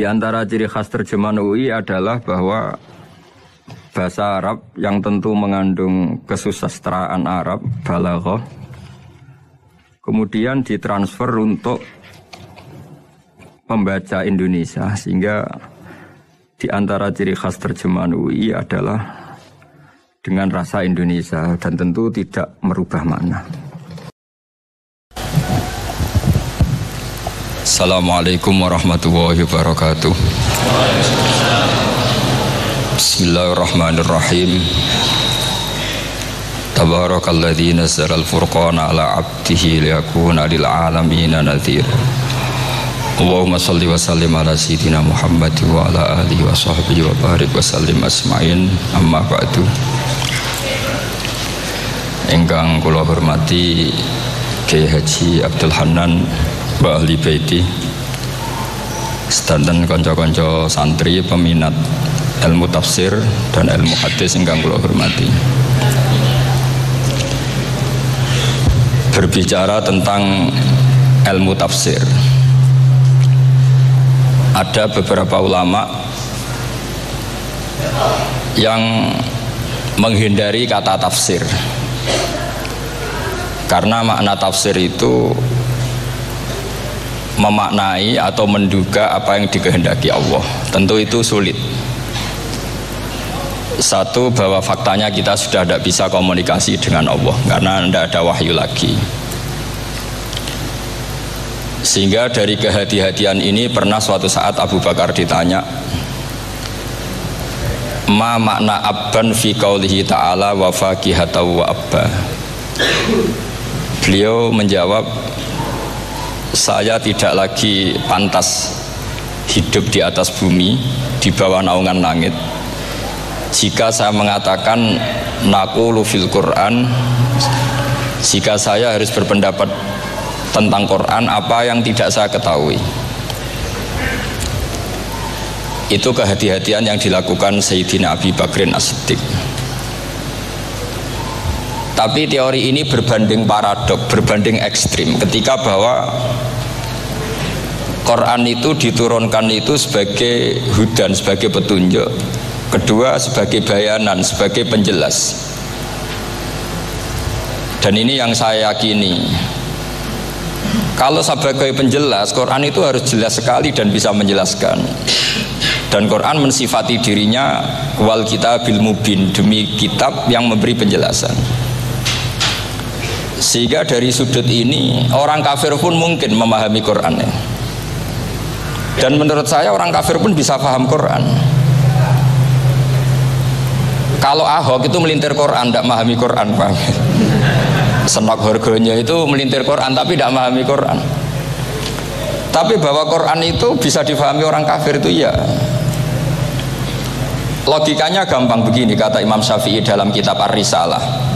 Di antara ciri khas terjemahan UI adalah bahwa bahasa Arab yang tentu mengandung kesusastraan Arab, balaghah, kemudian ditransfer untuk pembaca Indonesia sehingga di antara ciri khas terjemahan UI adalah dengan rasa Indonesia dan tentu tidak merubah makna. Assalamualaikum warahmatullahi wabarakatuh. Bismillahirrahmanirrahim. Tabarakalladzi nazzala al-furqana ala 'abdihi liyakuna lil 'alamin nadhir. Allahumma salli wa sallim ala sayyidina Muhammad wa ala alihi wa sahbihi wa barik wa sallim asma'in amma ba'du. Engkang kula hormati Kiai Haji Abdul Hanan Mbak Ahli Baiti Sedanten konco-konco santri peminat ilmu tafsir dan ilmu hadis yang kula hormati. Berbicara tentang ilmu tafsir. Ada beberapa ulama yang menghindari kata tafsir. Karena makna tafsir itu memaknai atau menduga apa yang dikehendaki Allah. Tentu itu sulit. Satu bahwa faktanya kita sudah tidak bisa komunikasi dengan Allah karena tidak ada wahyu lagi. Sehingga dari kehati-hatian ini pernah suatu saat Abu Bakar ditanya Ma makna abban fi qaulihi ta'ala wa fakihataw wa abba Beliau menjawab saya tidak lagi pantas hidup di atas bumi di bawah naungan langit. Jika saya mengatakan nakulu fil Quran jika saya harus berpendapat tentang Quran apa yang tidak saya ketahui? Itu kehati-hatian yang dilakukan Sayyidina Abi Bakrin As-Siddiq tapi teori ini berbanding paradok, berbanding ekstrim ketika bahwa Quran itu diturunkan itu sebagai hudan, sebagai petunjuk. Kedua sebagai bayanan, sebagai penjelas. Dan ini yang saya yakini. Kalau sebagai penjelas, Quran itu harus jelas sekali dan bisa menjelaskan. Dan Quran mensifati dirinya wal kita bil mubin demi kitab yang memberi penjelasan. Sehingga dari sudut ini orang kafir pun mungkin memahami Quran ya. Dan menurut saya orang kafir pun bisa paham Quran. Kalau Ahok itu melintir Quran, tidak memahami Quran, Pak. Senok harganya itu melintir Quran tapi tidak memahami Quran. Tapi bahwa Quran itu bisa difahami orang kafir itu ya. Logikanya gampang begini kata Imam Syafi'i dalam kitab Ar-Risalah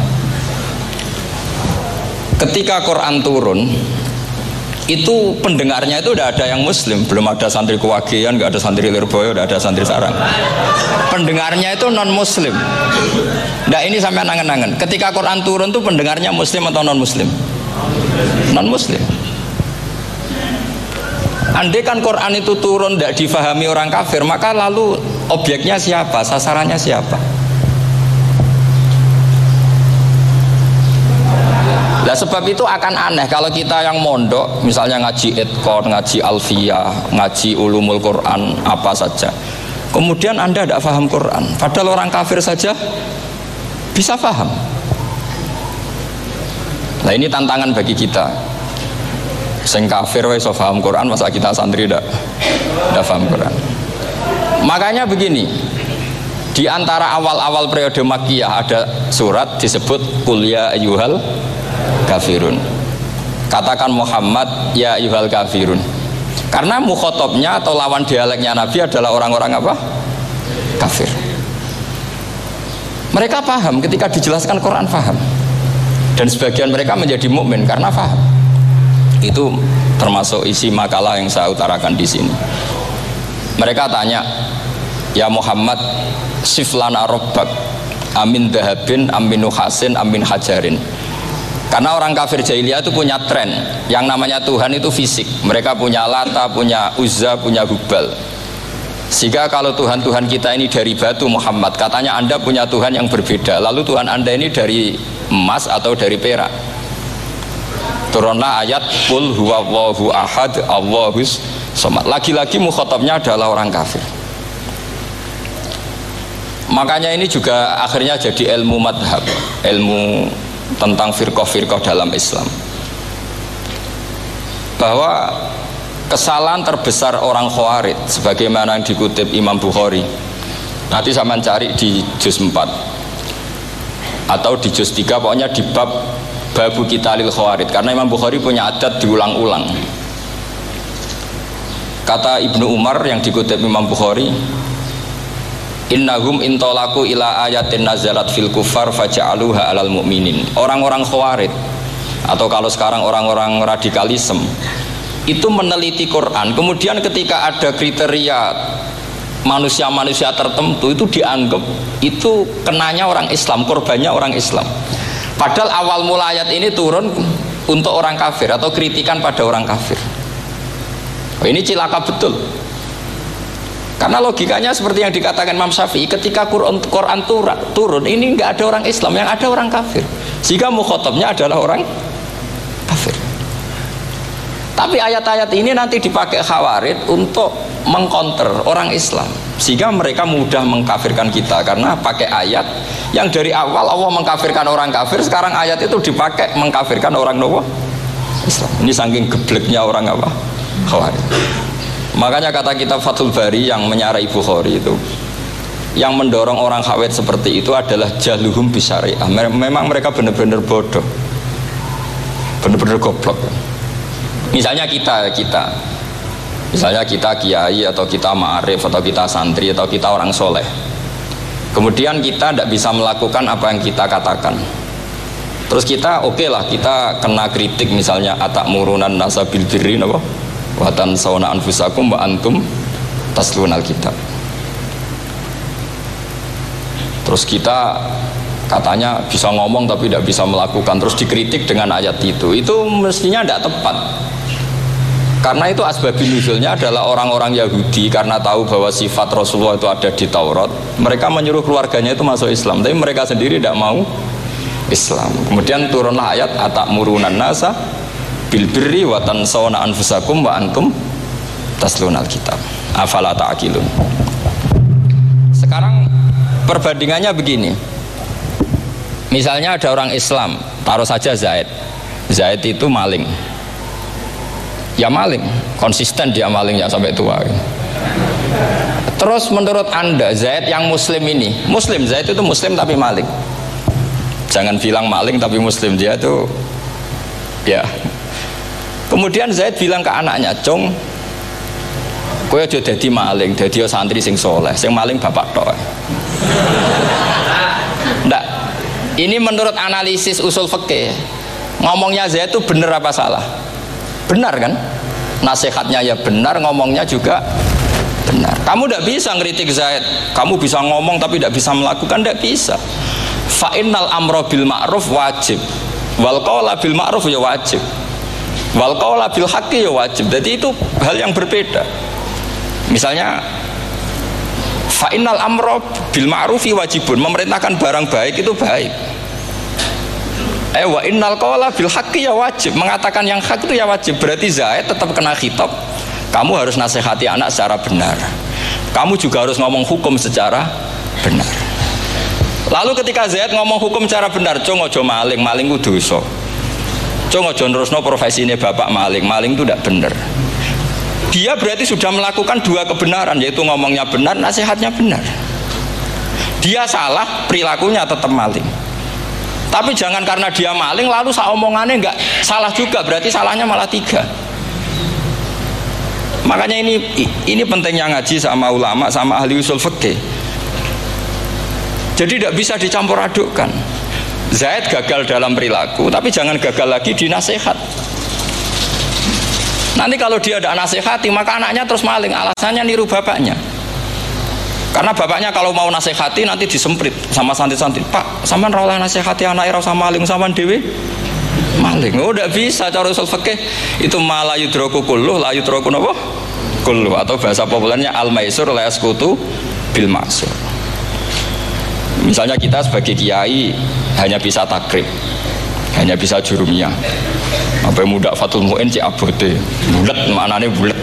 ketika Quran turun itu pendengarnya itu udah ada yang muslim. Belum ada santri kewagian nggak ada santri lirboyo udah ada santri sarang. Pendengarnya itu non muslim nah ini sampai nangen-nangen ketika Quran turun tuh pendengarnya muslim atau non muslim non muslim Andai kan Quran itu turun tidak difahami orang kafir maka lalu objeknya siapa? Sasarannya siapa Nah sebab itu akan aneh kalau kita yang mondok misalnya ngaji etkon, ngaji alfiyah, ngaji ulumul Quran apa saja. Kemudian Anda tidak paham Quran, padahal orang kafir saja bisa paham. Nah ini tantangan bagi kita. Sing kafir wes paham Quran, masa kita santri tidak tidak paham Quran. Makanya begini, di antara awal-awal periode Makkiyah ada surat disebut kuliah ayuhal kafirun. Katakan Muhammad ya yuhal kafirun. Karena mukhotobnya atau lawan dialeknya Nabi adalah orang-orang apa? kafir. Mereka paham ketika dijelaskan Quran paham. Dan sebagian mereka menjadi mukmin karena paham. Itu termasuk isi makalah yang saya utarakan di sini. Mereka tanya ya Muhammad siflana robbak amin dahabin amin nuhasin amin hajarin karena orang kafir jahiliyah itu punya tren yang namanya Tuhan itu fisik. Mereka punya Lata, punya Uzza, punya Hubal. Sehingga kalau Tuhan-Tuhan kita ini dari batu Muhammad, katanya Anda punya Tuhan yang berbeda. Lalu Tuhan Anda ini dari emas atau dari perak. Turunlah ayat Qul huwallahu ahad Allahus somad. Lagi-lagi mukhotabnya adalah orang kafir. Makanya ini juga akhirnya jadi ilmu madhab, ilmu tentang firqah-firqah dalam Islam. Bahwa kesalahan terbesar orang khawarid sebagaimana yang dikutip Imam Bukhari nanti saya mencari di juz 4 atau di juz 3 pokoknya di bab babu kita lil khawarid karena Imam Bukhari punya adat diulang-ulang. Kata Ibnu Umar yang dikutip Imam Bukhari Innahum intolaku ila ayatin nazalat fil kufar faja'aluha alal mu'minin Orang-orang khawarid Atau kalau sekarang orang-orang radikalisme Itu meneliti Quran Kemudian ketika ada kriteria manusia-manusia tertentu itu dianggap itu kenanya orang Islam, korbannya orang Islam. Padahal awal mula ayat ini turun untuk orang kafir atau kritikan pada orang kafir. Oh, ini cilaka betul. Karena logikanya seperti yang dikatakan Imam Syafi'i, ketika Quran, Quran turun, ini nggak ada orang Islam, yang ada orang kafir. Sehingga mukhotabnya adalah orang kafir. Tapi ayat-ayat ini nanti dipakai khawarid untuk mengkonter orang Islam. Sehingga mereka mudah mengkafirkan kita karena pakai ayat yang dari awal Allah mengkafirkan orang kafir, sekarang ayat itu dipakai mengkafirkan orang Islam. Ini saking gebleknya orang apa? Khawarid. Makanya kata kita Fathul Bari yang menyarai Bukhari itu yang mendorong orang khawat seperti itu adalah jaluhum bisyariah. Memang mereka benar-benar bodoh. Benar-benar goblok. Misalnya kita, kita. Misalnya kita kiai atau kita ma'arif atau kita santri atau kita orang soleh. Kemudian kita tidak bisa melakukan apa yang kita katakan. Terus kita oke okay lah kita kena kritik misalnya atak murunan nasabil birri apa? Watan sauna anfusakum wa antum taslunal kitab. Terus kita katanya bisa ngomong tapi tidak bisa melakukan terus dikritik dengan ayat itu. Itu mestinya tidak tepat. Karena itu asbabil nuzulnya adalah orang-orang Yahudi karena tahu bahwa sifat Rasulullah itu ada di Taurat. Mereka menyuruh keluarganya itu masuk Islam tapi mereka sendiri tidak mau Islam. Kemudian turunlah ayat atak murunan nasa bil birri wa tansawna anfusakum wa antum taslunal kitab afala ta'qilun. Sekarang perbandingannya begini. Misalnya ada orang Islam taruh saja Zaid. Zaid itu maling. Ya maling konsisten dia malingnya sampai tua. Terus menurut anda Zaid yang muslim ini muslim Zaid itu muslim tapi maling. Jangan bilang maling tapi muslim dia itu ya Kemudian Zaid bilang ke anaknya, "Cung, kowe aja dadi maling, dadi santri sing soleh, sing maling bapak tok." Ndak. Ini menurut analisis usul fikih. Ngomongnya Zaid itu benar apa salah? Benar kan? Nasihatnya ya benar, ngomongnya juga benar. Kamu tidak bisa ngeritik Zaid. Kamu bisa ngomong tapi tidak bisa melakukan, tidak bisa. Fa'innal amro bil ma'ruf wajib. Wal bil ma'ruf ya wajib wal bil haqqi ya wajib. Jadi itu hal yang berbeda. Misalnya fa innal amro bil ma'rufi wajibun. Memerintahkan barang baik itu baik. Eh wa innal qawla bil haqqi ya wajib. Mengatakan yang hak itu ya wajib. Berarti Zaid tetap kena khitab. Kamu harus nasihati anak secara benar. Kamu juga harus ngomong hukum secara benar. Lalu ketika Zaid ngomong hukum secara benar cung ojo maling. Maling ku dosa Ojo nerusno profesi ini bapak maling, maling itu tidak benar. Dia berarti sudah melakukan dua kebenaran, yaitu ngomongnya benar, nasihatnya benar. Dia salah, perilakunya tetap maling. Tapi jangan karena dia maling lalu omongannya nggak salah juga, berarti salahnya malah tiga. Makanya ini ini pentingnya ngaji sama ulama sama ahli usul fikih. Jadi tidak bisa dicampur adukkan. Zaid gagal dalam perilaku tapi jangan gagal lagi di nasihat nanti kalau dia tidak nasihati maka anaknya terus maling. Alasannya niru bapaknya. Karena bapaknya kalau mau nasihati nanti disemprit sama santri-santri. Pak sama rawlah nasihati anak era sama maling sama dewi maling. Oh bisa cara usul fikih. Itu malah yudroku kulluh la yudroku nopo kullu atau bahasa populernya al maisur la yaskutu bil misalnya kita sebagai kiai hanya bisa takrib hanya bisa jurumiyah apa muda fatul mu'in cik abote bulat maknanya bulat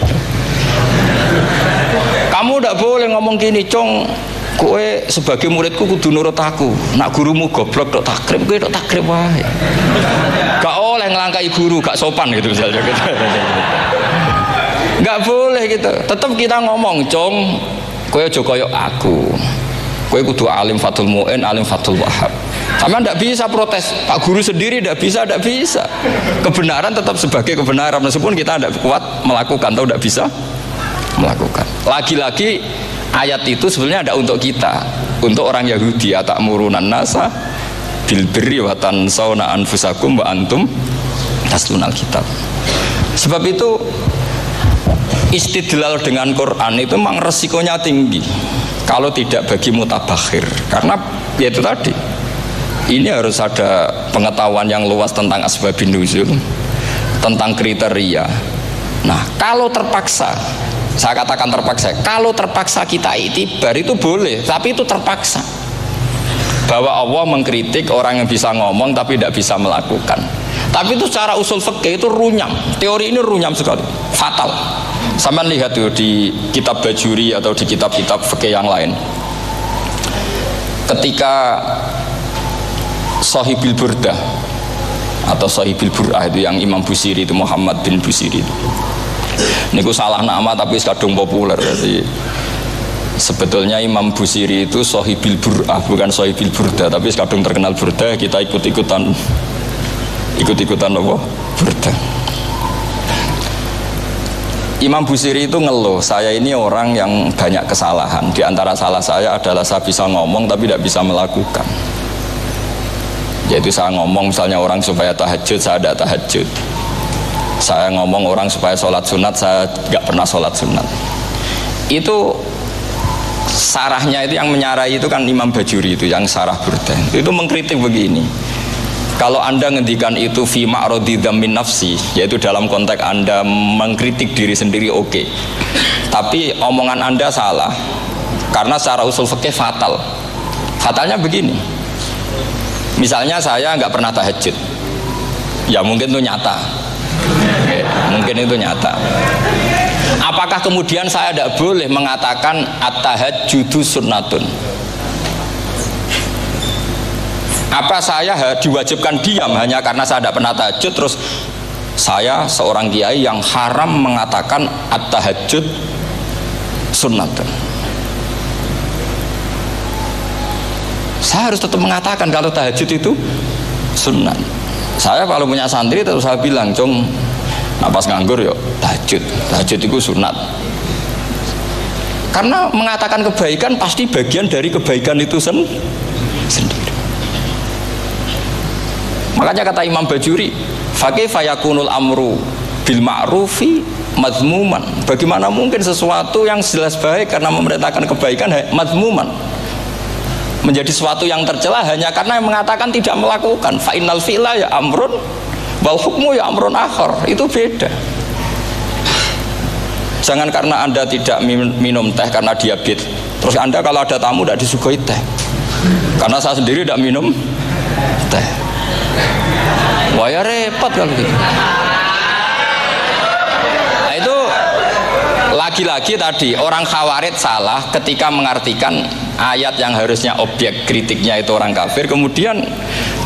kamu tidak boleh ngomong gini cong Kue sebagai muridku kudu nurut aku. Nak gurumu goblok dok takrib, kue dok takrib wae. Gak oleh ngelangkai guru, gak sopan gitu misalnya. Gitu. Gak boleh gitu. Tetap kita ngomong, cong, kue jokoyok aku. Kue kudu alim fatul mu'in, alim fatul wahab. Sama tidak bisa protes. Pak guru sendiri tidak bisa, tidak bisa. Kebenaran tetap sebagai kebenaran meskipun kita tidak kuat melakukan atau tidak bisa melakukan. Lagi-lagi ayat itu sebenarnya ada untuk kita, untuk orang Yahudi ya murunan nasa bil birri wa tansawna anfusakum wa antum taslunal kitab. Sebab itu istidlal dengan Quran itu memang resikonya tinggi kalau tidak bagi mutabakhir karena ya itu tadi. Ini harus ada pengetahuan yang luas tentang asbabun nuzul tentang kriteria. Nah kalau terpaksa saya katakan terpaksa kalau terpaksa kita itibar itu boleh tapi itu terpaksa. Bahwa Allah mengkritik orang yang bisa ngomong tapi tidak bisa melakukan. Tapi itu secara usul fikih itu runyam. Teori ini runyam sekali. Fatal sama lihat tuh di kitab bajuri atau di kitab-kitab fikih yang lain. Ketika Sohibil Burdah atau Sohibil Bur'ah itu yang Imam Busiri itu Muhammad bin Busiri itu. Niku salah nama tapi kadung populer jadi sebetulnya Imam Busiri itu Sohibil Bur'ah bukan Sohibil Burda tapi kadung terkenal Burda kita ikut-ikutan ikut-ikutan apa? Burda Imam Busiri itu ngeluh, saya ini orang yang banyak kesalahan. Di antara salah saya adalah saya bisa ngomong tapi tidak bisa melakukan. Yaitu saya ngomong misalnya orang supaya tahajud, saya tidak tahajud saya ngomong orang supaya sholat sunat saya nggak pernah sholat sunat itu sarahnya itu yang menyarai itu kan Imam Bajuri itu yang sarah burda itu mengkritik begini kalau anda ngendikan itu fi ma'rodi min nafsi yaitu dalam konteks anda mengkritik diri sendiri oke. Okay. tapi omongan anda salah karena secara usul fikih fatal. Fatalnya begini. Misalnya saya nggak pernah tahajud. Ya mungkin itu nyata. Mungkin itu nyata. Apakah kemudian saya tidak boleh mengatakan at-tahajjudu sunnatun apa saya diwajibkan diam hanya karena saya tidak pernah tahajud? Terus saya seorang kiai yang haram mengatakan at-tahajjud sunnatun saya harus tetap mengatakan kalau tahajud itu sunnah saya kalau punya santri terus saya bilang cung nah pas nganggur yuk? Tahajud. Tahajud itu sunat karena mengatakan kebaikan pasti bagian dari kebaikan itu sen sendiri makanya kata Imam Bajuri fakih fayakunul amru bil ma'rufi mazmuman bagaimana mungkin sesuatu yang jelas baik karena memerintahkan kebaikan mazmuman menjadi sesuatu yang tercela hanya karena yang mengatakan tidak melakukan. Fa'inal fi'la ya amrun wal hukmu ya amrun akhor itu beda. Jangan karena anda tidak minum teh karena diabetes. Terus anda kalau ada tamu tidak disuguhi teh. Karena saya sendiri tidak minum teh wah ya repot kalau gitu. Nah itu lagi-lagi tadi orang khawarid salah ketika mengartikan ayat yang harusnya objek kritiknya itu orang kafir. Kemudian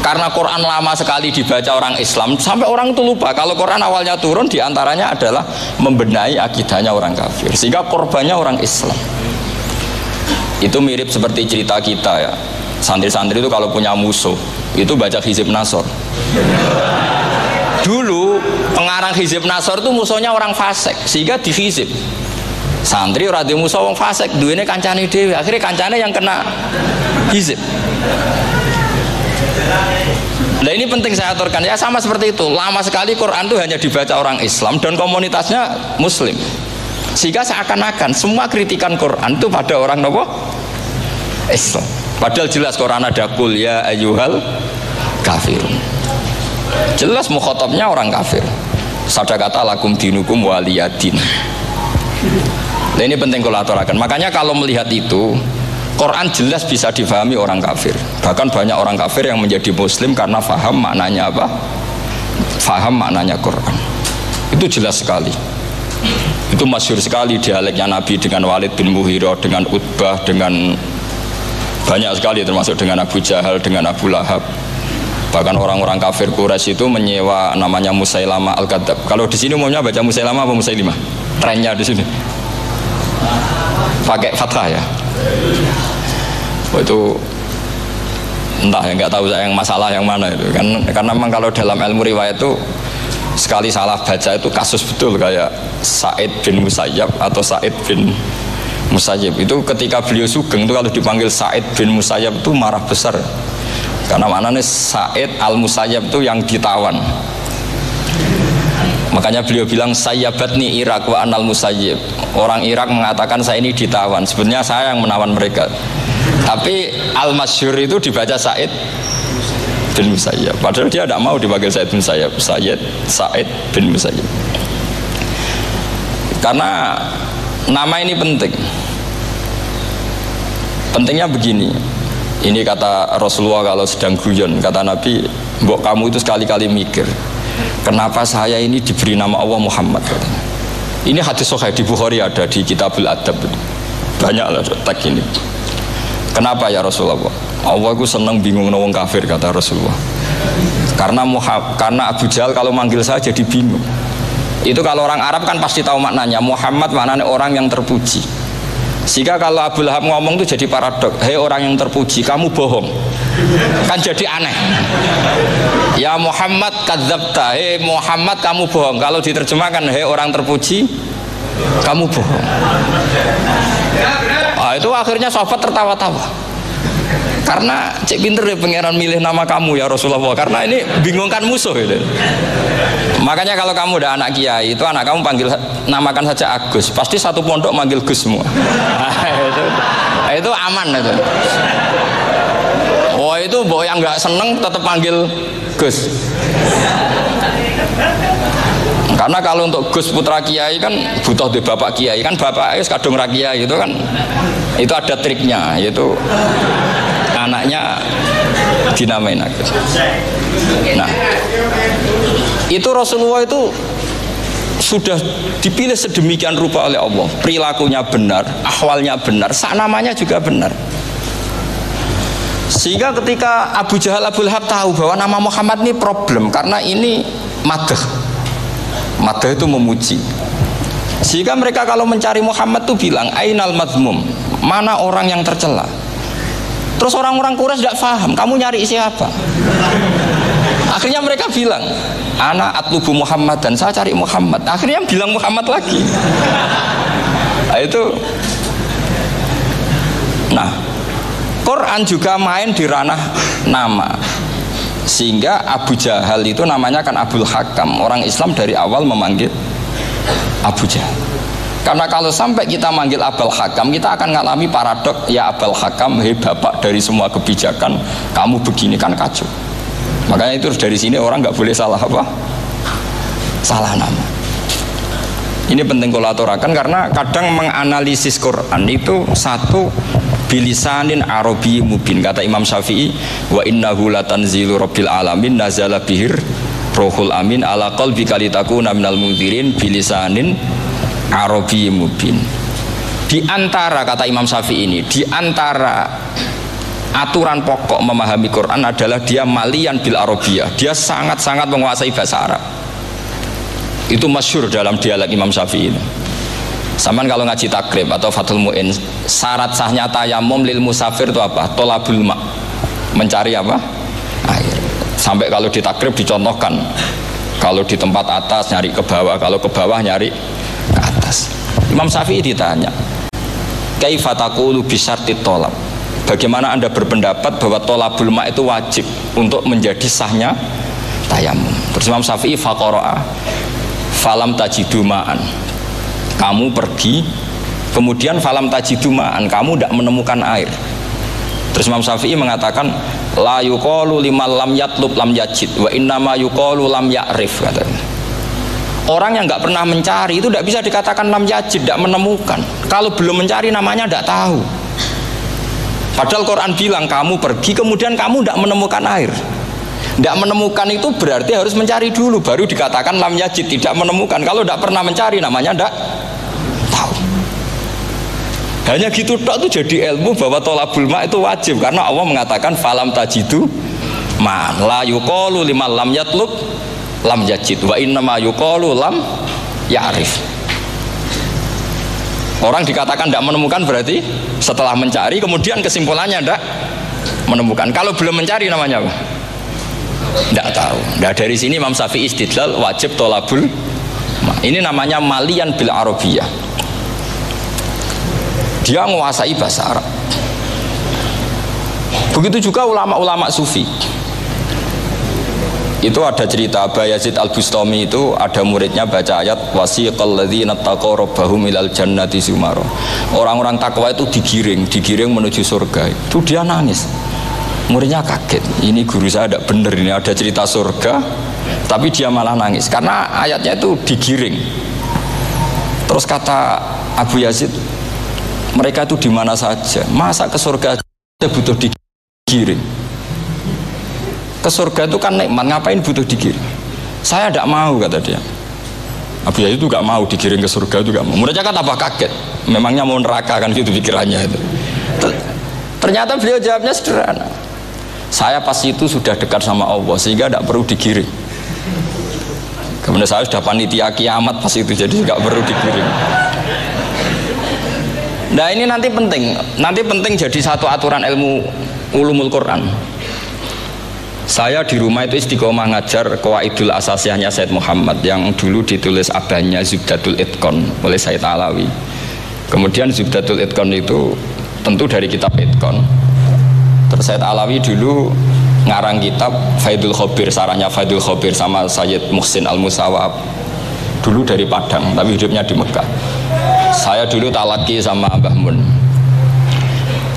karena Quran lama sekali dibaca orang Islam sampai orang itu lupa kalau Quran awalnya turun di antaranya adalah membenahi akidahnya orang kafir sehingga korbannya orang Islam. Itu mirip seperti cerita kita ya santri-santri itu kalau punya musuh itu baca hizib nasor dulu pengarang hizib nasor itu musuhnya orang fasik sehingga dihizib santri ora di musuh wong fasik duwene kancane dhewe akhirnya kancane yang kena hizib Nah ini penting saya aturkan ya sama seperti itu. Lama sekali Quran itu hanya dibaca orang Islam dan komunitasnya Muslim. Sehingga seakan-akan semua kritikan Quran itu pada orang nopo Islam. Padahal jelas Quran ada kul ya ayuhal kafir. Jelas mukhotabnya orang kafir. Sada kata lakum dinukum waliyadin Nah, ini penting kalau aturakan. Makanya kalau melihat itu, Quran jelas bisa difahami orang kafir. Bahkan banyak orang kafir yang menjadi muslim karena faham maknanya apa? Faham maknanya Quran. Itu jelas sekali. Itu masyur sekali dialeknya Nabi dengan Walid bin Muhiro, dengan Utbah, dengan banyak sekali termasuk dengan Abu Jahal, dengan Abu Lahab. Bahkan orang-orang kafir Quraisy itu menyewa namanya Musailama Al-Kadzab. Kalau di sini umumnya baca Musailama apa Musailimah? Trennya di sini pakai fathah ya oh, itu entah ya nggak tahu saya yang masalah yang mana itu kan karena memang kalau dalam ilmu riwayat itu sekali salah baca itu kasus betul kayak Said bin Musayyab atau Said bin Musayyib itu ketika beliau sugeng itu kalau dipanggil Said bin Musayyab itu marah besar karena mana nih Said al Musayyab itu yang ditawan Makanya beliau bilang saya batni Irak wa anal musayyib. Orang Irak mengatakan saya ini ditawan. Sebenarnya saya yang menawan mereka. Tapi al masyur itu dibaca Said bin Musayyib. Padahal dia tidak mau dipanggil Said bin Musayyib. Said Said bin Musayyib. Karena nama ini penting. Pentingnya begini. Ini kata Rasulullah kalau sedang guyon, kata Nabi, "Mbok kamu itu sekali-kali mikir, Kenapa saya ini diberi nama Allah Muhammad katanya. Ini hadis sahih di Bukhari ada di Kitabul Adab. Banyak lah tag ini. Kenapa ya Rasulullah? Allah itu senang bingung nawang kafir kata Rasulullah. Karena Muhammad, karena Abu Jahal kalau manggil saya jadi bingung. Itu kalau orang Arab kan pasti tahu maknanya. Muhammad maknanya orang yang terpuji. Sehingga kalau Abu Lahab ngomong itu jadi paradok. Hei orang yang terpuji, kamu bohong. Kan jadi aneh. Ya Muhammad kadzabta. Hei Muhammad kamu bohong. Kalau diterjemahkan hei orang terpuji, kamu bohong. Nah, itu akhirnya sahabat tertawa-tawa. Karena cek pinter deh pangeran milih nama kamu ya Rasulullah. Karena ini bingungkan musuh itu. Makanya kalau kamu udah anak kiai itu anak kamu panggil namakan saja Agus. Pasti satu pondok manggil Gus semua. itu, itu aman itu. Oh itu boh yang nggak seneng tetap panggil Gus. Karena kalau untuk Gus Putra Kiai kan butuh di bapak Kiai kan bapak es kadung rakyat itu kan itu ada triknya yaitu anaknya dinamain Agus. Nah, itu Rasulullah itu sudah dipilih sedemikian rupa oleh Allah. Perilakunya benar, ahwalnya benar, sak namanya juga benar. Sehingga ketika Abu Jahal Abu Lahab tahu bahwa nama Muhammad ini problem karena ini madah. Madah itu memuji. Sehingga mereka kalau mencari Muhammad tuh bilang Ainal madmum Mana orang yang tercela Terus orang-orang Quraisy tidak paham, kamu nyari siapa? Akhirnya mereka bilang, anak atlubu Muhammad dan saya cari Muhammad. Akhirnya bilang Muhammad lagi. Nah, itu Nah, Quran juga main di ranah nama. Sehingga Abu Jahal itu namanya kan Abdul Hakam. Orang Islam dari awal memanggil Abu Jahal. Karena kalau sampai kita manggil Abel Hakam, kita akan mengalami paradok, ya Abel Hakam, hei bapak dari semua kebijakan, kamu begini kan kacau. Makanya itu dari sini orang nggak boleh salah apa? Salah nama. Ini penting kolaborakan karena kadang menganalisis Quran itu satu bilisanin arabi mubin kata Imam Syafi'i wa innahu latanzilu rabbil alamin nazala bihir rohul amin ala qalbi kalitakuna minal mudhirin bilisanin Arabi mubin di antara kata Imam Syafi'i ini di antara aturan pokok memahami Quran adalah dia malian bil Arabiyah. Dia sangat-sangat menguasai bahasa Arab. Itu masyur dalam dialek Imam Syafi'i ini. Saman kalau ngaji takrib atau fatul mu'in syarat sahnya tayamum lil musafir itu apa? Tolabul ma. Mencari apa? air. Sampai kalau di takrib dicontohkan. Kalau di tempat atas nyari ke bawah kalau ke bawah nyari ke atas. Imam Syafi'i ditanya kaifatakulu bisarti tolab bagaimana anda berpendapat bahwa tolabul ma itu wajib untuk menjadi sahnya tayamum terus Imam Syafi'i faqara'a falam tajidu ma'an kamu pergi kemudian falam tajidu ma'an kamu tidak menemukan air terus Imam Syafi'i mengatakan la yuqalu liman lam yatlub lam yajid wa innama yuqalu lam ya'rif katanya Orang yang nggak pernah mencari itu tidak bisa dikatakan lam yajid, tidak menemukan. Kalau belum mencari namanya tidak tahu. Padahal Quran bilang kamu pergi kemudian kamu tidak menemukan air. Tidak menemukan itu berarti harus mencari dulu baru dikatakan lam yajid tidak menemukan. Kalau tidak pernah mencari namanya tidak tahu. Hanya gitu tok itu jadi ilmu bahwa tolabul ma itu wajib karena Allah mengatakan falam tajidu ma la yuqalu lima lam yatlub lam yajid wa inna ma yuqalu lam ya'rif orang dikatakan tidak menemukan berarti setelah mencari kemudian kesimpulannya tidak menemukan. Kalau belum mencari namanya apa? tidak tahu. Nah dari sini Imam Syafi'i istidlal wajib tolabul ini namanya malian bil arabiyah. Dia menguasai bahasa Arab. Begitu juga ulama-ulama sufi itu ada cerita Aba Yazid Al Bustami itu ada muridnya baca ayat wasiqal ladzina taqaw rabbahum ilal jannati sumaro. Orang-orang takwa itu digiring, digiring menuju surga. Itu dia nangis. Muridnya kaget. Ini guru saya tidak benar ini ada cerita surga, tapi dia malah nangis karena ayatnya itu digiring. Terus kata Abu Yazid, mereka itu di mana saja. Masa ke surga butuh digiring? Ke surga itu kan nikmat ngapain butuh digiring? Saya tidak mau kata dia. Abu Yazid itu gak mau digiring ke surga itu gak mau. Mereka kan tambah kaget. Memangnya mau neraka kan gitu pikirannya itu. Ternyata beliau jawabnya sederhana. Saya pas itu sudah dekat sama Allah sehingga tidak perlu digiring. Kemudian saya sudah panitia kiamat pas itu jadi nggak perlu digiring. Nah ini nanti penting. Nanti penting jadi satu aturan ilmu ulumul Quran saya di rumah itu istiqomah ngajar Qawaidul Asasiyahnya Said Muhammad yang dulu ditulis abahnya Zubdatul Itqon oleh Said Alawi. Kemudian Zubdatul Itqon itu tentu dari kitab Itqon. Terus Said Alawi dulu ngarang kitab Faidul Khobir, sarannya Faidul Khobir sama Sayyid Muhsin Al-Musawab. Dulu dari Padang, tapi hidupnya di Mekah. Saya dulu talaki sama Abah Mun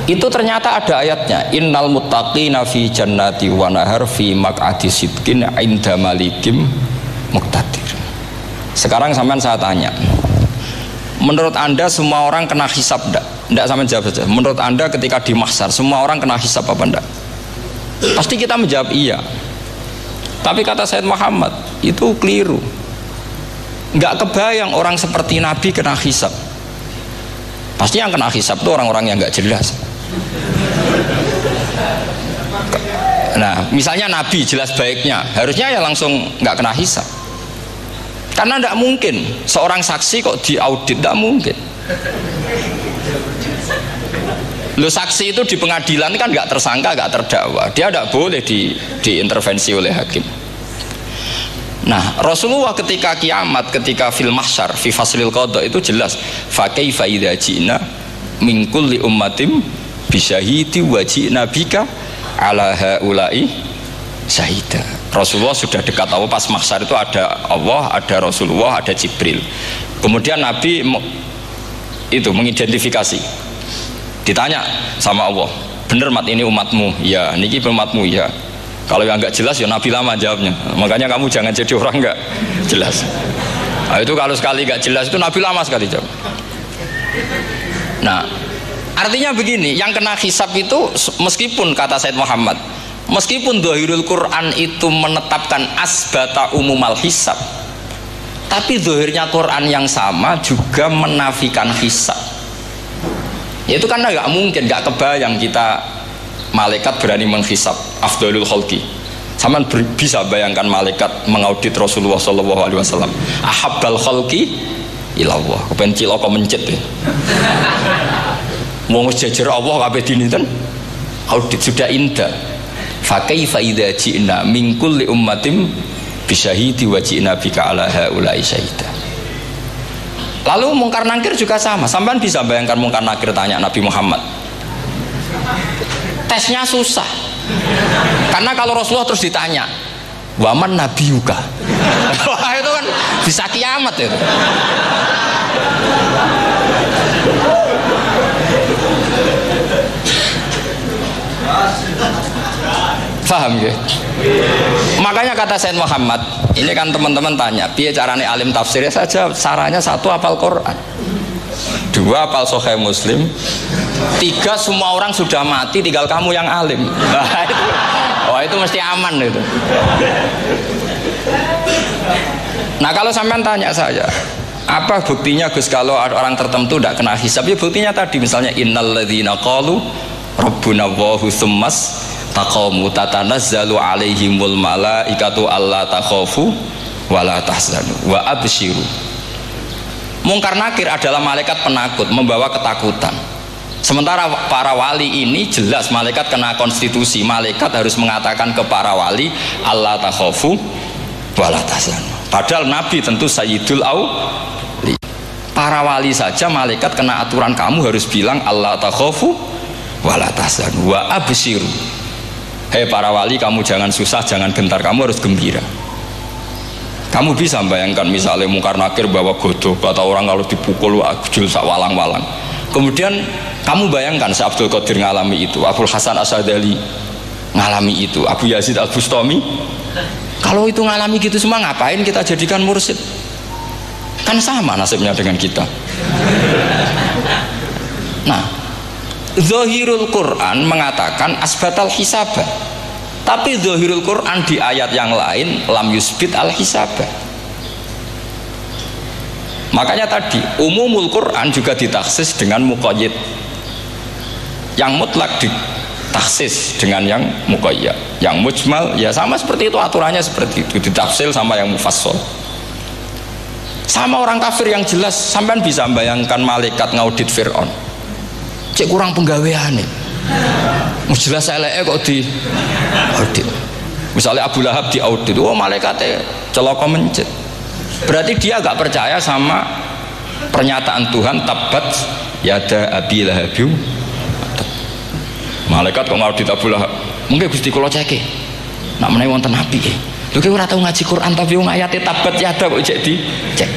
itu ternyata ada ayatnya. Innal muttaqina fi jannati wa nahar fi maq'adi sidqin inda malikim muqtadir. Sekarang sampean saya tanya menurut anda semua orang kena hisap enggak? enggak sampean jawab saja. Menurut anda ketika di mahsar semua orang kena hisap apa enggak? pasti kita menjawab iya. Tapi kata Said Muhammad itu keliru. Enggak kebayang orang seperti Nabi kena hisap pasti yang kena hisap itu orang-orang yang enggak jelas Nah, misalnya Nabi jelas baiknya, harusnya ya langsung nggak kena hisap. Karena tidak mungkin seorang saksi kok diaudit, tidak mungkin. Lo saksi itu di pengadilan kan nggak tersangka, nggak terdakwa, dia tidak boleh di, diintervensi oleh hakim. Nah, Rasulullah ketika kiamat, ketika fil mahsyar, fi faslil qadha itu jelas, fa kaifa idza ji'na min kulli ummatin bisyahidi wajib nabika ala haulai syahida. Rasulullah sudah dekat Allah pas maksar itu ada Allah ada Rasulullah ada Jibril. Kemudian Nabi itu mengidentifikasi. Ditanya sama Allah bener mat ini umatmu? Ya niki umatmu ya. Kalau yang nggak jelas ya Nabi lama jawabnya. Makanya kamu jangan jadi orang nggak jelas. Nah, itu kalau sekali nggak jelas itu Nabi lama sekali jawab. Nah Artinya begini, yang kena hisap itu meskipun kata Said Muhammad, meskipun dohirul Quran itu menetapkan asbata umumal hisap, tapi dohirnya Quran yang sama juga menafikan hisap. Ya itu karena nggak mungkin, nggak kebayang kita malaikat berani menghisap afdalul kholki. Sama bisa bayangkan malaikat mengaudit Rasulullah Shallallahu Alaihi Wasallam. Ahabbal kholki ilallah. Kepen ciloko mencet ya. Mau jajar Allah kabeh dinten audit sudah indah. Fa kaifa idza ji'na min kulli ummatin bisyahidi wa ji'na bika ala haula'i syahida. Lalu mungkar nangkir juga sama. Sampai bisa bayangkan mungkar nangkir tanya Nabi Muhammad. Tesnya susah. Karena kalau Rasulullah terus ditanya, waman nabi yuka. Itu kan bisa kiamat itu. Faham ya? Makanya kata Said Muhammad, ini kan teman-teman tanya, biar caranya alim tafsirnya saja, caranya satu apal Quran. Dua apal Sahih Muslim. Tiga semua orang sudah mati, tinggal kamu yang alim. Nah, itu, oh itu mesti aman itu. Nah kalau sampean tanya saya, apa buktinya Gus kalau orang tertentu tidak kena hisab? Ya buktinya tadi misalnya innalladzina qalu rabbuna Allahu tsummas taqamu tatanazzalu alaihimul malaikatu alla takhafu wala tahzanu wa absyiru mungkar nakir adalah malaikat penakut membawa ketakutan. Sementara para wali ini jelas malaikat kena konstitusi. Malaikat harus mengatakan ke para wali Allah takhafu wala tahzanu. Padahal nabi tentu sayyidul awli para wali saja malaikat kena aturan kamu harus bilang Allah takhafu wala tahzanu wa absyiru Hei para wali kamu jangan susah, jangan gentar, kamu harus gembira. Kamu bisa bayangkan misalnya mungkar nakir bawa godok atau orang kalau dipukul jul sak walang-walang. Kemudian kamu bayangkan si Abdul Qadir ngalami itu, Abdul Hasan Asadali ngalami itu, Abu Yazid Al Bustami. Kalau itu ngalami gitu semua ngapain kita jadikan mursid? Kan sama nasibnya dengan kita. Nah, Zohirul Quran mengatakan asbatal hisabah. Tapi Zohirul Quran di ayat yang lain lam yusbit al hisabah. Makanya tadi umumul Quran juga ditaksis dengan muqayyid yang mutlak ditaksis dengan yang muqayyad. Yang mujmal ya sama seperti itu aturannya seperti itu. Ditafsil sama yang mufassal sama orang kafir yang jelas sampai bisa bayangkan malaikat ngaudit Fir'aun cek kurang penggawean nih. Jelas saya kok di audit. Misalnya Abu Lahab di audit oh malaikatnya celoko mencet. Berarti dia gak percaya sama pernyataan Tuhan tabat yada abi lahabiu malaikat kok ngaudit Abu Lahab? Mungkin Gusti kalau cek nak menawi wonten api lu kira tau ngaji Quran tapi wong tabat yada kok cek di cek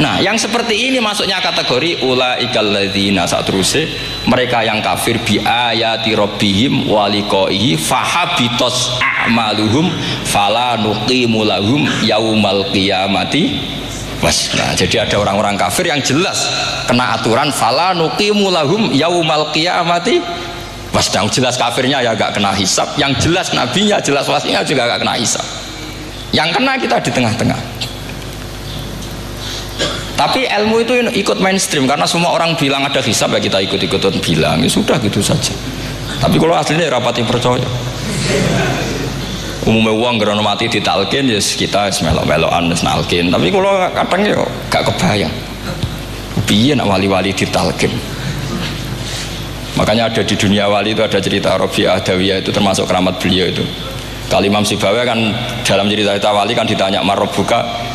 Nah, yang seperti ini masuknya kategori ulaikal ladzina saat terusnya mereka yang kafir bi ayati rabbihim wa liqaihi fahabitos a'maluhum fala nuqimu yaumal qiyamati wasna. Jadi ada orang-orang kafir yang jelas kena aturan fala nuqimu lahum yaumal qiyamati wasna. Jelas kafirnya ya gak kena hisap, yang jelas nabinya jelas wasinya juga gak kena hisap. Yang kena kita di tengah-tengah. Tapi ilmu itu ikut mainstream karena semua orang bilang ada hisab ya kita ikut-ikutan bilang ya sudah gitu saja. Tapi kalau aslinya ya rapati percaya. Umumnya uang gerono mati ditalkin ya kita melok-melokan nalkin. Tapi kalau kadang ya gak kebayang. Biar nak wali-wali ditalkin. Makanya ada di dunia wali itu ada cerita Robi Adawiyah itu termasuk keramat beliau itu. Kali Imam Sibawa kan dalam cerita-cerita wali kan ditanya Marobuka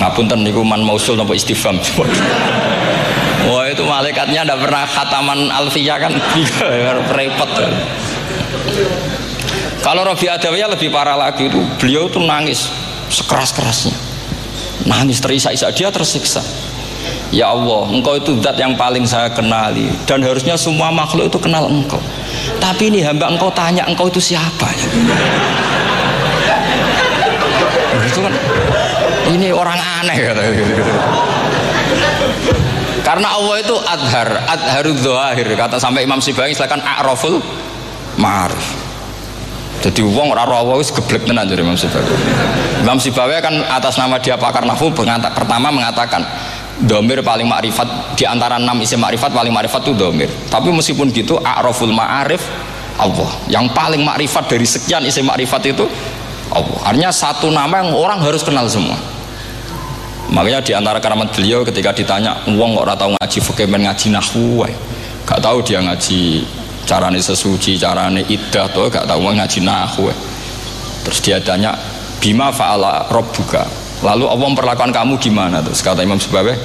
ngapunten niku man mausul nopo istifham. Wah itu malaikatnya tidak pernah khataman alfiyah kan? Repot. Kalau Rabi Adawiyah lebih parah lagi itu beliau itu nangis sekeras-kerasnya. Nangis terisak-isak. Dia tersiksa. Ya Allah, engkau itu zat yang paling saya kenali. Dan harusnya semua makhluk itu kenal engkau. Tapi ini hamba engkau tanya engkau itu siapa ya? Itu kan ini orang aneh kata karena Allah itu adhar adharud zahir kata sampai Imam Sibai silakan a'raful ma'arif jadi uang Allah itu geblek tenan dari Imam Sibai Imam Sibai kan atas nama dia pakar nafu pertama mengatakan domir paling makrifat di antara enam isi makrifat paling makrifat itu domir tapi meskipun gitu a'raful ma'arif Allah. Yang paling makrifat dari sekian isi makrifat itu Allah. Artinya satu nama yang orang harus kenal semua makanya di antara keramat beliau ketika ditanya uang kok tahu ngaji fikih ngaji nahwu gak tahu dia ngaji carane sesuci carane idah tuh gak tahu ngaji nahwu terus dia tanya bima fa'ala rabbuka? Lalu Allah memperlakukan kamu gimana terus kata Imam Subaweh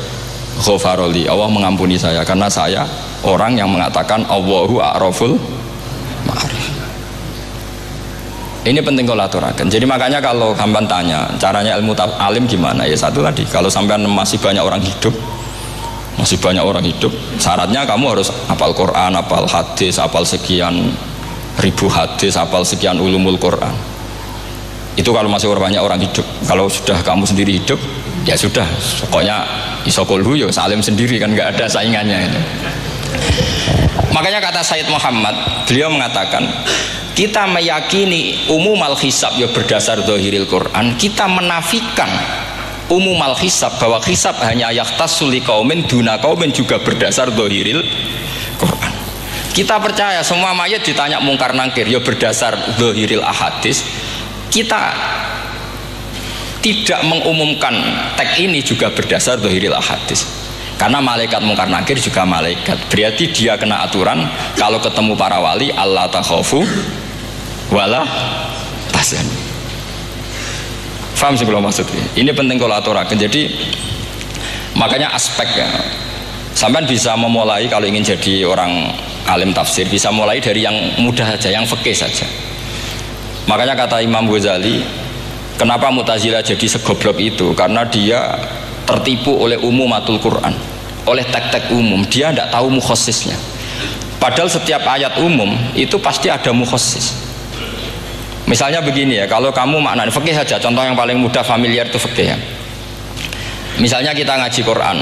ghafaroli Allah mengampuni saya karena saya orang yang mengatakan Allahu a'raful ini penting kalau aturakan. Jadi makanya kalau sampean tanya caranya ilmu alim gimana? Ya satu tadi, kalau sampean masih banyak orang hidup, masih banyak orang hidup, syaratnya kamu harus apal Quran, apal hadis, apal sekian ribu hadis, apal sekian ulumul Quran. Itu kalau masih banyak orang hidup. Kalau sudah kamu sendiri hidup, ya sudah. Pokoknya isokolhu ya salim sendiri kan nggak ada saingannya itu. Makanya kata Said Muhammad, beliau mengatakan kita meyakini umum al hisab ya berdasar dohiril Quran, kita menafikan umum al hisab bahwa hisab hanya yaktasuli kaumin duna kaumin juga berdasar dohiril Quran. Kita percaya semua mayat ditanya mungkar nangkir ya berdasar dohiril ahadis. Kita tidak mengumumkan teks ini juga berdasar dohiril ahadis karena malaikat mungkar nakir juga malaikat berarti dia kena aturan kalau ketemu para wali Allah takhofu wala tasan Faham kalau maksudnya ini? Penting kalau aturakan jadi makanya aspek ya. Sampai bisa memulai kalau ingin jadi orang alim tafsir bisa mulai dari yang mudah saja yang fakih saja. Makanya kata Imam Ghazali kenapa Mutazilah jadi segoblok itu? Karena dia tertipu oleh umumatul Quran oleh tek-tek umum. Dia tidak tahu mukhosisnya padahal setiap ayat umum itu pasti ada mukhosis misalnya begini ya kalau kamu maknanya fikih saja contoh yang paling mudah familiar itu fikih ya. Misalnya kita ngaji Quran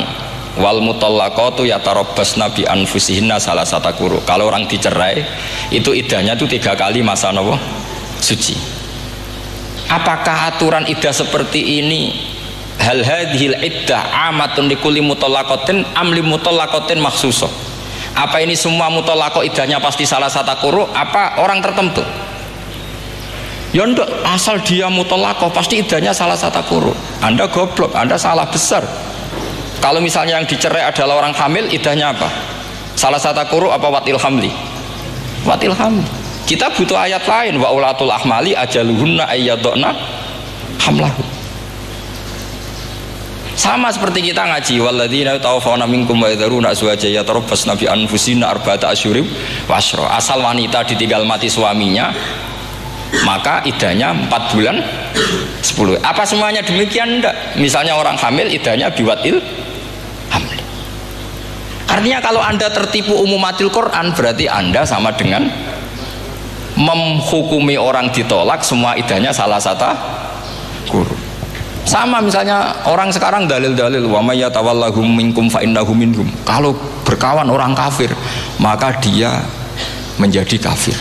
wal mutallaqatu yatarabbasna bi anfusihinna salah satu kuru kalau orang dicerai itu idahnya itu tiga kali masa nopo? Suci. Apakah aturan idah seperti ini? Hal hadhil iddah amatun likuli mutallaqatin amli mutallaqatin maksusoh apa ini semua mutallaqah iddahnya pasti salah satu kuru apa orang tertentu ya enggak asal dia mutallaqah pasti iddahnya salah satu kuru anda goblok anda salah besar. Kalau misalnya yang dicerai adalah orang hamil iddahnya apa? Salah satu kuru apa watil hamli? Watil hamli. Kita butuh ayat lain wa ulatul ahmali ajaluhunna ayyadona hamlahu. Sama seperti kita ngaji walladzina tawafawna minkum wa yadharuna azwaja yatarabbasna bi anfusina arba'ata asyurim wasra. Asal wanita ditinggal mati suaminya maka idahnya 4 bulan 10. Apa semuanya demikian enggak? Misalnya orang hamil idahnya biwatil hamil. Artinya kalau Anda tertipu umumatil Quran berarti Anda sama dengan menghukumi orang ditolak semua idahnya salah satu guru sama misalnya orang sekarang dalil-dalil wa may minkum fa. Kalau berkawan orang kafir, maka dia menjadi kafir.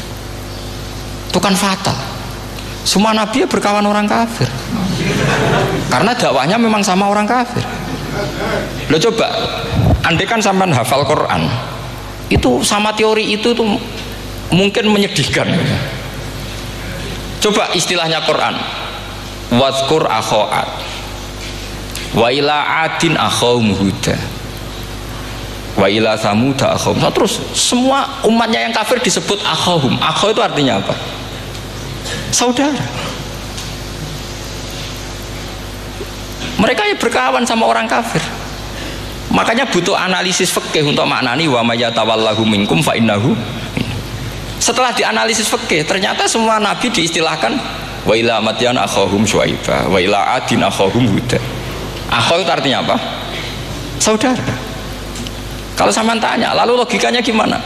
Itu kan fatal. Semua nabi ya berkawan orang kafir. Karena dakwahnya memang sama orang kafir. Lo coba, andai kan sampai hafal Quran, itu sama teori itu tuh mungkin menyedihkan. Coba istilahnya Quran, Wadkur akhoat Wa ila adin akhawum huda Wa ila samuda nah, Terus semua umatnya yang kafir disebut akhawum Akhaw itu artinya apa? Saudara. Mereka ya berkawan sama orang kafir. Makanya butuh analisis fikih untuk maknani wa mayatawallahu minkum fa innahu. Setelah dianalisis fikih ternyata semua nabi diistilahkan wa ila matyan akhahum syuaiba wa ila adin akhahum huda. Akhaw itu artinya apa? saudara. Kalau sama tanya lalu logikanya gimana?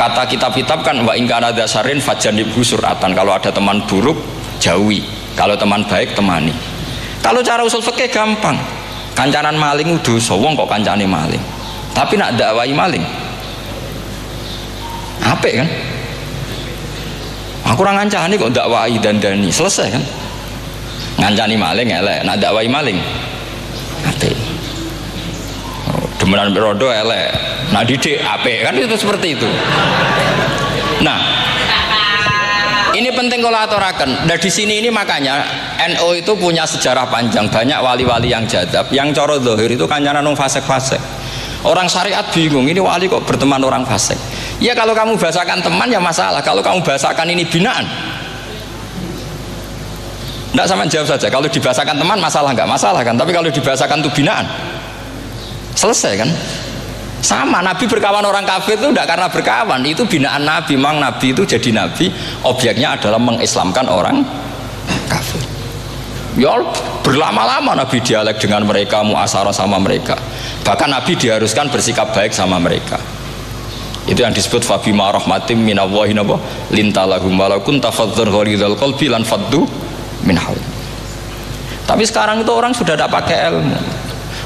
Kata kitab-kitab kan wa ingkana dasarin fajanib suratan kalau ada teman buruk jauhi. Kalau teman baik temani. Kalau cara usul fikih gampang. Kancanan maling udah sowong kok kancane maling. Tapi nak dakwai maling apa kan? Aku orang ngancani kok dakwai dan dani selesai kan? Ngancani maling elek. Nak dakwai maling ape oh, demenan berodo elek nak didik ape kan itu seperti itu nah ini penting kalau aturakan. Dan di sini ini makanya NO itu punya sejarah panjang. Banyak wali-wali yang jadab. Yang coro dohir itu kancanan nung fasek-fasek. Orang syariat bingung. Ini wali kok berteman orang fasek. Ya kalau kamu bahasakan teman ya masalah. Kalau kamu bahasakan ini binaan. Tidak sama jawab saja. Kalau dibahasakan teman masalah nggak masalah kan. Tapi kalau dibahasakan itu binaan, selesai kan? Sama Nabi berkawan orang kafir itu tidak karena berkawan. Itu binaan Nabi. Memang Nabi itu jadi Nabi. Objeknya adalah mengislamkan orang kafir. Ya berlama-lama Nabi dialek dengan mereka, muasarah sama mereka. Bahkan Nabi diharuskan bersikap baik sama mereka itu yang disebut fabima rahmatim minallahi napa lintalahum walakun tafadzur ghalidhal qalbi lan faddu min tapi sekarang itu orang sudah tidak pakai ilmu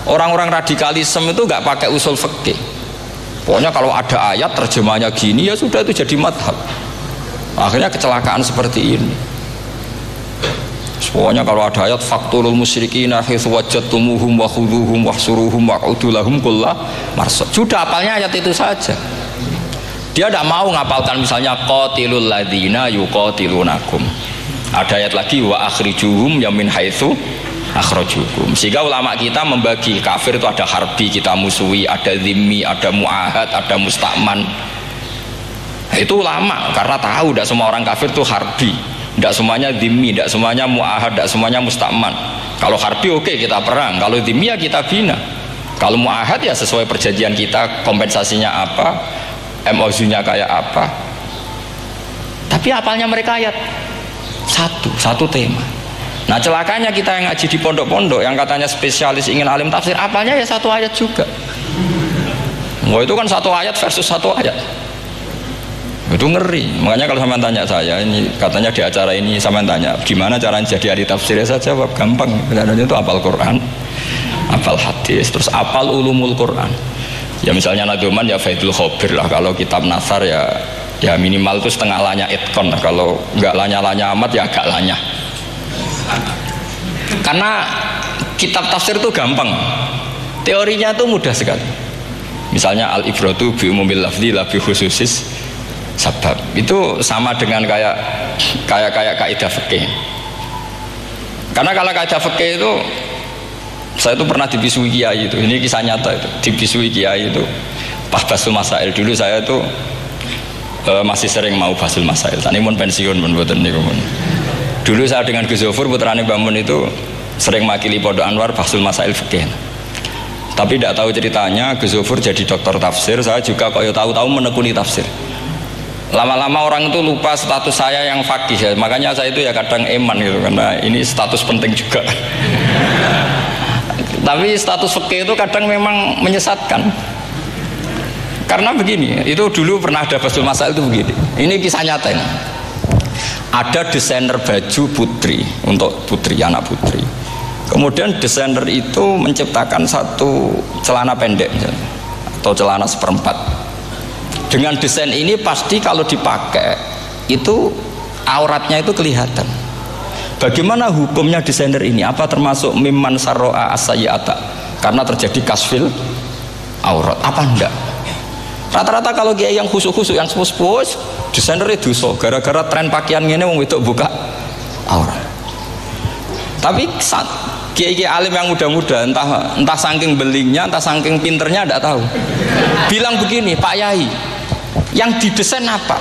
orang-orang radikalisme itu nggak pakai usul fikih pokoknya kalau ada ayat terjemahnya gini ya sudah itu jadi madhab akhirnya kecelakaan seperti ini Pokoknya kalau ada ayat faktulul musyrikin haitsu wajadtumuhum wa khudhuhum wahsuruhum wa'udu lahum kulla marsad. Sudah apalnya ayat itu saja. Dia tidak mau ngapalkan misalnya qatilul ladzina yuqatilunakum. Ada ayat lagi wa akhrijuhum yamin haitsu akhrajukum. Sehingga ulama kita membagi kafir itu ada harbi kita musuhi, ada zimmi, ada muahad, ada mustakman. Itu ulama karena tahu tidak semua orang kafir itu harbi tidak semuanya dimi, tidak semuanya muahad, tidak semuanya mustakman. Kalau harbi oke okay, kita perang, kalau dimi ya kita bina. Kalau muahad ya sesuai perjanjian kita, kompensasinya apa, MOU-nya kayak apa. Tapi apalnya mereka ayat satu, satu tema. Nah celakanya kita yang ngaji di pondok-pondok yang katanya spesialis ingin alim tafsir, apalnya ya satu ayat juga. Wah itu kan satu ayat versus satu ayat. Itu ngeri. Makanya kalau sama tanya saya ini katanya di acara ini sama tanya gimana cara jadi ahli tafsir? Saya jawab gampang. Sebenarnya itu apal Quran apal hadis terus apal ulumul Quran. Ya misalnya nadoman ya faidul khobir lah. Kalau kitab nasar ya ya minimal itu setengah lanya itkon kalau nggak lanya-lanya amat ya agak lanya karena kitab tafsir itu gampang. Teorinya itu mudah sekali. Misalnya al ibratu bi umumil lafzi la khususis sebab itu sama dengan kayak kayak kayak kaidah fikih. Karena kalau kaidah fikih itu saya itu pernah dibisui kiai itu. Ini kisah nyata itu. Dibisui kiai itu. Pas basul masail. Dulu saya itu uh, masih sering mau basul masail. Tadi pun pensiun pun buatan nih dulu saya dengan Gus Zofur putrane Bamun itu sering makili pondok Anwar basul masail fikih. Tapi tidak tahu ceritanya Gus Zofur jadi dokter tafsir saya juga kaya tahu-tahu menekuni tafsir. Lama-lama orang itu lupa status saya yang fakih ya. makanya saya itu ya kadang eman gitu karena ini status penting juga. Tapi status fakih itu kadang memang menyesatkan. Karena begini itu dulu pernah ada basul masalah itu begini. Ini kisah nyata ini ada desainer baju putri untuk putri anak putri. Kemudian desainer itu menciptakan satu celana pendek atau celana seperempat. Dengan desain ini pasti kalau dipakai itu auratnya itu kelihatan. Bagaimana hukumnya desainer ini? Apa termasuk mimman saro'a asayata karena terjadi kasfil aurat. Apa enggak rata-rata kalau dia yang khusus-khusus yang sepuh-sepuh desainer itu so gara-gara tren pakaian ini mau itu buka aurat tapi saat kiai alim yang muda-muda entah entah saking belingnya entah saking pinternya tidak tahu. Bilang begini Pak Yai yang didesain apa?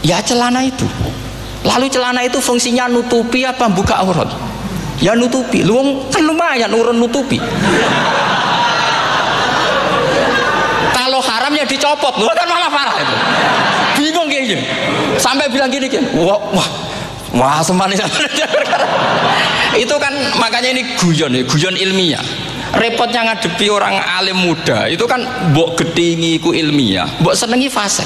Ya celana itu. Lalu celana itu fungsinya nutupi apa? Buka aurat. Ya nutupi. Lu kan lumayan urun nutupi kalau dicopot lu kan malah parah itu. Bingung kayak gini. Sampai bilang gini kan wah wah wah semanis itu kan makanya ini guyon ya guyon ilmiah. Repotnya ngadepi orang alim muda itu kan mbok gedingi ku ilmiah mbok senengi fase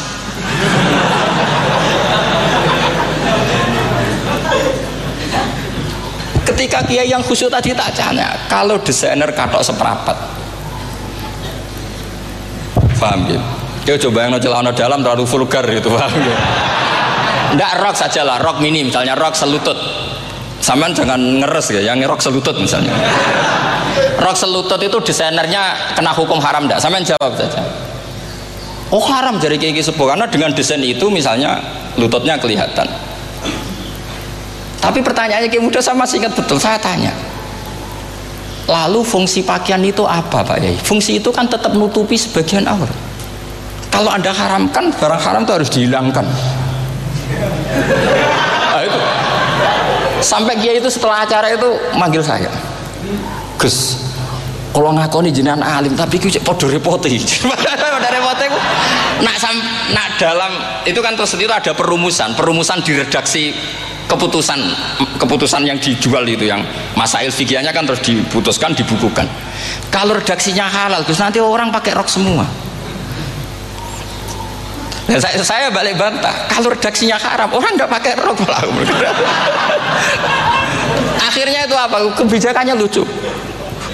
ketika kiai yang khusyuk tadi tak tanya kalau desainer katok seperapat? Paham gitu dia coba yang celana dalam terlalu vulgar itu paham gitu ndak rok saja lah rok mini misalnya rok selutut Saman jangan ngeres ya, yang rok selutut misalnya. Rok selutut itu desainernya kena hukum haram enggak? Saman jawab saja. Oh haram jadi kayak gitu karena dengan desain itu misalnya lututnya kelihatan. Tapi pertanyaannya kayak mudah sama masih ingat betul saya tanya. Lalu fungsi pakaian itu apa Pak Yai? Fungsi itu kan tetap nutupi sebagian aurat. Kalau Anda haramkan barang haram itu harus dihilangkan. Nah, itu. Sampai dia itu setelah acara itu manggil saya. Gus kalau ngakoni jenengan alim tapi kucek podo repoti podo repoti nak sam nak dalam itu kan terus itu ada perumusan. Perumusan di redaksi keputusan keputusan yang dijual itu yang masail fikihnya kan terus diputuskan dibukukan kalau redaksinya halal Gus nanti orang pakai rok semua Nah, saya, saya balik bantah, kalau redaksinya haram, orang nggak pakai rok. Akhirnya itu apa? Kebijakannya lucu.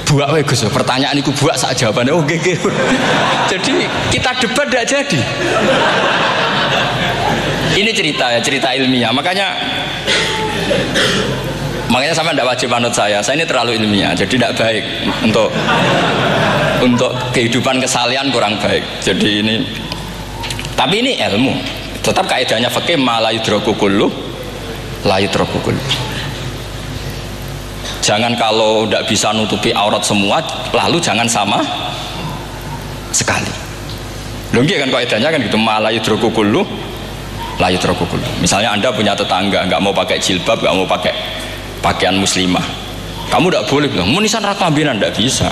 Buak we Gus, pertanyaan itu buak saat jawabannya. Oh, gege. Jadi kita debat tidak jadi. Ini cerita ya, cerita ilmiah. Makanya makanya sama tidak wajib manut saya. Saya ini terlalu ilmiah, jadi tidak baik untuk untuk kehidupan kesalian kurang baik. Jadi ini tapi ini ilmu. Tetap kaidahnya fakih malayu kullu layu kullu. Jangan kalau tidak bisa nutupi aurat semua, lalu jangan sama sekali. Lunggi kan kaidahnya kan gitu malayu kullu layu kullu. Misalnya anda punya tetangga nggak mau pakai jilbab, nggak mau pakai pakaian muslimah, kamu tidak boleh bilang munisan rakambinan tidak bisa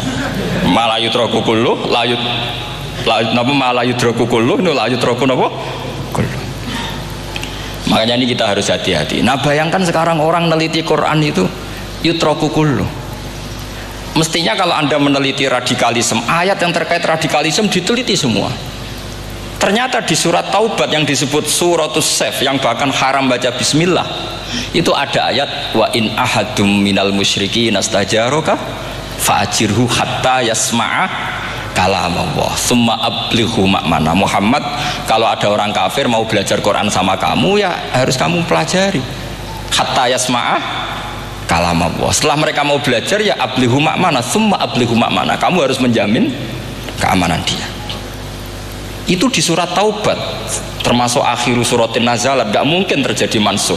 malayu kullu layu napa malah yudroku kullu nu la yudroku napa? Kullu makanya ini kita harus hati-hati. Nah bayangkan sekarang orang meneliti Quran itu yutroku kullu mestinya kalau anda meneliti radikalisme ayat yang terkait radikalisme diteliti semua. Ternyata di surat taubat yang disebut suratus sef yang bahkan haram baca bismillah itu ada ayat wa in ahadum minal musyriki nastajaroka fa'ajirhu hatta yasma'a kalam Allah. Summa ablihu makmana. Muhammad kalau ada orang kafir mau belajar Quran sama kamu ya harus kamu pelajari. Hatta yasma'ah kalam Allah. Setelah mereka mau belajar ya ablihu makmana. Summa ablihu makmana. Kamu harus menjamin keamanan dia. Itu di surat taubat termasuk akhir suratin nazalat gak mungkin terjadi mansuh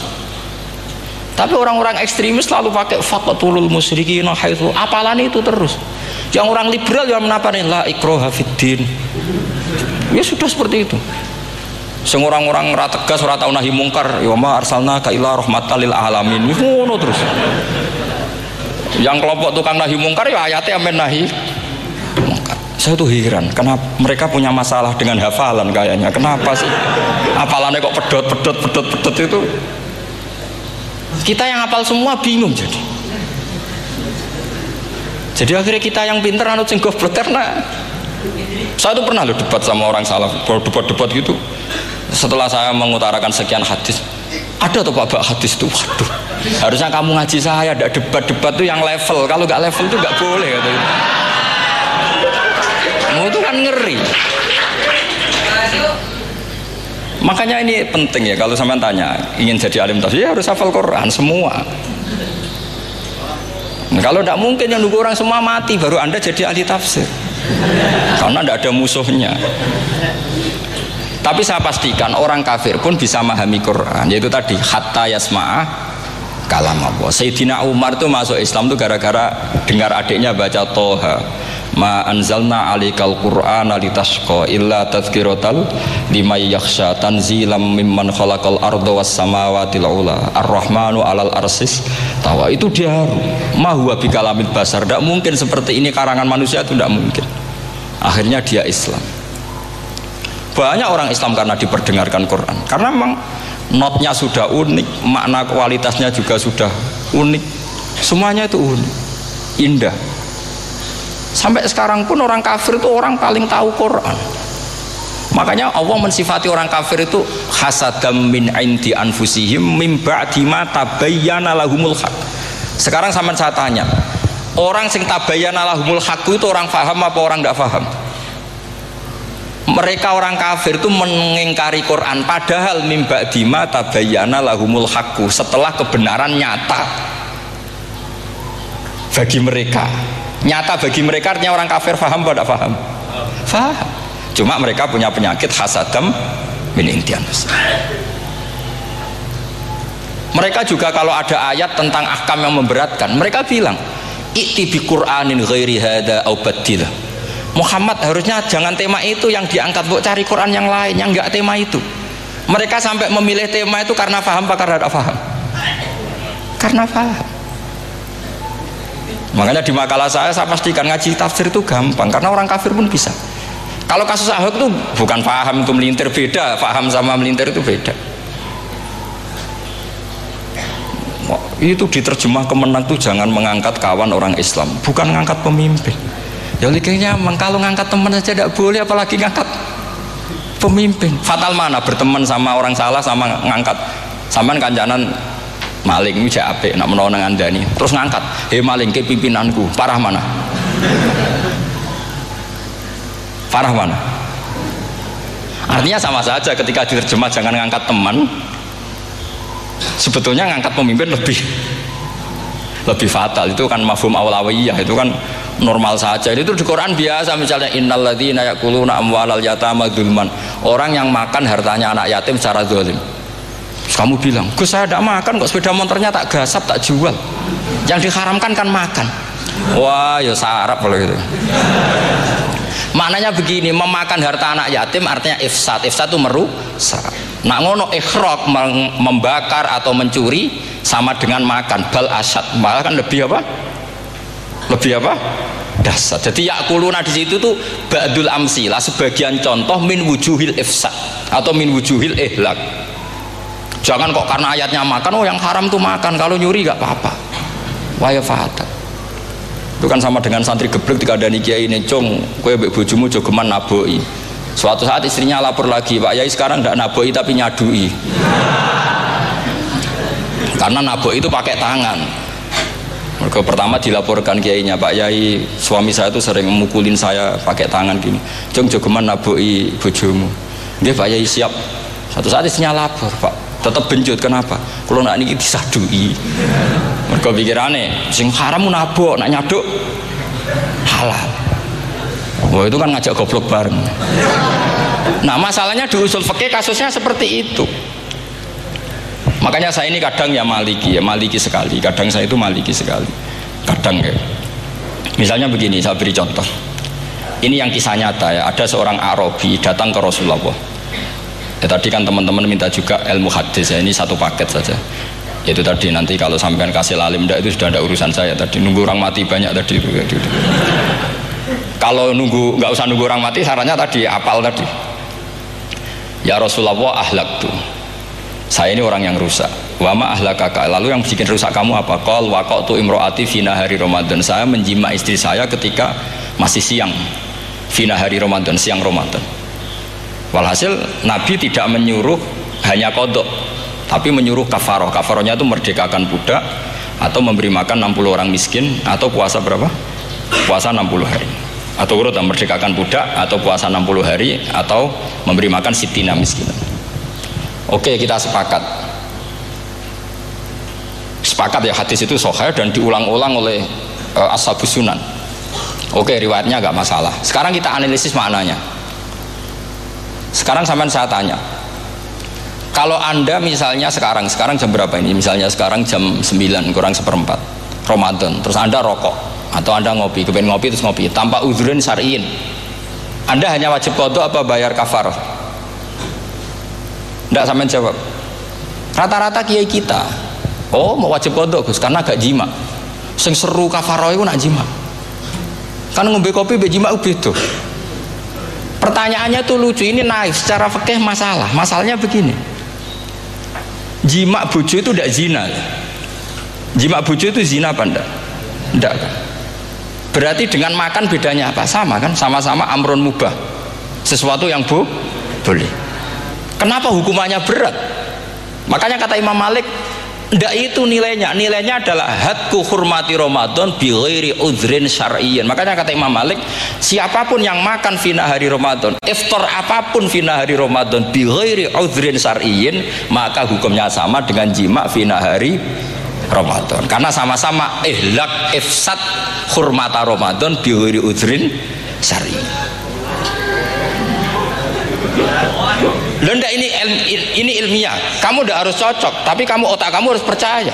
tapi orang-orang ekstremis selalu pakai faqatulul musyrikin haitsu. Apalan itu terus yang orang liberal yang menapa nih la ikroha fiddin ya sudah seperti itu. Sing orang-orang ora tegas ora tau nahi mungkar ya ma arsalna ka ila rahmatal lil alamin. Ngono terus. Yang kelompok tukang nahi mungkar ya ayatnya amen nahi saya tuh heran kenapa mereka punya masalah dengan hafalan kayaknya? Kenapa sih? Hafalannya kok pedot pedot pedot pedot itu? Kita yang hafal semua bingung jadi jadi akhirnya kita yang pinter anut sing goblok karena saya tuh pernah loh debat sama orang salah debat-debat gitu. Setelah saya mengutarakan sekian hadis ada tuh pak hadis tuh waduh. Harusnya kamu ngaji saya ada debat-debat tuh yang level. Kalau nggak level tuh nggak boleh katanya mau tuh kan ngeri. Makanya ini penting ya kalau sampai tanya ingin jadi alim tafsir ya harus hafal Quran semua Kalau tidak mungkin yang nunggu orang semua mati baru anda jadi ahli tafsir. Karena tidak ada musuhnya. Tapi saya pastikan orang kafir pun bisa memahami Quran. Yaitu tadi hatta yasma'ah kalam Allah. Sayyidina Umar itu masuk Islam itu gara-gara dengar adiknya baca Toha ma anzalna alikal qur'ana litashqa illa tadhkiratal liman yakhsha tanzilam mimman khalaqal arda was samawati ula. Ar-rahmanu alal arsis. Tawa itu dia ma huwa bikalamil basar. Tidak mungkin seperti ini karangan manusia itu tidak mungkin. Akhirnya dia Islam. Banyak orang Islam karena diperdengarkan Quran. Karena memang notnya sudah unik makna kualitasnya juga sudah unik. Semuanya itu unik. Indah Sampai sekarang pun orang kafir itu orang paling tahu Quran. Makanya Allah mensifati orang kafir itu hasadam min indi anfusihim min ba'di ma tabayyana lahumul haq. Sekarang sama saya tanya, orang sing tabayyana lahumul haq itu orang faham apa orang tidak faham? Mereka orang kafir itu mengingkari Quran padahal min ba'di ma tabayyana lahumul haq setelah kebenaran nyata bagi mereka nyata bagi mereka artinya orang kafir faham atau tidak faham? Faham. Cuma mereka punya penyakit hasadam min intianus mereka juga kalau ada ayat tentang ahkam yang memberatkan mereka bilang ikti bi Qur'anin ghairi hada au Muhammad harusnya jangan tema itu yang diangkat buat cari Quran yang lain yang enggak tema itu. Mereka sampai memilih tema itu karena faham apa karena tidak faham? Karena faham makanya di makalah saya saya pastikan ngaji tafsir itu gampang karena orang kafir pun bisa. Kalau kasus Ahok itu bukan paham itu melintir beda paham sama melintir itu beda. Itu diterjemah kemenang itu jangan mengangkat kawan orang Islam bukan mengangkat pemimpin. Ya likanya kalau ngangkat teman saja tidak boleh apalagi ngangkat pemimpin. Fatal mana berteman sama orang salah sama ngangkat? Sampean kancanan maling ini apik nak menawa nang andani terus ngangkat he maling ke pimpinanku. Parah mana? Parah mana? Artinya sama saja ketika diterjemah jangan ngangkat teman sebetulnya ngangkat pemimpin lebih lebih fatal. Itu kan mafhum awalawiyah itu kan normal saja. Itu di Quran biasa misalnya innalladzina yakuluna amwalal yatama dzulman. Orang yang makan hartanya anak yatim secara zalim kamu bilang Gus saya tidak makan kok sepeda motornya tak gasap tak jual. Yang diharamkan kan makan. Wah ya sarap kalau gitu. Maknanya begini memakan harta anak yatim artinya ifsad. Ifsad itu merusak. Nak ngono ikhrok membakar atau mencuri sama dengan makan. Bal asad. Malah kan lebih apa? Lebih apa? Dasar. Jadi yakuluna di situ tuh ba'dul amsilah. Sebagian contoh min wujuhil ifsad atau min wujuhil ihlak jangan kok karena ayatnya makan oh yang haram tuh makan kalau nyuri gak apa-apa waya fata itu kan sama dengan santri geblek ada kiai ini cong kue bojomu jogeman naboi Suatu saat istrinya lapor lagi, Pak Yai sekarang tidak naboi tapi nyadui. Karena naboi itu pakai tangan. Mereka pertama dilaporkan kiainya, Pak Yai suami saya itu sering memukulin saya pakai tangan gini. Jong jogeman naboi bojomu. Dia Pak Yai siap. Satu saat istrinya lapor, Pak. Tetap benjut kenapa? Kalau nak ini disadui. Mereka pikirannya, sing haram nabok, nak nyaduk halal. Wah itu kan ngajak goblok bareng. Nah masalahnya di usul fikih kasusnya seperti itu. Makanya saya ini kadang ya maliki ya maliki sekali. Kadang saya itu maliki sekali. Kadang ya. Misalnya begini, saya beri contoh. Ini yang kisah nyata ya. Ada seorang Arabi datang ke Rasulullah. Ya, tadi kan teman-teman minta juga ilmu hadis ya. Ini satu paket saja. Itu tadi nanti kalau sampean kasih lalim itu sudah ada urusan saya tadi. Nunggu orang mati banyak tadi kalau nunggu nggak usah nunggu orang mati sarannya tadi apal tadi. Ya Rasulullah ahlak tuh saya ini orang yang rusak. Wama ahlak kakak lalu yang bikin rusak kamu apa? Kol wakok tuh imroati fina hari Ramadan. Saya menjima istri saya ketika masih siang. Fina hari Ramadan siang Ramadan walhasil Nabi tidak menyuruh hanya kodok tapi menyuruh kafaroh. Kafarohnya itu merdekakan budak atau memberi makan 60 orang miskin atau puasa berapa? Puasa 60 hari. Atau urut merdekakan budak atau puasa 60 hari atau memberi makan sitina miskin. Oke kita sepakat. Sepakat ya hadis itu sohail dan diulang-ulang oleh uh, ashabus sunan oke riwayatnya agak masalah. Sekarang kita analisis maknanya sekarang sampai saya tanya kalau anda misalnya sekarang sekarang jam berapa ini? Misalnya sekarang jam 9 kurang seperempat Ramadan terus anda rokok atau anda ngopi kepengen ngopi terus ngopi tanpa uzurin syariin anda hanya wajib kodok apa bayar kafar? Tidak sampai jawab. Rata-rata kiai kita oh mau wajib kodok Gus karena gak jima. Sing seru kafaroh itu nak jima. Kan ngombe kopi be jima itu pertanyaannya tuh lucu ini naik secara fikih masalah masalahnya begini jima bujo itu tidak zina jima bujo itu zina apa enggak enggak Berarti dengan makan bedanya apa? Sama kan? Sama-sama amrun mubah. Sesuatu yang bu boleh. Kenapa hukumannya berat? Makanya kata Imam Malik, ndak itu nilainya. Nilainya adalah hadku hurmati Ramadan bi ghairi udhrin syar'iyyin. Makanya kata Imam Malik, siapa pun yang makan fina hari Ramadan, iftar apa pun fina hari Ramadan bi ghairi udhrin syar'iyyin, maka hukumnya sama dengan jima fina hari Ramadan karena sama-sama ihlak ifsad hurmata Ramadan biwiri udrin syari Lenda ini ini ilmiah. Kamu udah harus cocok, tapi kamu otak kamu harus percaya.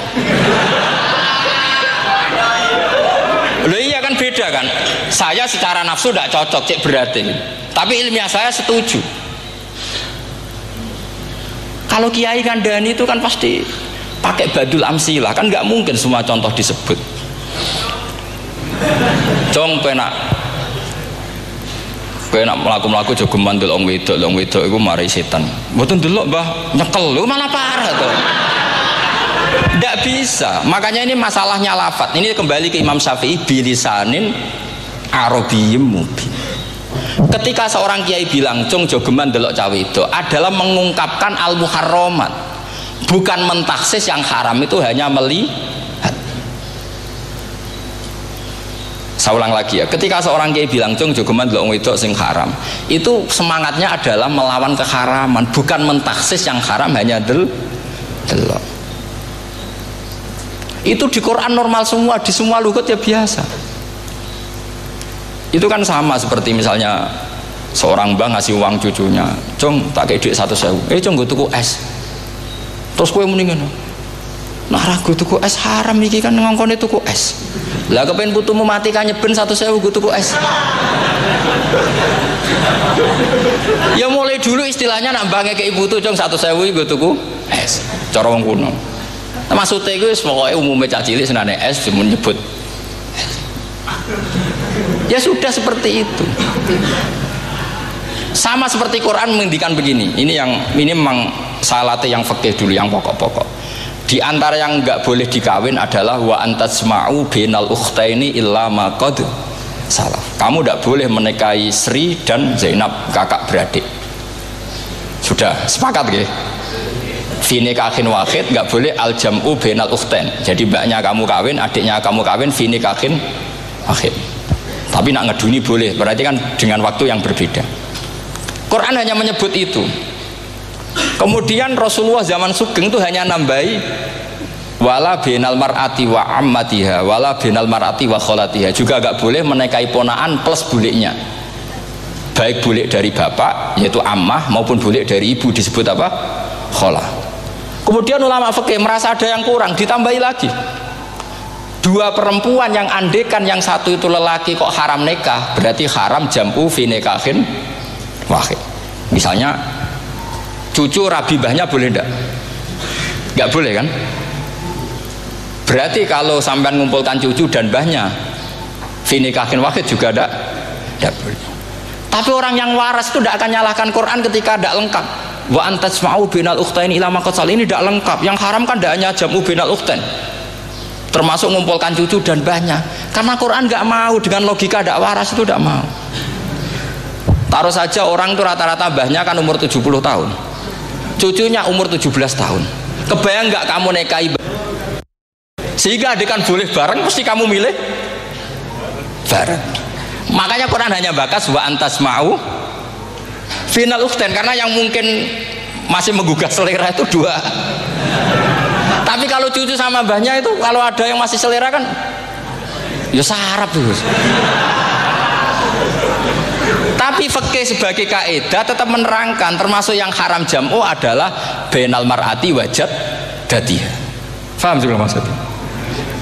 Loh iya kan beda kan. Saya secara nafsu tidak cocok cek berarti. Tapi ilmiah saya setuju. Kalau kiai kandani itu kan pasti pakai badul amsilah kan nggak mungkin semua contoh disebut cong penak penak melaku melaku juga mandul ong wedok ong wedok itu mari setan. Betul dulu bah nyekel lu mana parah tuh tidak bisa. Makanya ini masalahnya lafat ini kembali ke Imam Syafi'i bilisanin arabiyim mubin. Ketika seorang kiai bilang cung jogeman delok cawe itu adalah mengungkapkan al muharramat bukan mentaksis yang haram itu hanya melihat saya ulang lagi ya. Ketika seorang kiai bilang cung jogeman delok wedok sing haram. Itu semangatnya adalah melawan keharaman bukan mentaksis yang haram hanya del delok. Itu di Quran normal semua di semua lugat ya biasa. Itu kan sama seperti misalnya seorang bang ngasih uang cucunya cung tak kayak duit satu sewu. Eh cung gue tuku es. Terus kue mendingan nah ragu tuku es haram iki kan ngongkone tuku es. Lah kepen putumu mati kan nyeben satu sewu gue tuku es. Ya mulai dulu istilahnya nak bangnya ke ibu tuh satu sewu gue tuku es. Cara wong kuno. Maksudnya itu pokoknya umumnya cacilik senane es cuma nyebut. Ya sudah seperti itu. Sama seperti Quran menghentikan begini. Ini yang ini memang salate yang fakih dulu yang pokok-pokok di antara yang nggak boleh dikawin adalah wa antasma'u binal ukhtaini illa maqad salah kamu tidak boleh menikahi Sri dan Zainab kakak beradik. Sudah sepakat gak? finikahin wahid nggak boleh al jam'u benal ukhten jadi mbaknya kamu kawin adiknya kamu kawin finikahin wahid. Tapi nak ngeduni boleh berarti kan dengan waktu yang berbeda. Quran hanya menyebut itu kemudian Rasulullah zaman Sugeng itu hanya nambahi wala binal mar'ati wa ammatiha wala binal mar'ati wa kholatiha juga gak boleh menikahi ponaan plus buliknya baik bulik dari bapak yaitu ammah maupun bulik dari ibu disebut apa kholah Kemudian ulama fikih merasa ada yang kurang, ditambahi lagi. Dua perempuan yang andekan yang satu itu lelaki kok haram nikah, berarti haram jampu fi nikahin wahid. Misalnya cucu rabibahnya boleh enggak? Enggak boleh kan? Berarti kalau sampai mengumpulkan cucu dan bahnya fi nikahin wahid juga enggak? Enggak boleh. Tapi orang yang waras itu tidak akan nyalahkan Quran ketika tidak lengkap wa antasma'u binal ukhtain ila maqsal ini tidak lengkap yang haram kan tidak hanya jamu binal ukhtain termasuk mengumpulkan cucu dan banyak karena Quran nggak mau dengan logika tidak waras itu tidak mau taruh saja orang itu rata-rata bahnya kan umur 70 tahun cucunya umur 17 tahun. Kebayang nggak kamu nikahi sehingga adekan boleh bareng mesti kamu milih bareng. Makanya Quran hanya bakas wa antas mau final ukhten. Karena yang mungkin masih menggugah selera itu dua. Tapi kalau cucu sama mbahnya itu kalau ada yang masih selera kan ya sarap tuh tapi fakih sebagai kaidah tetap menerangkan termasuk yang haram jamu adalah benal mar'ati wajat dadi. Paham juga maksudnya?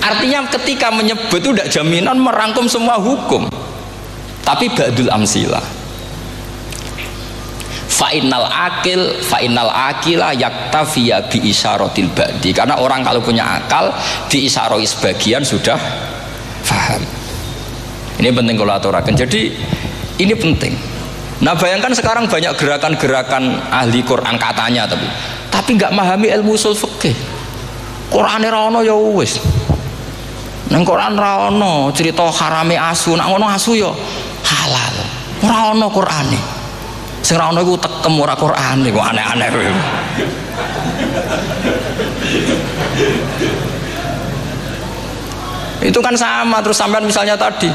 Artinya ketika menyebut itu tidak jaminan merangkum semua hukum. Tapi ba'dul amsilah. Fa'inal akil, fa'inal akila yaktafiya bi isyarotil ba'di. Karena orang kalau punya akal di isyarohi sebagian sudah faham. Ini penting kalau aturakan. Jadi ini penting. Nah bayangkan sekarang banyak gerakan-gerakan ahli Quran katanya tapi Tapi nggak memahami ilmu usul fikih Quran rano ya wis. Nang Quran rano cerita harame asu, nak ngono asu ya halal. Ora ono Qurane. Sing ra ono iku tekem ora Quran iku aneh-aneh. Itu kan sama terus sampean misalnya tadi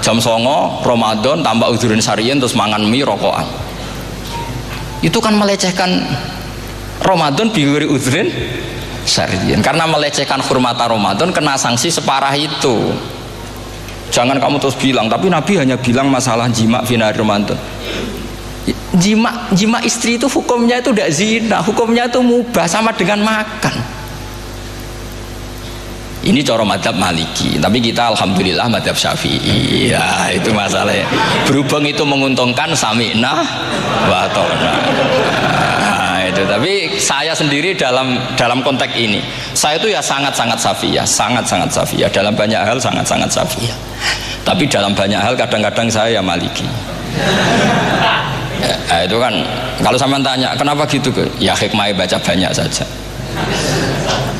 jam songo Ramadan tambah udurin sarian terus mangan mie rokokan. Itu kan melecehkan Ramadan biguri udurin sarian. Karena melecehkan hormata Ramadan kena sanksi separah itu. Jangan kamu terus bilang tapi Nabi hanya bilang masalah jima final Ramadan. Jima jima istri itu hukumnya itu tidak zina hukumnya itu mubah sama dengan makan ini coro madhab maliki. Tapi kita alhamdulillah madhab syafi'i. Ya itu masalahnya. Berhubung itu menguntungkan sami'na wa nah, itu. Tapi saya sendiri dalam dalam konteks ini saya itu ya sangat-sangat safiyah sangat-sangat safiyah dalam banyak hal sangat-sangat safiyah tapi dalam banyak hal kadang-kadang saya ya maliki. Ya, itu kan kalau sama tanya kenapa gitu ya hikmah baca banyak saja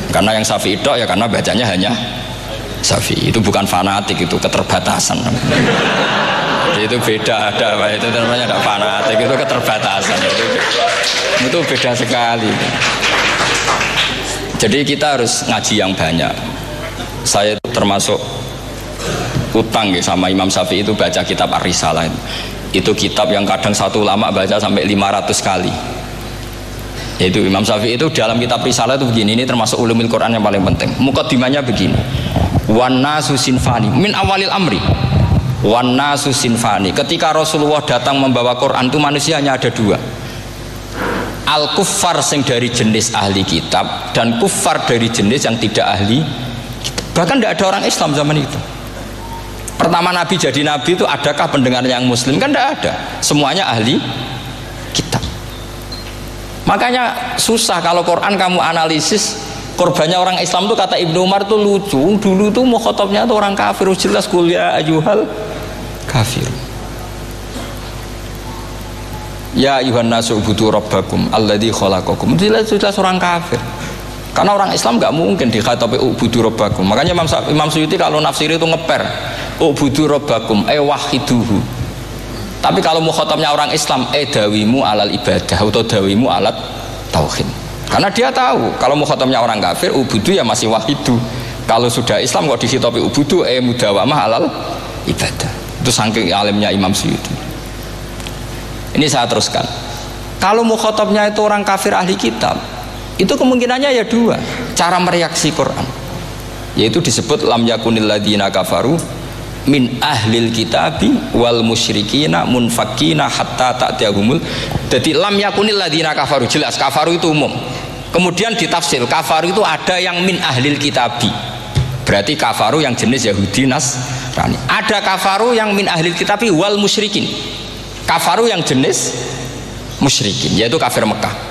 karena yang safi itu ya karena bacanya hanya safi. Itu bukan fanatik itu keterbatasan. Itu beda ada apa itu namanya ada fanatik itu keterbatasan. Itu itu beda sekali. Jadi kita harus ngaji yang banyak. Saya termasuk utang ya, sama Imam Syafi'i itu baca kitab Ar-Risalah. Itu. itu kitab yang kadang satu lama baca sampai 500 kali yaitu Imam Syafi'i itu dalam kitab Risalah itu begini ini termasuk ulumil Quran yang paling penting. Mukadimahnya begini. Wan nasu sinfani min awalil amri. Wan nasu sinfani. Ketika Rasulullah datang membawa Quran itu manusianya ada dua. Al kuffar sing dari jenis ahli kitab dan kuffar dari jenis yang tidak ahli bahkan tidak ada orang Islam zaman itu. Pertama Nabi jadi Nabi itu adakah pendengar yang Muslim? Kan tidak ada. Semuanya ahli makanya susah kalau Quran kamu analisis korbannya orang Islam tuh kata Ibnu Umar tuh lucu. Dulu tuh mukhotobnya tuh orang kafir. Jelas kuliah ayuhal kafir. Ya ayuhan nasu butuh rabbakum alladhi khalaqakum. Jelas jelas orang kafir. Karena orang Islam nggak mungkin dikhatabi ubudu rabbakum. Makanya Imam, Imam Suyuti kalau nafsiri itu ngeper. Ubudu rabbakum eh wahiduhu tapi kalau mukhotamnya orang Islam eh dawimu alal ibadah atau dawimu alat tauhid karena dia tahu kalau mukhotamnya orang kafir ubudu ya masih wahidu. Kalau sudah Islam kok dihitopi ubudu eh mudawamah alal ibadah. Itu saking alimnya Imam Syuuti. Ini saya teruskan. Kalau mukhotabnya itu orang kafir ahli kitab, itu kemungkinannya ya dua. Cara mereaksi Quran. Yaitu disebut lam yakunil ladina kafaru min ahlil kitabi wal musyrikina munfakina hatta ta'tiyahumul jadi lam yakunil ladina kafaru jelas kafaru itu umum Kemudian ditafsir kafaru itu ada yang min ahlil kitabi. Berarti kafaru yang jenis Yahudi Nasrani. Ada kafaru yang min ahlil kitabi wal musyrikin. Kafaru yang jenis musyrikin yaitu kafir Mekah.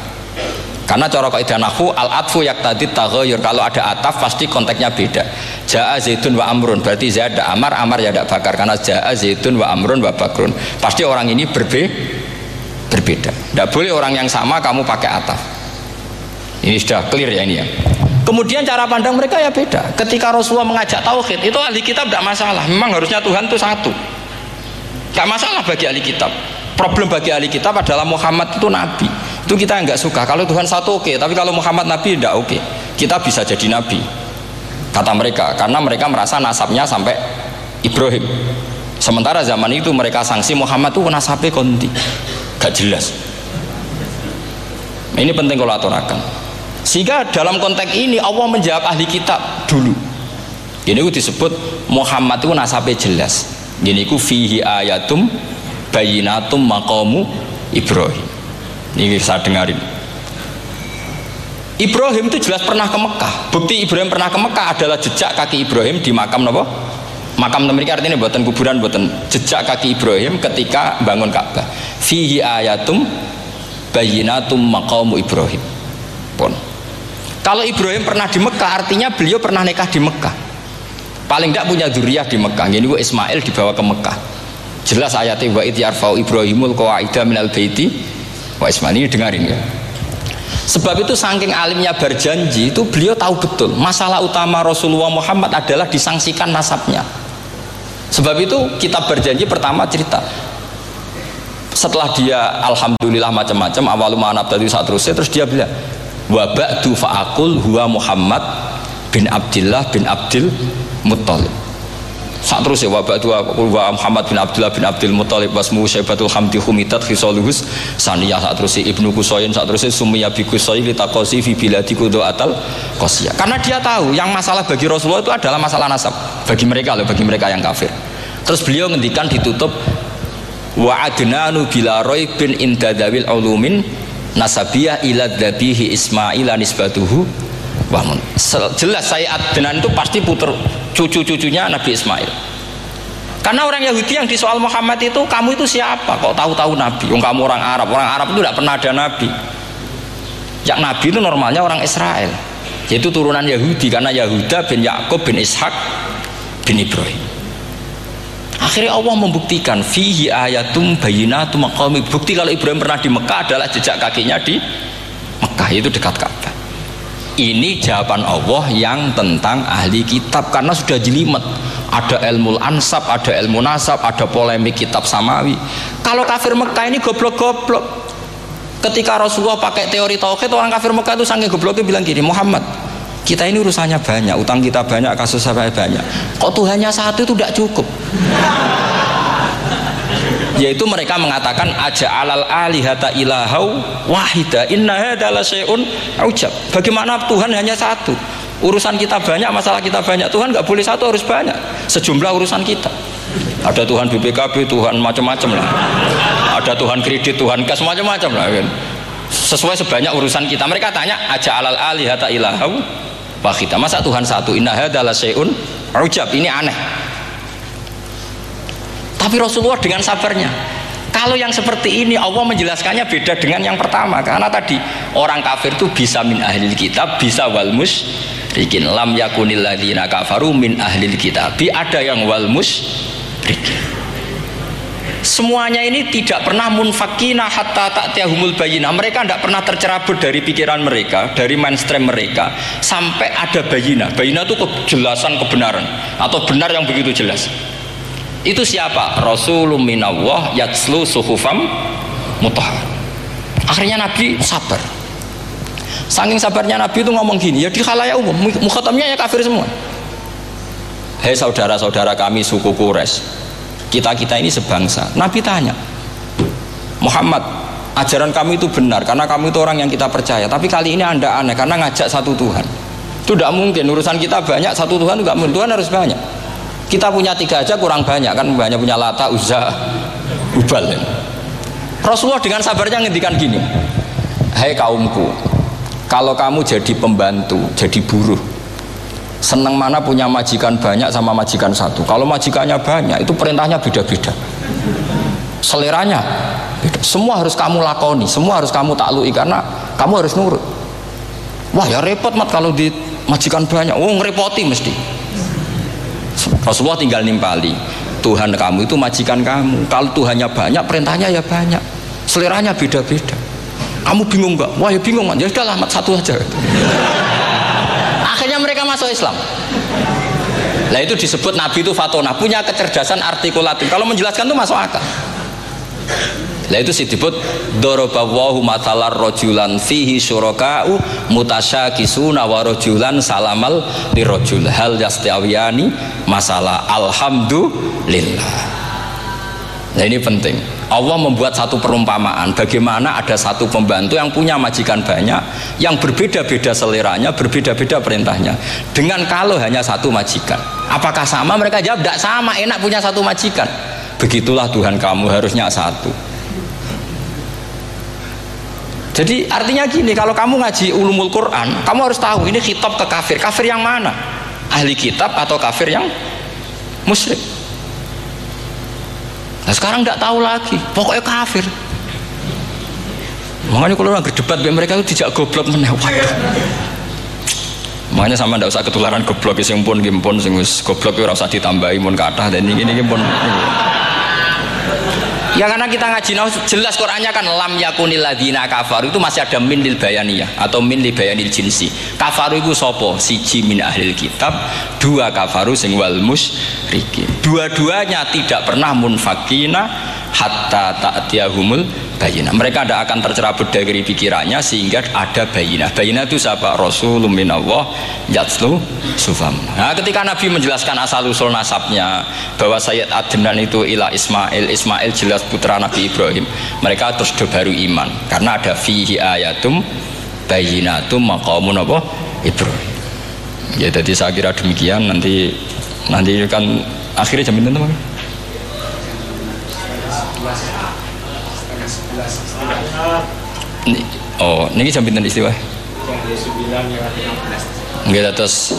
Karena cara kaidah nahwu al atfu tadi taghayyur kalau ada ataf pasti konteksnya beda. Ja'a Zaidun wa Amrun berarti Zaid Amar, Amar ya ada Bakar karena Ja'a Zaidun wa Amrun wa Bakrun. Pasti orang ini berbe berbeda. Tidak boleh orang yang sama kamu pakai ataf. Ini sudah clear ya ini ya. Kemudian cara pandang mereka ya beda. Ketika Rasulullah mengajak tauhid, itu ahli kitab tidak masalah. Memang harusnya Tuhan itu satu. Tidak masalah bagi ahli kitab. Problem bagi ahli kitab adalah Muhammad itu nabi. Itu kita nggak suka. Kalau Tuhan satu oke, okay. tapi kalau Muhammad nabi tidak oke. Okay. Kita bisa jadi nabi. Kata mereka, karena mereka merasa nasabnya sampai Ibrahim. Sementara zaman itu mereka sanksi Muhammad itu nasabnya konti. Gak jelas. Ini penting kalau aturakan. Sehingga dalam konteks ini Allah menjawab ahli kitab dulu. Ini disebut Muhammad itu nasabnya jelas. Ini itu fihi ayatum bayinatum maqamu Ibrahim. Ini saya dengarin. Ibrahim itu jelas pernah ke Mekah. Bukti Ibrahim pernah ke Mekah adalah jejak kaki Ibrahim di makam apa? Makam mereka artinya buatan kuburan buatan jejak kaki Ibrahim ketika bangun Ka'bah. Fihi ayatum bayinatum maqamu Ibrahim. Pun. Kalau Ibrahim pernah di Mekah, artinya beliau pernah nikah di Mekah. Paling tidak punya duriah di Mekah. Jadi Ismail dibawa ke Mekah. Jelas ayatnya wa ityarfau Ibrahimul qawaida minal baiti wa Ismail ini dengarin ya. Sebab itu saking alimnya berjanji itu beliau tahu betul masalah utama Rasulullah Muhammad adalah disangsikan nasabnya. Sebab itu kita berjanji pertama cerita setelah dia alhamdulillah macam-macam awal manab tadi saat terus terus dia bilang wa ba'du fa'akul huwa Muhammad bin Abdullah bin Abdul Muttalib saat terus ya wa ba'du wa Muhammad bin Abdullah bin Abdul Muttalib wasmu syaibatul hamdi humitat khisaluhus saniyah saat terus ibnu Kusoyin saat terus sumiyah bi Kusoyin litakosi fi biladi kudu atal kosiyah karena dia tahu yang masalah bagi Rasulullah itu adalah masalah nasab. Bagi mereka loh bagi mereka yang kafir. Terus beliau ngendikan ditutup wa adnanu bila bin indadawil ulumin nasabiyah ila dhabihi Ismail nisbatuhu Wahmun. Jelas saya Adnan itu pasti puter cucu-cucunya Nabi Ismail. Karena orang Yahudi yang disoal Muhammad itu kamu itu siapa? Kok tahu-tahu Nabi? Yang kamu orang Arab. Orang Arab itu tidak pernah ada Nabi. Yang Nabi itu normalnya orang Israel. Yaitu turunan Yahudi karena Yahuda bin Yakub bin Ishak bin Ibrahim. Akhirnya Allah membuktikan fihi ayatum bayinatum maqami. Bukti kalau Ibrahim pernah di Mekah adalah jejak kakinya di Mekah itu dekat Ka'bah. Ini jawaban Allah yang tentang ahli kitab karena sudah jelimet. ada ilmu ansab, ada ilmu nasab, ada polemik kitab samawi. Kalau kafir Mekah ini goblok-goblok. Ketika Rasulullah pakai teori tauhid, orang kafir Mekah itu sangat gobloknya bilang gini, Muhammad, kita ini urusannya banyak, utang kita banyak, kasus saya banyak. Kok Tuhannya satu itu tidak cukup? Yaitu mereka mengatakan aja alal alihata ilahau wahida inna adalah syai'un ujab. Bagaimana Tuhan hanya satu? Urusan kita banyak, masalah kita banyak. Tuhan nggak boleh satu, harus banyak. Sejumlah urusan kita. Ada Tuhan BPKB, Tuhan macam-macam lah. Ada Tuhan kredit, Tuhan kas macam-macam lah kan. Sesuai sebanyak urusan kita. Mereka tanya aja alal alihata ilahau wahida. Masa Tuhan satu? Inna adalah syai'un ujab. Ini aneh. Tapi Rasulullah dengan sabarnya. Kalau yang seperti ini Allah menjelaskannya beda dengan yang pertama karena tadi orang kafir itu bisa min ahli kitab, bisa wal musyrikin. Lam yakunil ladzina kafaru min ahli kitab. Ada yang wal musyrikin. Semuanya ini tidak pernah munfakina hatta ta'tiyahumul bayinah. Mereka tidak pernah tercerabut dari pikiran mereka, dari mainstream mereka sampai ada bayinah. Bayinah itu kejelasan kebenaran atau benar yang begitu jelas. Itu siapa? Rasulullah minallah yatslu suhufam mutahhar. Akhirnya Nabi sabar. Saking sabarnya Nabi itu ngomong gini, ya di khalayak umum, mukhatamnya ya kafir semua. Hei saudara-saudara kami suku Quraisy, kita-kita ini sebangsa. Nabi tanya, Muhammad, ajaran kami itu benar karena kami itu orang yang kita percaya. Tapi kali ini anda aneh karena ngajak satu Tuhan. Itu tidak mungkin. Urusan kita banyak, satu Tuhan juga mungkin. Tuhan harus banyak. Kita punya tiga aja kurang banyak kan banyak punya lata, uzza, ubal. Rasulullah dengan sabarnya ngendikan gini, Hai kaumku, kalau kamu jadi pembantu, jadi buruh, senang mana punya majikan banyak sama majikan satu. Kalau majikannya banyak, itu perintahnya beda-beda. Seleranya beda. Semua harus kamu lakoni, semua harus kamu taklui karena kamu harus nurut. Wah ya repot mat kalau di majikan banyak. Oh ngerepoti mesti. Rasulullah tinggal nimpali. Tuhan kamu itu majikan kamu. Kalau Tuhannya banyak perintahnya ya banyak. Seleranya beda-beda. Kamu bingung nggak? wah ya bingung ya sudah lah satu aja. Akhirnya mereka masuk Islam. Nah itu disebut Nabi itu fatona. Punya kecerdasan artikulatif. Kalau menjelaskan itu masuk akal. Lah itu disebut dorobawahu matalar rojulan fihi syuraka'u mutasyakisuna wa rojulan salamal lirojul hal yastiawiyani masalah alhamdulillah. Nah ini penting. Allah membuat satu perumpamaan bagaimana ada satu pembantu yang punya majikan banyak yang berbeda-beda seleranya, berbeda-beda perintahnya. Dengan kalau hanya satu majikan. Apakah sama? Mereka jawab tidak sama, enak punya satu majikan. Begitulah Tuhan kamu harusnya satu. Jadi artinya gini, kalau kamu ngaji ulumul Quran, kamu harus tahu ini kitab ke kafir. Kafir yang mana? Ahli kitab atau kafir yang musyrik? Nah sekarang tidak tahu lagi, pokoknya kafir. Makanya kalau orang berdebat mereka itu tidak goblok menewat. Makanya sama tidak usah ketularan goblok sing pun gimpun sing goblok itu rasa ditambahi mun kathah dan ini ini pun. Ya karena kita ngaji nah, jelas Qurannya kan lam yakunil ladina kafaru itu masih ada min lil bayaniyah atau min lil bayanil jinsi. Kafaru itu sopo siji min ahlil kitab, dua kafaru sing wal musyrikin. Dua-duanya tidak pernah munfakina hatta ta'tiyahumul bayina. Mereka tidak akan tercerabut dari pikirannya sehingga ada bayina. Bayina itu siapa? Rasulullah minallah yatslu sufam. Nah, ketika Nabi menjelaskan asal usul nasabnya bahwa Sayyid Adnan itu ila Ismail, Ismail jelas putra Nabi Ibrahim. Mereka terus baru iman karena ada fihi ayatum bayinatum maqamun apa? Ibrahim. Ya jadi saya kira demikian nanti nanti kan akhirnya jam oh ini jam pinten istiwa? Enggak terus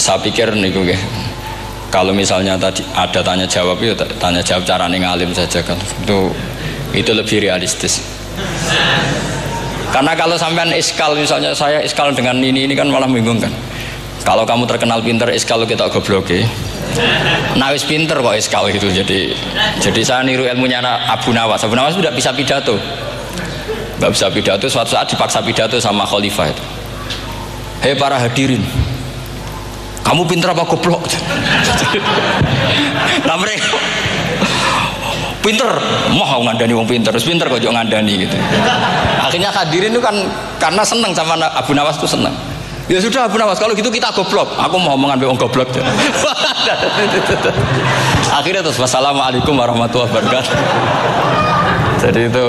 saya pikir nih gue kalau misalnya tadi ada tanya jawab itu tanya jawab cara ngalim saja kan. Itu itu lebih realistis. Karena kalau sampean iskal misalnya saya iskal dengan ini ini kan malah bingung kan kalau kamu terkenal pinter iskal kita goblok ya Nawis pinter kok iskal gitu. Jadi jadi saya niru ilmunya Abu Nawas. Abu Nawas tidak bisa pidato. Nggak bisa pidato suatu saat dipaksa pidato sama khalifah itu. Hei para hadirin. Kamu pinter apa goblok? Nah pinter. Mau ngandani wong pinter. Terus pinter kok ngandani gitu. Akhirnya hadirin itu kan karena seneng sama Abu Nawas itu seneng ya sudah Abu Nawas kalau gitu kita goblok. Aku mau mengambil wong goblok. Akhirnya terus wassalamualaikum warahmatullahi wabarakatuh. Jadi itu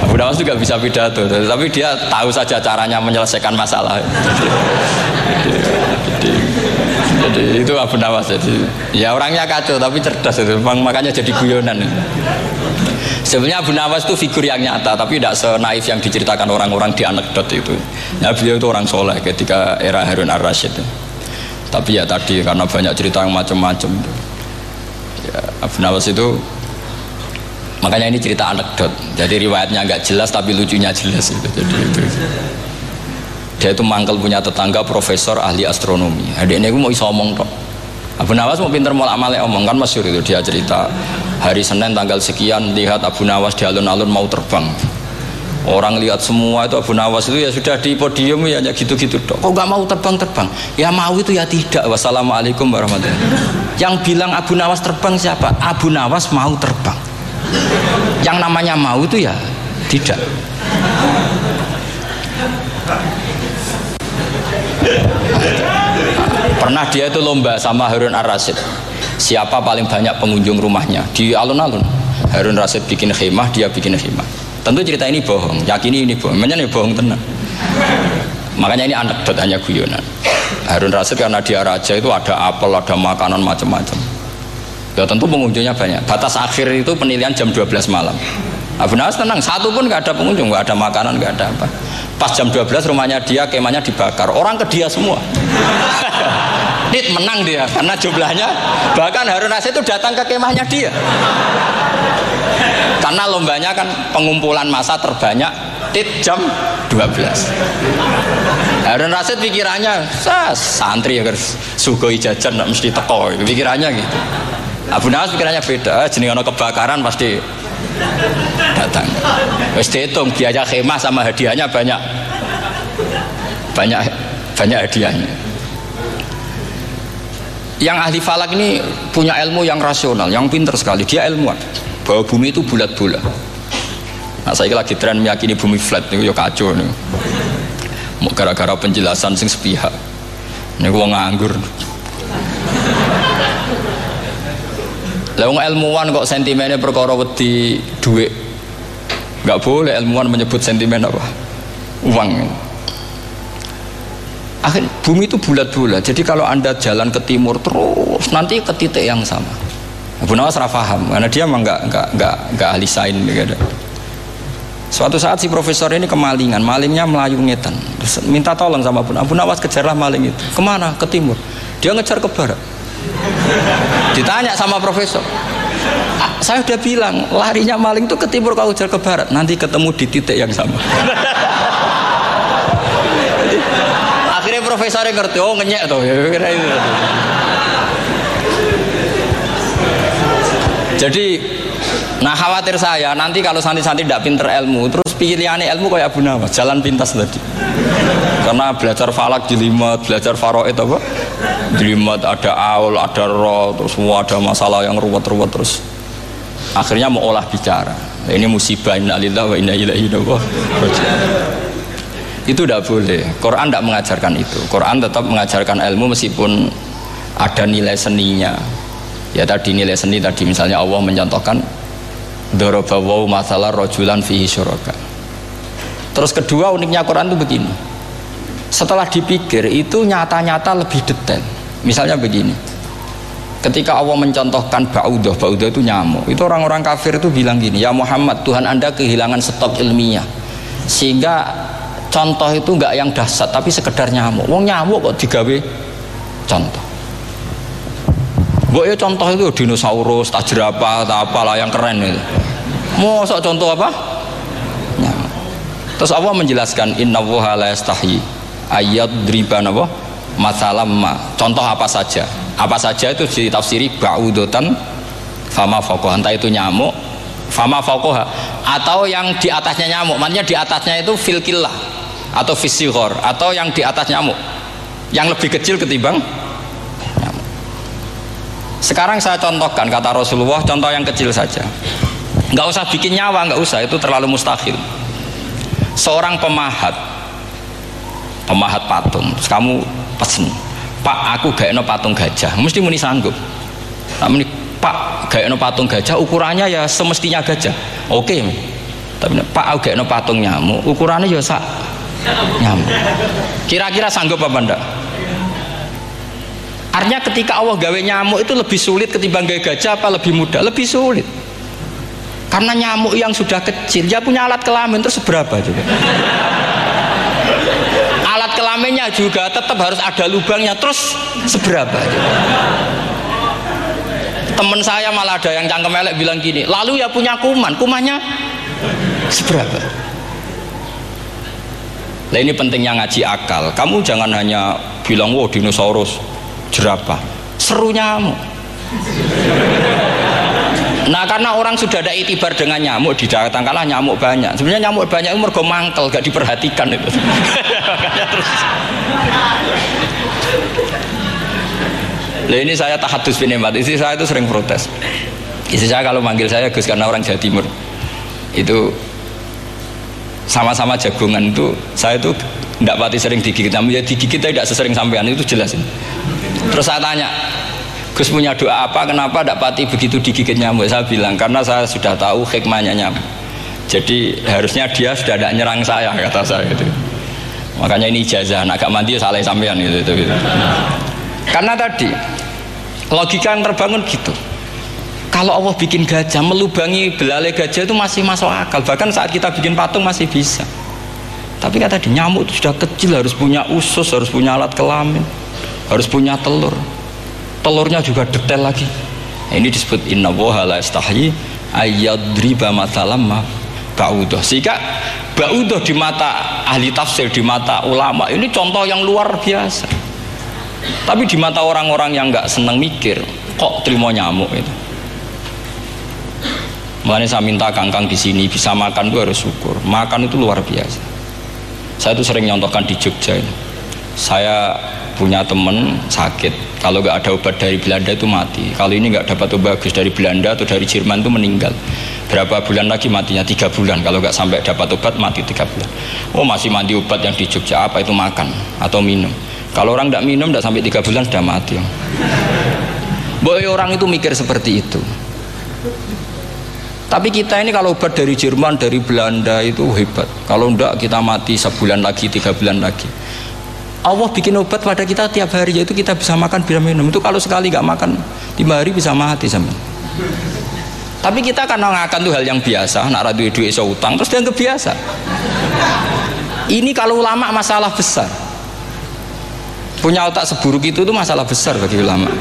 Abu Nawas juga bisa pidato. Tapi dia tahu saja caranya menyelesaikan masalah. Jadi, jadi, jadi itu Abu Nawas jadi ya orangnya kacau tapi cerdas itu. Makanya jadi guyonan. Sebenarnya Abu Nawas itu figur yang nyata tapi tidak senaif yang diceritakan orang-orang di anekdot itu. Ya beliau itu orang soleh ketika era Harun ar-Rasyid tapi ya tadi karena banyak cerita yang macam-macam. Ya, Abu Nawas itu makanya ini cerita anekdot. Jadi riwayatnya nggak jelas tapi lucunya jelas itu jadi itu dia itu mangkel punya tetangga profesor ahli astronomi. Adiknya itu mau iso omong tok. Abu Nawas mau pinter mau amale omong kan masyur itu dia cerita. Hari Senin tanggal sekian lihat Abu Nawas di alun-alun mau terbang. Orang lihat semua itu Abu Nawas itu ya sudah di podium ya gitu-gitu dok kok gak mau terbang-terbang? Ya mau itu ya tidak. Wassalamualaikum warahmatullahi wabarakatuh. Yang bilang Abu Nawas terbang siapa? Abu Nawas mau terbang. Yang namanya mau itu ya tidak Pernah dia itu lomba sama Harun Ar-Rasyid. Siapa paling banyak pengunjung rumahnya di alun-alun. Harun Rasyid bikin khemah, dia bikin khemah. Tentu cerita ini bohong, yakini ini bohong. Makanya ini bohong tenang. Makanya ini anekdot hanya guyonan. Harun Rasyid karena dia raja itu ada apel, ada makanan macam-macam. Ya tentu pengunjungnya banyak. Batas akhir itu penilaian jam 12 malam. Abu Nawas tenang, satu pun nggak ada pengunjung, nggak ada makanan, nggak ada apa. Pas jam 12 rumahnya dia, kemahnya dibakar. Orang ke dia semua. Dit menang dia karena jumlahnya bahkan Harun Rasid itu datang ke kemahnya dia. Karena lombanya kan pengumpulan masa terbanyak tit jam 12 Harun Rasid pikirannya santri ya sugoi jajan mesti teko pikirannya gitu Abu Nawas pikirannya beda jenis kebakaran pasti datang. Wis dihitung biaya khemah sama hadiahnya banyak. Banyak banyak hadiahnya. Yang ahli falak ini punya ilmu yang rasional yang pinter sekali. Dia ilmuwan. Bahwa bumi itu bulat-bulat. Nah saya lagi tren meyakini bumi flat ini ya kacau nih gara-gara penjelasan sing sepihak. Ini gua nganggur Lewung ilmuwan kok sentimennya perkara wedi duit. Enggak boleh ilmuwan menyebut sentimen apa? Uang. Akhir bumi itu bulat-bulat. Jadi kalau Anda jalan ke timur terus nanti ke titik yang sama. Abu Nawas paham karena dia memang enggak enggak enggak enggak ahli sains gitu. Suatu saat si profesor ini kemalingan, malingnya melayu ngetan. Minta tolong sama Abu, Abu Nawas kejarlah maling itu. Ke mana? Ke timur. Dia ngejar ke barat. Ditanya sama profesor. Saya udah bilang larinya maling itu ke timur kalau kejar ke barat. Nanti ketemu di titik yang sama. Akhirnya profesornya ngerti, oh ngenyek tuh. Kira itu. Jadi Nah khawatir saya nanti kalau santri-santri tidak pinter ilmu terus pilihannya ilmu kayak Abu Nawas jalan pintas tadi. Karena belajar falak jelimet belajar faroid apa? Jelimet ada aul ada roh terus semua ada masalah yang ruwet-ruwet terus. Akhirnya mau olah bicara. Ini musibah inna lillah wa inna ilaihi itu tidak boleh. Quran tidak mengajarkan itu. Quran tetap mengajarkan ilmu meskipun ada nilai seninya. Ya tadi nilai seni tadi misalnya Allah mencontohkan Dorobawaw masalah rojulan fihi syuraka. Terus kedua uniknya Quran itu begini. Setelah dipikir itu nyata-nyata lebih detail. Misalnya begini. Ketika Allah mencontohkan ba'udah Ba'udah itu nyamuk. Itu orang-orang kafir itu bilang gini Ya Muhammad Tuhan anda kehilangan stok ilmiah. Sehingga contoh itu enggak yang dahsyat Tapi sekedar nyamuk. Wong nyamuk kok digawe contoh Gue ya contoh itu dinosaurus, tak jerapah, tak apalah yang keren itu. Mau contoh apa? Ya. Terus Allah menjelaskan Inna wuha la yastahi ayat driban apa? Masalah ma. Contoh apa saja? Apa saja itu ditafsiri ba'udotan fama fokoh entah itu nyamuk fama fokoha atau yang di atasnya nyamuk makanya di atasnya itu filkillah atau fisihor atau yang di atas nyamuk yang lebih kecil ketimbang Sekarang saya contohkan kata Rasulullah, contoh yang kecil saja. Nggak usah bikin nyawa, nggak usah, itu terlalu mustahil. Seorang pemahat, pemahat patung, kamu pesen, Pak, aku gak eno patung gajah, mesti muni sanggup. Tapi Pak, gak eno patung gajah, ukurannya ya semestinya gajah. Oke, tapi Pak, aku gak eno patung nyamuk, ukurannya ya sak nyamuk. Kira-kira sanggup apa enggak? Artinya ketika Allah gawe nyamuk itu lebih sulit ketimbang gawe gajah apa lebih mudah? Lebih sulit. Karena nyamuk yang sudah kecil, dia punya alat kelamin terus seberapa juga? alat kelaminnya juga tetap harus ada lubangnya terus seberapa juga? Temen saya malah ada yang cangkem elek bilang gini, lalu ya punya kuman, kumannya seberapa? Nah ini pentingnya ngaji akal. Kamu jangan hanya bilang, wow dinosaurus, jerapah. Seru nyamuk. Nah karena orang sudah ada itibar dengan nyamuk di kalah nyamuk banyak. Sebenarnya nyamuk banyak itu mergo mangkel, gak diperhatikan itu. Terus. Nah ini saya tahadus binemat. Istri saya itu sering protes. Istri saya kalau manggil saya Gus karena orang Jawa Timur itu sama-sama jagongan itu saya itu tidak pati sering digigit namun ya digigit tidak sesering sampean itu jelas ini. Terus saya tanya Gus punya doa apa? Kenapa tidak pati begitu digigit nyamuk? Saya bilang karena saya sudah tahu hikmahnya nyamuk. Jadi harusnya dia sudah tidak nyerang saya kata saya itu makanya ini ijazah agak mandi salah sampean itu, itu, itu. karena tadi logika yang terbangun gitu. Kalau Allah bikin gajah melubangi belalai gajah itu masih masuk akal. Bahkan saat kita bikin patung masih bisa. Tapi kata di nyamuk itu sudah kecil harus punya usus harus punya alat kelamin harus punya telur telurnya juga detail lagi nah, ini disebut inna woha la istahyi ayyadriba matalam ba'udah sehingga ba'udah di mata ahli tafsir di mata ulama ini contoh yang luar biasa tapi di mata orang-orang yang nggak seneng mikir kok terima nyamuk itu Makanya saya minta kangkang di sini bisa makan itu harus syukur. Makan itu luar biasa. Saya itu sering nyontohkan di Jogja ini. Saya punya temen sakit. Kalau nggak ada obat dari Belanda itu mati. Kalau ini nggak dapat obat bagus dari Belanda atau dari Jerman itu meninggal. Berapa bulan lagi matinya? Tiga bulan. Kalau nggak sampai dapat obat mati tiga bulan. Oh masih mandi obat yang di Jogja apa itu makan atau minum. Kalau orang tidak minum tidak sampai tiga bulan sudah mati. Boy orang itu mikir seperti itu. Tapi kita ini kalau obat dari Jerman, dari Belanda itu hebat. Kalau enggak kita mati sebulan lagi, tiga bulan lagi. Allah bikin obat pada kita tiap hari yaitu kita bisa makan bisa minum. Itu kalau sekali nggak makan lima hari bisa mati sama tapi kita karena ngakan tuh hal yang biasa nak radio duit iso utang terus dia biasa ini kalau ulama masalah besar. Punya otak seburuk itu tuh masalah besar bagi ulama.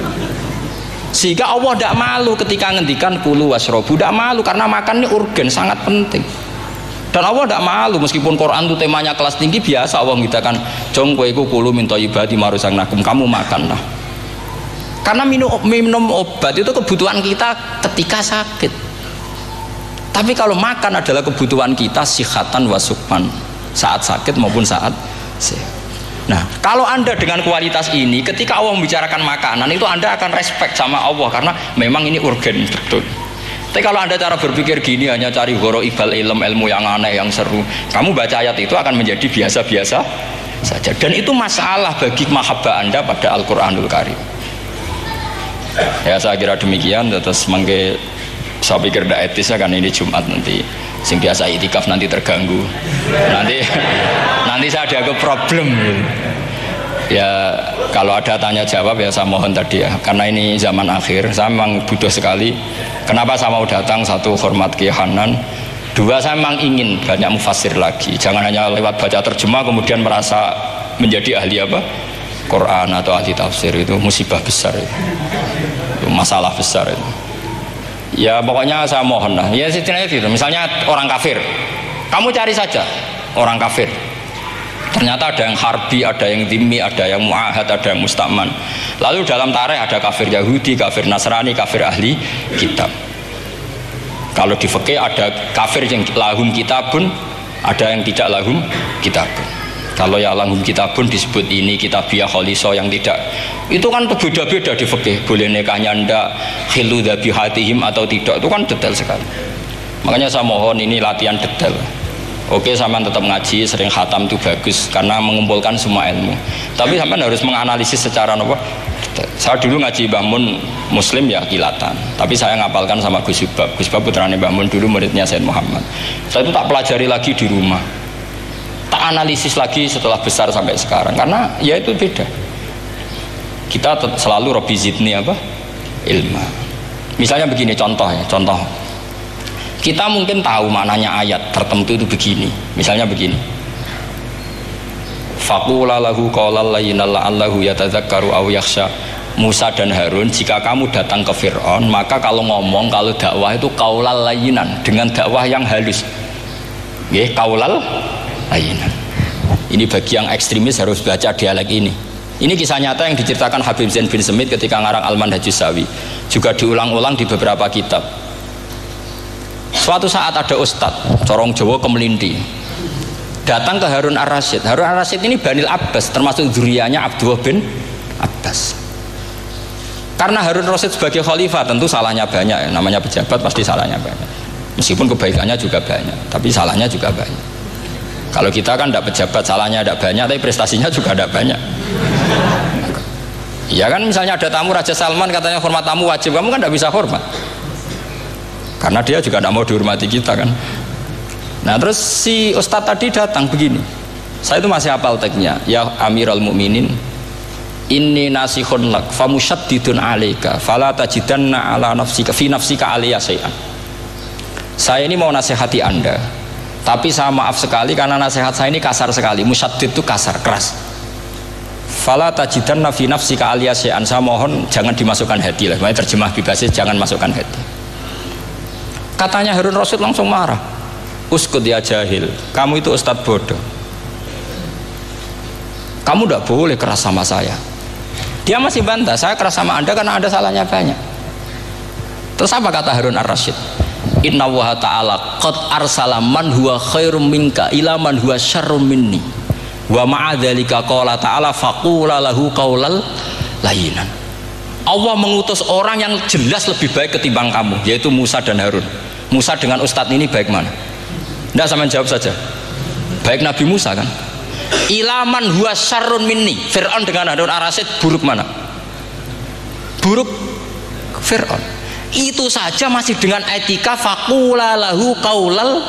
Sehingga Allah tidak malu ketika ngendikan kulu wasrobu tidak malu karena makan ini urgen sangat penting dan Allah tidak malu meskipun Quran itu temanya kelas tinggi biasa Allah mengatakan jong kue kulu minta ibadi marusang nakum kamu makan lah. Karena minum, minum obat itu kebutuhan kita ketika sakit. Tapi kalau makan adalah kebutuhan kita sihatan wasukman saat sakit maupun saat sehat. Nah, kalau Anda dengan kualitas ini, ketika Allah membicarakan makanan, itu Anda akan respect sama Allah karena memang ini urgen betul. Tapi kalau Anda cara berpikir gini hanya cari goro ibal ilm ilmu yang aneh yang seru, kamu baca ayat itu akan menjadi biasa-biasa saja. Dan itu masalah bagi mahabbah Anda pada Al-Qur'anul Karim. Ya saya kira demikian terus mengke saya pikir tidak etis ya kan ini Jumat nanti sing biasa itikaf nanti terganggu nanti nanti saya ada ke problem ya kalau ada tanya jawab ya saya mohon tadi ya. Karena ini zaman akhir saya memang butuh sekali. Kenapa saya mau datang? Satu hormat kehanan dua saya memang ingin banyak mufasir lagi. Jangan hanya lewat baca terjemah kemudian merasa menjadi ahli apa? Quran atau ahli tafsir itu musibah besar itu, itu masalah besar itu. Ya pokoknya saya mohon lah. Ya setidaknya gitu misalnya orang kafir. Kamu cari saja orang kafir ternyata ada yang harbi, ada yang dimi, ada yang mu'ahad, ada yang mustakman. Lalu dalam tarik ada kafir Yahudi, kafir Nasrani, kafir ahli kitab. Kalau di fikih ada kafir yang lahum kitabun ada yang tidak lahum kitabun. Kalau ya langhum kitabun disebut ini kitabiah kholiso yang tidak. Itu kan berbeda-beda di fikih. Boleh nikahnya ndak khilu hatihim atau tidak. Itu kan detail sekali. Makanya saya mohon ini latihan detail Oke, sama tetap ngaji, sering khatam itu bagus karena mengumpulkan semua ilmu. Tapi sama harus menganalisis secara apa? Saya dulu ngaji Mbah Mun Muslim ya kilatan, tapi saya ngapalkan sama Gus Subab. Gus Subab putranya Mbah Mun dulu muridnya Said Muhammad. Saya itu tak pelajari lagi di rumah. Tak analisis lagi setelah besar sampai sekarang karena ya itu beda. Kita selalu Robi Zidni apa? Ilmu. Misalnya begini contoh ya, contoh kita mungkin tahu maknanya ayat tertentu itu begini. Misalnya begini. Fakula lahu allahu yatadzakkaru aw yakhsha. Musa dan Harun jika kamu datang ke Fir'aun maka kalau ngomong kalau dakwah itu kaulal layinan dengan dakwah yang halus. Ya kaulal layinan ini bagi yang ekstremis harus baca dialek ini. Ini kisah nyata yang diceritakan Habib Zain bin Semit ketika ngarang Al-Manhajus Sawi. Juga diulang-ulang di beberapa kitab Suatu saat ada ustadz, corong Jawa kemelinti, datang ke Harun Ar-Rasyid. Harun Ar-Rasyid ini Banil Abbas, termasuk zurianya Abdullah bin Abbas. Karena Harun Rasyid sebagai khalifah tentu salahnya banyak, namanya pejabat pasti salahnya banyak. Meskipun kebaikannya juga banyak, tapi salahnya juga banyak. Kalau kita kan tidak pejabat, salahnya tidak banyak, tapi prestasinya juga tidak banyak. Ya kan misalnya ada tamu Raja Salman katanya hormat tamu wajib, kamu kan tidak bisa hormat karena dia juga tidak mau dihormati kita kan? Nah terus si ustadz tadi datang begini. Saya itu masih hafal teksnya ya amiral mu'minin inni nasihun lak famusyaddidun alaika fala tajidanna ala nafsika fi nafsika aliyah sayan saya ini mau nasihati anda tapi saya maaf sekali karena nasihat saya ini kasar sekali. Musyaddid itu kasar keras. Fala tajidanna fi nafsika aliyah sayan saya mohon jangan dimasukkan hati lah. Terjemah bebasnya jangan masukkan hati Katanya Harun Rasid langsung marah. Uskut ya jahil, kamu itu ustadz bodoh. Kamu tidak boleh keras sama saya. Dia masih bantah, saya keras sama anda karena ada salahnya banyak. Terus apa kata Harun Ar-Rasyid? Inna wa ta'ala qad arsala man huwa khairum minka ila man huwa syarrum minni wa ma'adzalika qala ta'ala faqula lahu qaulal layinan Allah mengutus orang yang jelas lebih baik ketimbang kamu yaitu Musa dan Harun Musa dengan Ustadz ini baik mana? Tidak sama jawab saja. Baik Nabi Musa kan? Ilaman huwa syarrun minni. Fir'aun dengan Harun Arasid buruk mana? Buruk Fir'aun. Itu saja masih dengan etika fakula lahu kaulal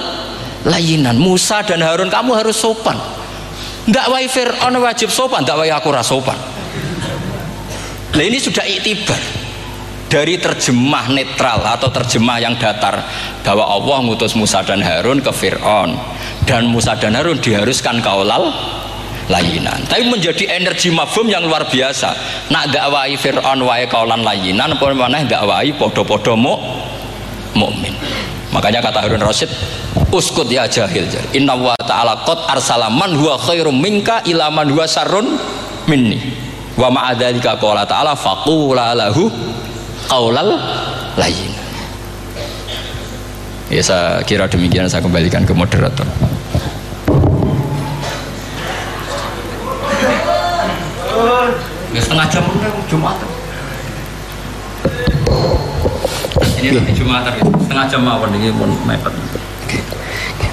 layinan. Musa dan Harun kamu harus sopan. Tidak wai Fir'aun wajib sopan, tidak wai aku sopan. Nah ini sudah iktibar dari terjemah netral atau terjemah yang datar. Bahwa Allah ngutus Musa dan Harun ke Fir'aun. Dan Musa dan Harun diharuskan kaulal layinan. Tapi menjadi energi mafhum yang luar biasa. Nak dakwai Fir'aun wae kaulan layinan apa mana dakwai podo-podo mu mukmin. Makanya kata Harun Rasid uskut ya jahil inna wa ta'ala qad arsalaman huwa khairum minka ila man huwa sarun minni. Wa ma'adzalika qala ta'ala faqula lahu qaulal lain. Ya saya kira demikian saya kembalikan ke moderator. Ya setengah jam Jumat. Ini nanti Jumat setengah jam apa ini pun mepet.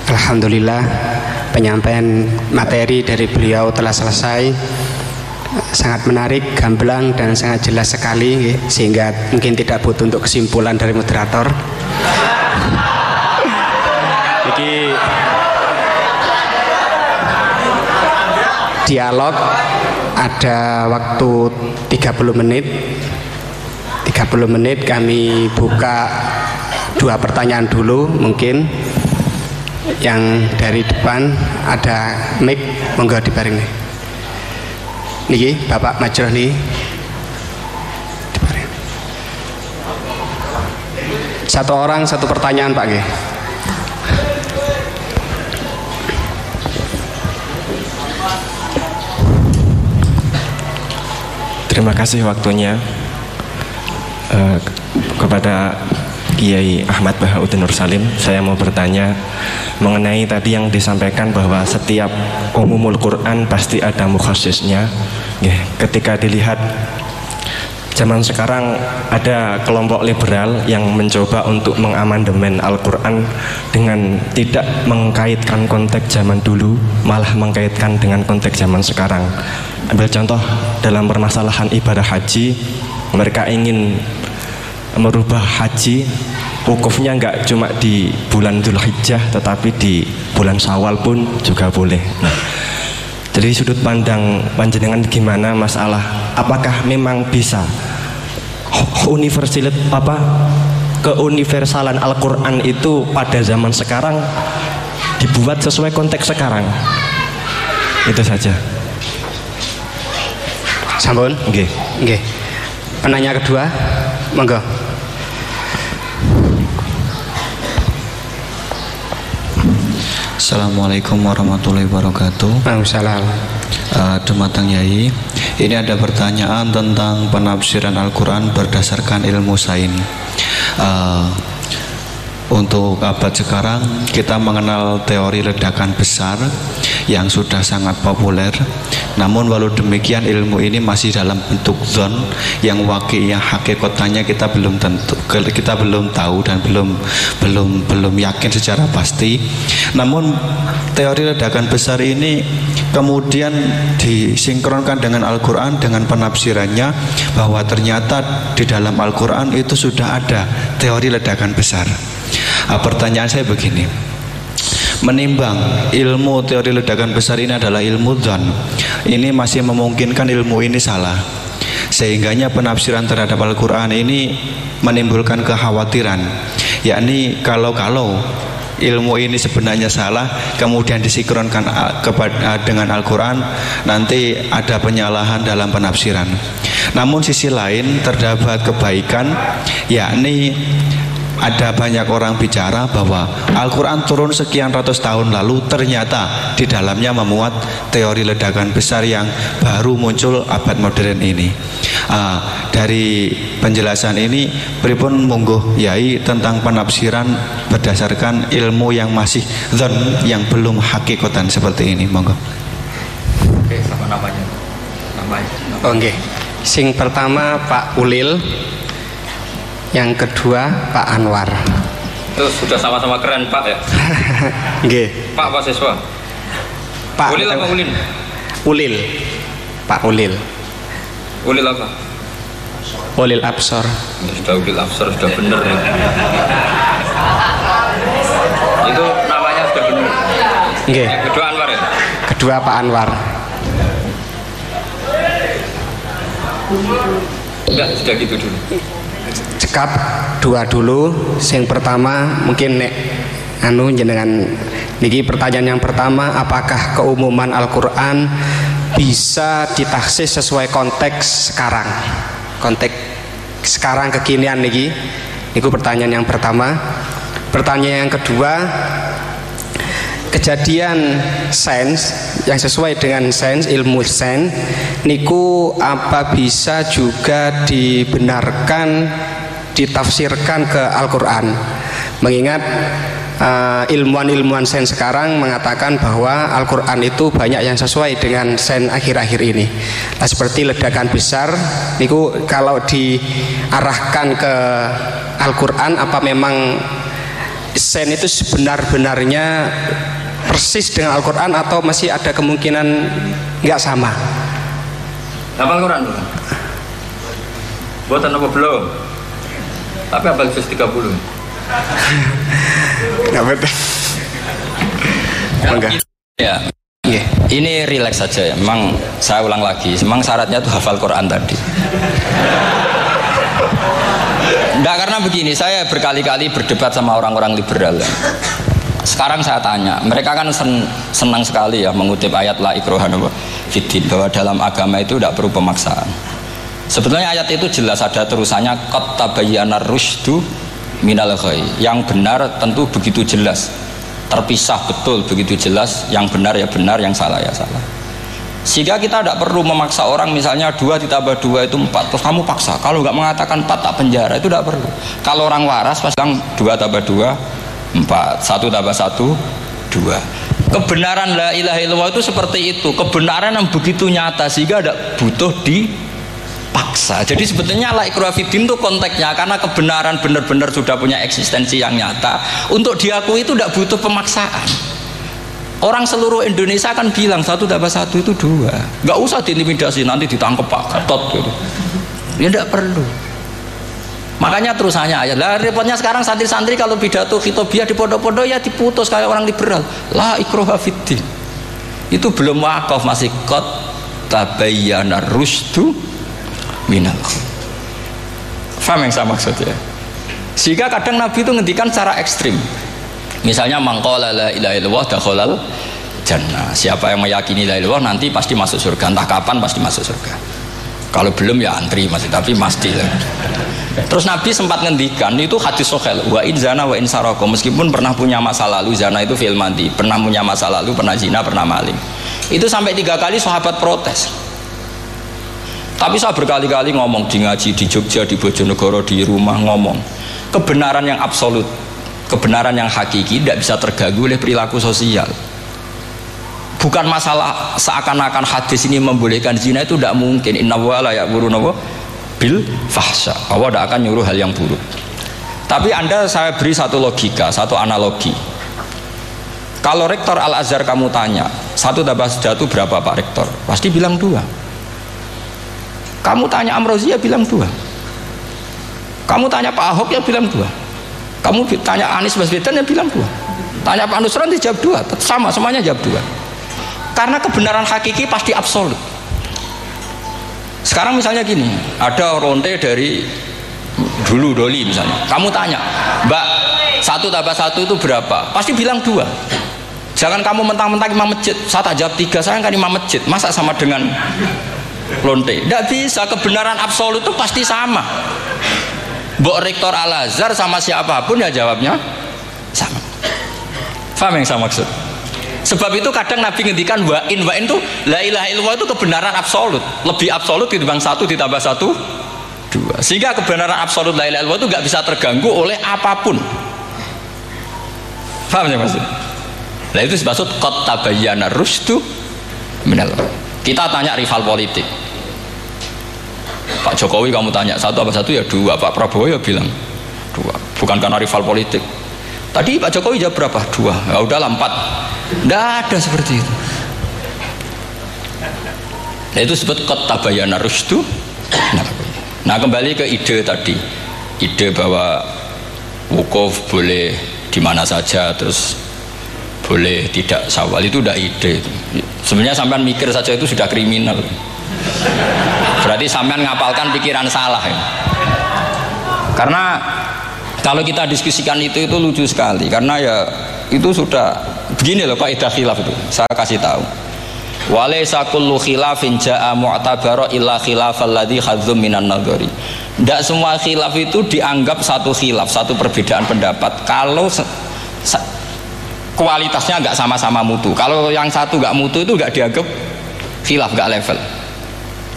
Alhamdulillah penyampaian materi dari beliau telah selesai sangat menarik, gamblang dan sangat jelas sekali sehingga mungkin tidak butuh untuk kesimpulan dari moderator. Jadi dialog ada waktu 30 menit. 30 menit kami buka dua pertanyaan dulu mungkin. Yang dari depan ada mic monggo dibarengi niki Bapak Majroh nih satu orang satu pertanyaan Pak Nggih. Terima kasih waktunya uh, kepada Kiai Ahmad Bahauddin Nur Salim. Saya mau bertanya mengenai tadi yang disampaikan bahwa setiap umumul Quran pasti ada mukhasisnya. Ya, ketika dilihat zaman sekarang ada kelompok liberal yang mencoba untuk mengamandemen Al-Quran dengan tidak mengkaitkan konteks zaman dulu, malah mengkaitkan dengan konteks zaman sekarang. Ambil contoh dalam permasalahan ibadah haji, mereka ingin merubah haji wukufnya nggak cuma di bulan Dhul Hijjah tetapi di bulan Syawal pun juga boleh. Nah, jadi sudut pandang panjenengan gimana masalah apakah memang bisa universalit apa keuniversalan Al-Qur'an itu pada zaman sekarang dibuat sesuai konteks sekarang. Itu saja. Sampun? Oke. Okay. Penanya kedua, monggo. Assalamualaikum warahmatullahi wabarakatuh. Waalaikumsalam. Uh, Dematang Yai, ini ada pertanyaan tentang penafsiran Al-Quran berdasarkan ilmu sains. Uh, untuk abad sekarang kita mengenal teori ledakan besar yang sudah sangat populer. Namun walau demikian ilmu ini masih dalam bentuk zon yang wakilnya hakikatnya kita belum tentu kita belum tahu dan belum belum belum yakin secara pasti. Namun teori ledakan besar ini kemudian disinkronkan dengan Al-Quran dengan penafsirannya bahwa ternyata di dalam Al-Quran itu sudah ada teori ledakan besar nah, pertanyaan saya begini. Menimbang ilmu teori ledakan besar ini adalah ilmu don ini masih memungkinkan ilmu ini salah. Sehingganya penafsiran terhadap Al-Quran ini menimbulkan kekhawatiran. Yakni kalau-kalau ilmu ini sebenarnya salah kemudian disinkronkan dengan Al-Quran nanti ada penyalahan dalam penafsiran. Namun sisi lain terdapat kebaikan yakni ada banyak orang bicara bahwa Al-Quran turun sekian ratus tahun lalu ternyata di dalamnya memuat teori ledakan besar yang baru muncul abad modern ini. Uh, dari penjelasan ini pripun monggo yai tentang penafsiran berdasarkan ilmu yang masih zon yang belum hakikatan seperti ini. Monggo. Oke sama namanya? Namanya. Oke. Sing pertama Pak Ulil yang kedua Pak Anwar. Itu sudah sama-sama keren Pak ya? Oke. Pak Pak siswa. Pak Ulil apa Ulin Ulil? Pak Ulil. Ulil apa? Ulil Absor. Ya, sudah Ulil Absor sudah benar ya. Itu namanya sudah benar yang kedua Anwar ya? Kedua Pak Anwar. Enggak sudah gitu dulu cekap dua dulu. Yang pertama mungkin nek anu jenengan niki pertanyaan yang pertama apakah keumuman Al-Qur'an bisa ditaksis sesuai konteks sekarang? Konteks sekarang kekinian niki. Niku pertanyaan yang pertama. Pertanyaan yang kedua kejadian sains yang sesuai dengan sains ilmu sains niku apa bisa juga dibenarkan ditafsirkan ke Al-Quran mengingat uh, ilmuwan-ilmuwan sains sekarang mengatakan bahwa Al-Quran itu banyak yang sesuai dengan sains akhir-akhir ini nah, seperti ledakan besar itu kalau diarahkan ke Al-Quran apa memang sains itu sebenar-benarnya persis dengan Al-Quran atau masih ada kemungkinan nggak sama? Hafal Quran belum? Buatan apa belum? Tapi apa juz 30? Nggak betul. Enggak. Ya. Yeah. Ini rileks saja ya. Memang saya ulang lagi. Memang syaratnya itu hafal Quran tadi. Enggak karena begini, saya berkali-kali berdebat sama orang-orang liberal. Ya. Sekarang saya tanya, mereka kan sen senang sekali ya mengutip ayat la ikrohan bahwa dalam agama itu tidak perlu pemaksaan. Sebetulnya ayat itu jelas ada terusannya kot tabayyana rusdu minal ghai. Yang benar tentu begitu jelas. Terpisah betul begitu jelas, yang benar ya benar, yang salah ya salah. Sehingga kita tidak perlu memaksa orang misalnya dua ditambah dua itu empat Terus kamu paksa, kalau nggak mengatakan empat tak penjara itu tidak perlu Kalau orang waras pas bilang dua tambah dua empat Satu tambah satu dua Kebenaran la ilaha illallah itu seperti itu Kebenaran yang begitu nyata sehingga tidak butuh dipaksa Jadi sebetulnya la ikrafidin itu konteksnya Karena kebenaran benar-benar sudah punya eksistensi yang nyata Untuk diakui itu tidak butuh pemaksaan Orang seluruh Indonesia akan bilang satu tambah satu itu dua. Gak usah diintimidasi nanti ditangkap Pak Gatot gitu. Ya tidak perlu. Makanya terusannya ayat. Lah repotnya sekarang santri-santri kalau pidato fitobiah di pondok-pondok ya diputus kayak orang liberal. La ikroha fiddin. Itu belum wakaf masih kot tabayyana rusdu minal. Faham yang saya maksud ya? Sehingga kadang Nabi itu ngendikan secara ekstrim. Misalnya mangkola la ilaha illallah dakhalal jannah. Siapa yang meyakini la ilaha nanti pasti masuk surga. Entah kapan pasti masuk surga. Kalau belum ya antri masih tapi pasti lah. Terus Nabi sempat ngendikan itu hadis sohel wa in zana wa in saroko meskipun pernah punya masa lalu zana itu fil mati pernah punya masa lalu pernah zina pernah maling itu sampai tiga kali sahabat protes tapi saya berkali-kali ngomong di ngaji di Jogja di Bojonegoro di rumah ngomong kebenaran yang absolut kebenaran yang hakiki tidak bisa terganggu oleh perilaku sosial. Bukan masalah seakan-akan hadis ini membolehkan zina itu tidak mungkin. Inna wala ya guru nawa bil fahsya. Allah tidak akan nyuruh hal yang buruk. Tapi anda saya beri satu logika satu analogi. Kalau rektor Al Azhar kamu tanya satu tambah satu berapa Pak Rektor? Pasti bilang dua kamu tanya Amrozi ya bilang dua kamu tanya Pak Ahok ya bilang dua kamu tanya Anies Baswedan ya bilang dua. Tanya Pak Nusron dia jawab dua. Sama semuanya jawab dua. Karena kebenaran hakiki pasti absolut. Sekarang misalnya gini, ada ronte dari dulu doli misalnya. Kamu tanya, Mbak, satu tambah satu itu berapa? Pasti bilang dua. Jangan kamu mentang-mentang imam masjid. Saya tak jawab tiga, saya kan imam masjid. Masa sama dengan lonte? Tidak bisa. Kebenaran absolut itu pasti sama. Bok rektor Al Azhar sama siapa pun ya jawabnya sama. Faham yang saya maksud? Sebab itu kadang Nabi ngendikan wa in wa in itu la ilaha illallah itu kebenaran absolut, lebih absolut ketimbang satu ditambah satu dua. Sehingga kebenaran absolut la ilaha illallah itu nggak bisa terganggu oleh apa pun. Faham ya maksud? Nah itu disebut kot tabayyana rusdu minal. Kita tanya rival politik. Pak Jokowi kamu tanya satu apa satu? Ya dua. Pak Prabowo ya bilang dua. Bukan karena rival politik. Tadi Pak Jokowi jawab berapa? Dua. Ya udah empat. Tidak ada seperti itu. Nah, itu sebut kota bayana rusdu. Nah, nah kembali ke ide tadi. Ide bahwa wukuf boleh di mana saja terus boleh tidak sawal. Itu udah ide sebenarnya sampai mikir saja itu sudah kriminal. Berarti sampean ngapalkan pikiran salah ya. karena kalau kita diskusikan itu itu lucu sekali. Karena ya itu sudah begini loh Pak Idah khilaf itu. Saya kasih tahu. Walaysa kullu khilafin ja'a mu'tabara illa khadzum tidak semua khilaf itu dianggap satu khilaf satu perbedaan pendapat. Kalau kualitasnya nggak sama-sama mutu. Kalau yang satu nggak mutu itu nggak dianggap khilaf nggak level.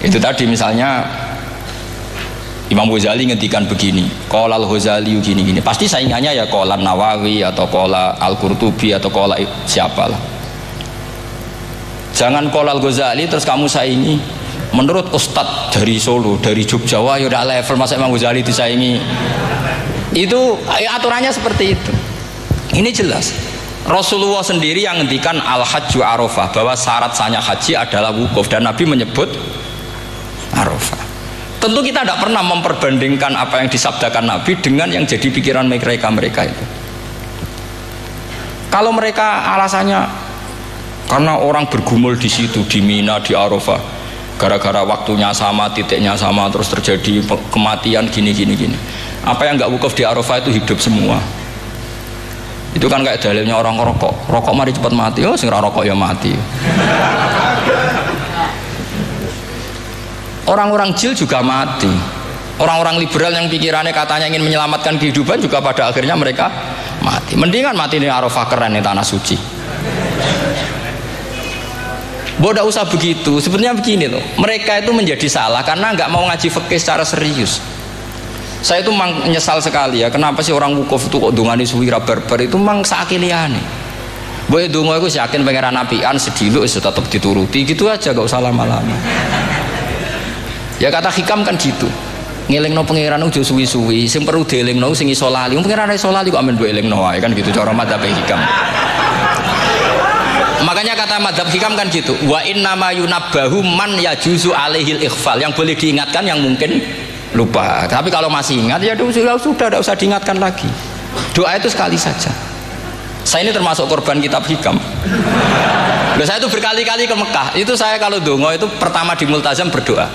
Itu tadi misalnya Imam Ghazali ngetikan begini Kolal Ghazali gini gini pasti saingannya ya Kolal Nawawi atau Kolal Al Qurtubi atau Kolal siapa lah jangan Kolal Ghazali terus kamu saingi. Menurut Ustadz dari Solo dari Jogja wah ya udah level masa Imam Ghazali disaingi? Itu ya, aturannya seperti itu. Ini jelas Rasulullah sendiri yang ngendikan al hajju arafah bahwa syarat sahnya haji adalah wukuf dan Nabi menyebut Arafah. Tentu kita tidak pernah memperbandingkan apa yang disabdakan Nabi dengan yang jadi pikiran mereka mereka itu. Kalau mereka alasannya karena orang bergumul di situ di Mina di Arafah gara-gara waktunya sama titiknya sama terus terjadi kematian gini gini gini apa yang nggak wukuf di Arafah itu hidup semua itu kan kayak dalilnya orang rokok rokok mari cepat mati oh segera rokok ya mati Orang-orang jil juga mati. Orang-orang liberal yang pikirannya katanya ingin menyelamatkan kehidupan juga pada akhirnya mereka mati. Mendingan mati di Arafah keren di tanah suci. Bodoh usah begitu. Sebenarnya begini loh. Mereka itu menjadi salah karena nggak mau ngaji fikih secara serius. Saya itu menyesal sekali ya. Kenapa sih orang wukuf itu kok dungani suwira berber itu mang sakiliane. Boy dungo aku yakin pangeran apian sedilu itu tetap dituruti gitu aja gak usah lama-lama. Ya kata hikam kan gitu. no pangeran udah suwi-suwi, sing perlu no sing iso lali. Pangeran iso lali kok amen mbok elingno wae kan gitu cara madzhab hikam. Makanya kata madhab hikam kan gitu. Wa inna ma yunabbahu man yajuzu alaihil ikhfal. Yang boleh diingatkan yang mungkin lupa. Tapi kalau masih ingat ya sudah sudah tidak usah diingatkan lagi. Doa itu sekali saja. Saya ini termasuk korban kitab hikam. Loh, saya itu berkali-kali ke Mekah. Itu saya kalau dongo itu pertama di Multazam berdoa.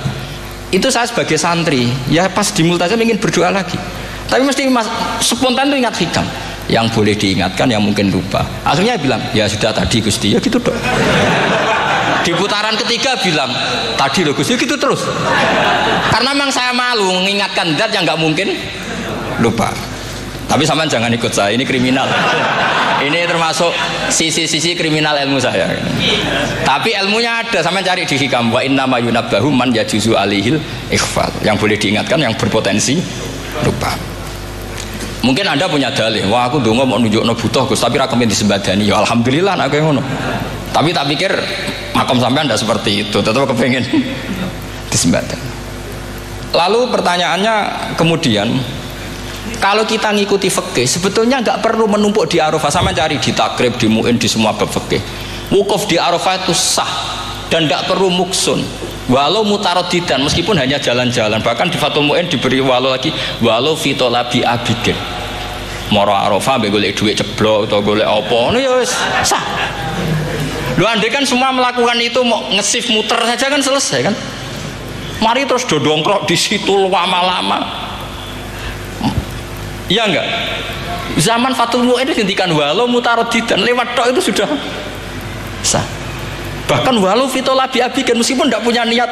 Itu saya sebagai santri, ya pas di Multazam ingin berdoa lagi. Tapi mesti mas, spontan itu ingat hikam yang boleh diingatkan yang mungkin lupa akhirnya bilang ya sudah tadi Gusti ya gitu dong di putaran ketiga bilang tadi loh Gusti gitu terus. Karena memang saya malu mengingatkan dat yang nggak mungkin. Lupa. Tapi sama jangan ikut saya ini kriminal. Ini termasuk sisi-sisi kriminal ilmu saya. Tapi ilmunya ada sama cari di hikam. Wa inna ma yunabbahu man yajuzu alihil ikhfal yang boleh diingatkan yang berpotensi lupa. Mungkin Anda punya dalih, wah aku dong mau nunjuk no Gus, tapi rakamnya disembadani. Ya alhamdulillah aku yang ngono. Tapi tak pikir makom sampai Anda seperti itu, tetap kepengen disembadani. Lalu pertanyaannya kemudian kalau kita ngikuti fikih sebetulnya nggak perlu menumpuk di Arafah. Sama cari di takrib, di muin, di semua bab fikih. Wukuf di Arafah itu sah dan tidak perlu muksun. Walau mutarodidan meskipun hanya jalan-jalan. Bahkan di Fatul Mu'in diberi walau lagi walau fitolabi abidin. Moro arafah be golek ceblok atau golek apa. Ini ya sah lu andai kan semua melakukan itu mau ngesif muter saja kan selesai kan? Mari terus dodongkrok di situ lama-lama. Iya enggak? Zaman Fatul Mu'in dihentikan walau mutarodidan lewat tok itu sudah sah. Bahkan walau fitolabi abikan meskipun tidak punya niat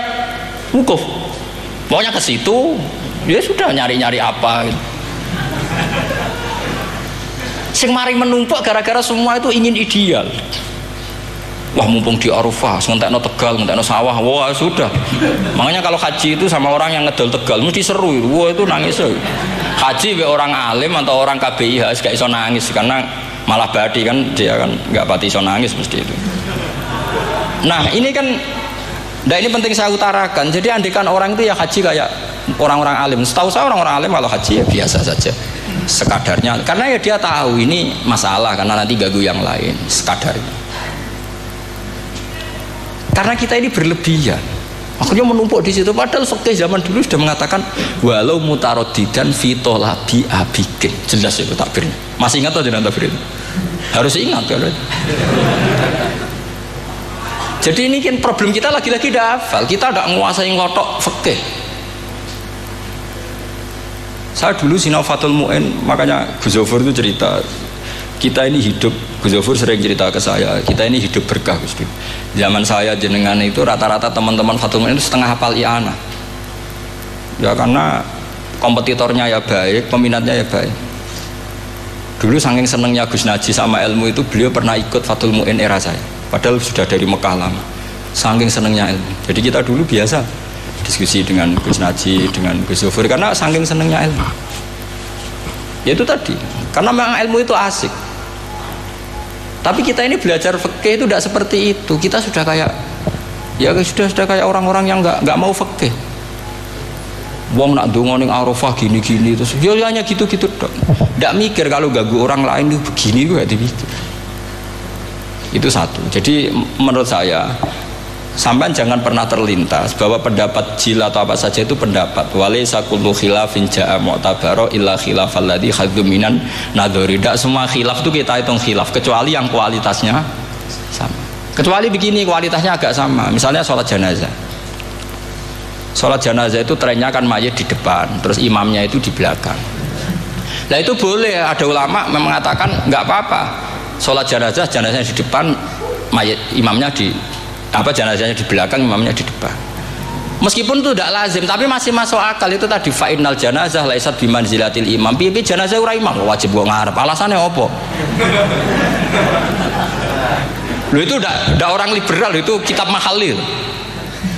wukuf. Pokoknya ke situ dia ya sudah nyari-nyari apa. Gitu. sing mari menumpuk gara-gara semua itu ingin ideal wah mumpung di Arafah no Tegal no sawah wah sudah makanya kalau haji itu sama orang yang ngedol Tegal mesti seru wah itu nangis haji be orang alim atau orang KBIH gak iso nangis karena malah badi kan dia kan nggak pati iso nangis mesti itu Nah ini kan Nah ini penting saya utarakan. Jadi andikan orang itu ya haji kayak orang-orang alim. Setahu saya orang-orang alim kalau haji ya biasa saja, sekadarnya. Karena ya dia tahu ini masalah karena nanti gagu yang lain, sekadarnya. Karena kita ini berlebihan. Akhirnya menumpuk di situ. Padahal fakih zaman dulu sudah mengatakan walau mutarodidan fitolabi abikin. Jelas itu takbirnya. Masih ingat jangan takbir itu? Harus ingat kalau jadi ini kan problem kita lagi-lagi tidak hafal. Kita tidak menguasai ngotok fikih. Saya dulu Sinafatul Mu'in, makanya Gus itu cerita kita ini hidup Gus Zofur sering cerita ke saya kita ini hidup berkah Gus zaman saya jenengan itu rata-rata teman-teman Fatul itu setengah hafal Iana ya karena kompetitornya ya baik peminatnya ya baik. Dulu saking senengnya Gus Naji sama ilmu itu beliau pernah ikut Fatul Mu'in era saya. Padahal sudah dari Mekah lama. Saking senengnya ilmu. Jadi kita dulu biasa diskusi dengan Gus Naji dengan Gus Zofur karena saking senengnya ilmu ya itu tadi. Karena memang ilmu itu asik. Tapi kita ini belajar fikih itu tidak seperti itu. Kita sudah kayak ya sudah sudah kayak orang-orang yang nggak nggak mau fikih. Wong nak dongo ning Arafah gini-gini terus ya hanya gitu-gitu dok. Tidak mikir kalau ganggu orang lain itu begini juga dipikir. Itu satu. Jadi menurut saya sampai jangan pernah terlintas bahwa pendapat jil atau apa saja itu pendapat. Wali sakullu khilafin ja'a mu'tabaro illa khilaf alladhi minan nadhuri tidak semua khilaf itu kita hitung khilaf kecuali yang kualitasnya sama. Kecuali begini kualitasnya agak sama. Misalnya sholat jenazah. Sholat jenazah itu trennya kan mayat di depan terus imamnya itu di belakang. Nah itu boleh ada ulama mengatakan nggak apa-apa. Sholat jenazah jenazahnya di depan mayat imamnya di apa jenazahnya di belakang imamnya di depan meskipun itu tidak lazim tapi masih masuk akal itu tadi fa'inal jenazah laisat bimanzilatil imam pipi jenazah ura imam wajib gua ngarep alasannya apa Lu itu udah orang liberal itu kitab mahalil.